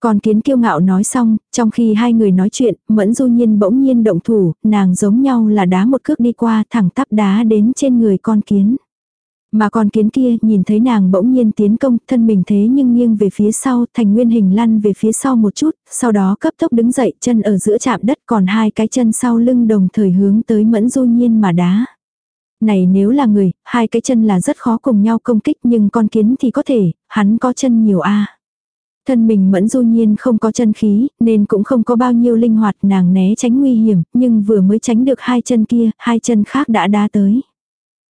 Còn kiến kiêu ngạo nói xong, trong khi hai người nói chuyện, mẫn du nhiên bỗng nhiên động thủ, nàng giống nhau là đá một cước đi qua thẳng tắp đá đến trên người con kiến. Mà con kiến kia nhìn thấy nàng bỗng nhiên tiến công, thân mình thế nhưng nghiêng về phía sau, thành nguyên hình lăn về phía sau một chút, sau đó cấp tốc đứng dậy, chân ở giữa chạm đất còn hai cái chân sau lưng đồng thời hướng tới mẫn du nhiên mà đá. Này nếu là người, hai cái chân là rất khó cùng nhau công kích nhưng con kiến thì có thể, hắn có chân nhiều a Thân mình mẫn du nhiên không có chân khí, nên cũng không có bao nhiêu linh hoạt nàng né tránh nguy hiểm, nhưng vừa mới tránh được hai chân kia, hai chân khác đã đá tới.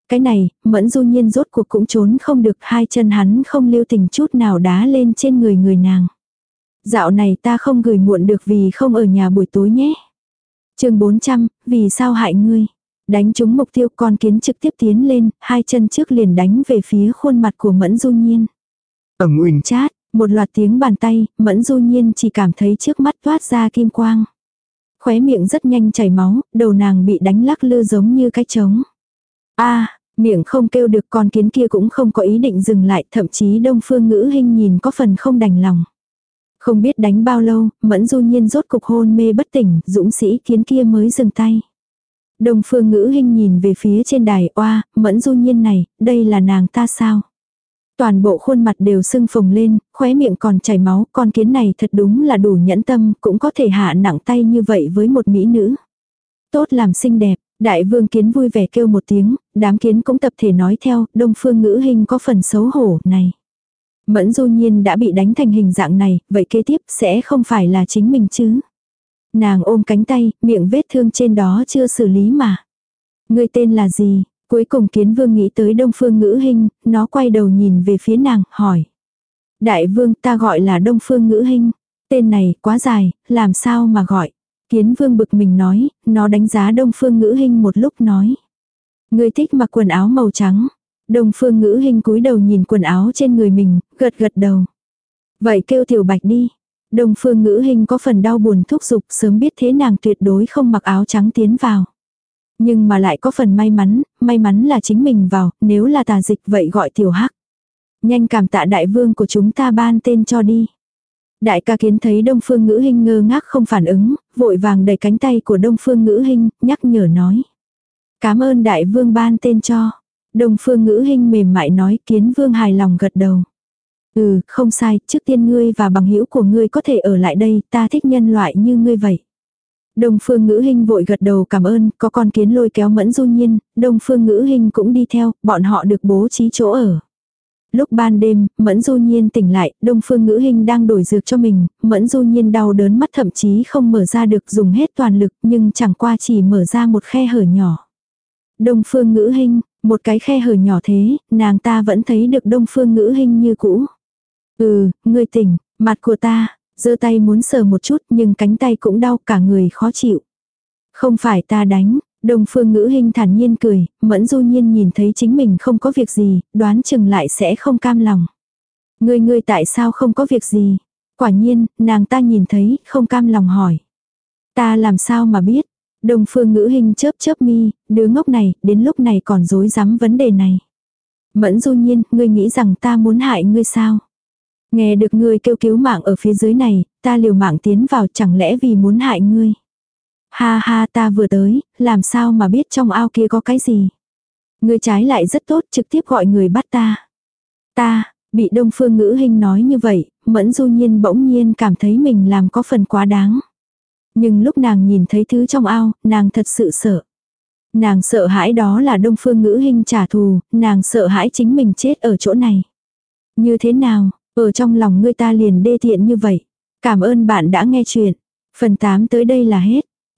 Cái này, mẫn du nhiên rốt cuộc cũng trốn không được hai chân hắn không lưu tình chút nào đá lên trên người người nàng. Dạo này ta không gửi muộn được vì không ở nhà buổi tối nhé. chương 400, vì sao hại ngươi? Đánh trúng mục tiêu con kiến trực tiếp tiến lên, hai chân trước liền đánh về phía khuôn mặt của mẫn du nhiên. Ẩm uỳnh chát, một loạt tiếng bàn tay, mẫn du nhiên chỉ cảm thấy trước mắt toát ra kim quang. Khóe miệng rất nhanh chảy máu, đầu nàng bị đánh lắc lư giống như cái trống a miệng không kêu được con kiến kia cũng không có ý định dừng lại, thậm chí đông phương ngữ hình nhìn có phần không đành lòng. Không biết đánh bao lâu, mẫn du nhiên rốt cục hôn mê bất tỉnh, dũng sĩ kiến kia mới dừng tay. Đông phương ngữ hình nhìn về phía trên đài oa, mẫn du nhiên này, đây là nàng ta sao? Toàn bộ khuôn mặt đều sưng phồng lên, khóe miệng còn chảy máu, con kiến này thật đúng là đủ nhẫn tâm, cũng có thể hạ nặng tay như vậy với một mỹ nữ. Tốt làm xinh đẹp, Đại vương kiến vui vẻ kêu một tiếng, đám kiến cũng tập thể nói theo, đông phương ngữ hình có phần xấu hổ này. Mẫn du nhiên đã bị đánh thành hình dạng này, vậy kế tiếp sẽ không phải là chính mình chứ. Nàng ôm cánh tay, miệng vết thương trên đó chưa xử lý mà. Ngươi tên là gì? Cuối cùng kiến vương nghĩ tới đông phương ngữ hình, nó quay đầu nhìn về phía nàng, hỏi. Đại vương ta gọi là đông phương ngữ hình. Tên này quá dài, làm sao mà gọi. Kiến vương bực mình nói, nó đánh giá đông phương ngữ hình một lúc nói. Ngươi thích mặc quần áo màu trắng. Đông phương ngữ hình cúi đầu nhìn quần áo trên người mình, gật gật đầu. Vậy kêu tiểu bạch đi. Đông phương ngữ hình có phần đau buồn thúc giục sớm biết thế nàng tuyệt đối không mặc áo trắng tiến vào. Nhưng mà lại có phần may mắn, may mắn là chính mình vào, nếu là tà dịch vậy gọi tiểu hắc. Nhanh cảm tạ đại vương của chúng ta ban tên cho đi. Đại ca kiến thấy đông phương ngữ hình ngơ ngác không phản ứng, vội vàng đẩy cánh tay của đông phương ngữ hình, nhắc nhở nói. Cảm ơn đại vương ban tên cho. Đông phương ngữ hình mềm mại nói kiến vương hài lòng gật đầu. Ừ, không sai, trước tiên ngươi và bằng hữu của ngươi có thể ở lại đây, ta thích nhân loại như ngươi vậy. Đông phương ngữ hình vội gật đầu cảm ơn, có con kiến lôi kéo mẫn du nhiên, đông phương ngữ hình cũng đi theo, bọn họ được bố trí chỗ ở. Lúc ban đêm, Mẫn Du Nhiên tỉnh lại, Đông Phương Ngữ Hình đang đổi dược cho mình, Mẫn Du Nhiên đau đớn mắt thậm chí không mở ra được dùng hết toàn lực nhưng chẳng qua chỉ mở ra một khe hở nhỏ. Đông Phương Ngữ Hình, một cái khe hở nhỏ thế, nàng ta vẫn thấy được Đông Phương Ngữ Hình như cũ. Ừ, ngươi tỉnh, mặt của ta, giơ tay muốn sờ một chút nhưng cánh tay cũng đau cả người khó chịu. Không phải ta đánh, Đông phương ngữ hình thản nhiên cười, mẫn du nhiên nhìn thấy chính mình không có việc gì, đoán chừng lại sẽ không cam lòng. Ngươi ngươi tại sao không có việc gì? Quả nhiên, nàng ta nhìn thấy, không cam lòng hỏi. Ta làm sao mà biết? Đông phương ngữ hình chớp chớp mi, đứa ngốc này, đến lúc này còn dối rắm vấn đề này. Mẫn du nhiên, ngươi nghĩ rằng ta muốn hại ngươi sao? Nghe được ngươi kêu cứu mạng ở phía dưới này, ta liều mạng tiến vào chẳng lẽ vì muốn hại ngươi. Ha ha ta vừa tới, làm sao mà biết trong ao kia có cái gì. Ngươi trái lại rất tốt trực tiếp gọi người bắt ta. Ta, bị đông phương ngữ hình nói như vậy, mẫn du nhiên bỗng nhiên cảm thấy mình làm có phần quá đáng. Nhưng lúc nàng nhìn thấy thứ trong ao, nàng thật sự sợ. Nàng sợ hãi đó là đông phương ngữ hình trả thù, nàng sợ hãi chính mình chết ở chỗ này. Như thế nào, ở trong lòng ngươi ta liền đê tiện như vậy. Cảm ơn bạn đã nghe chuyện. Phần 8 tới đây là hết.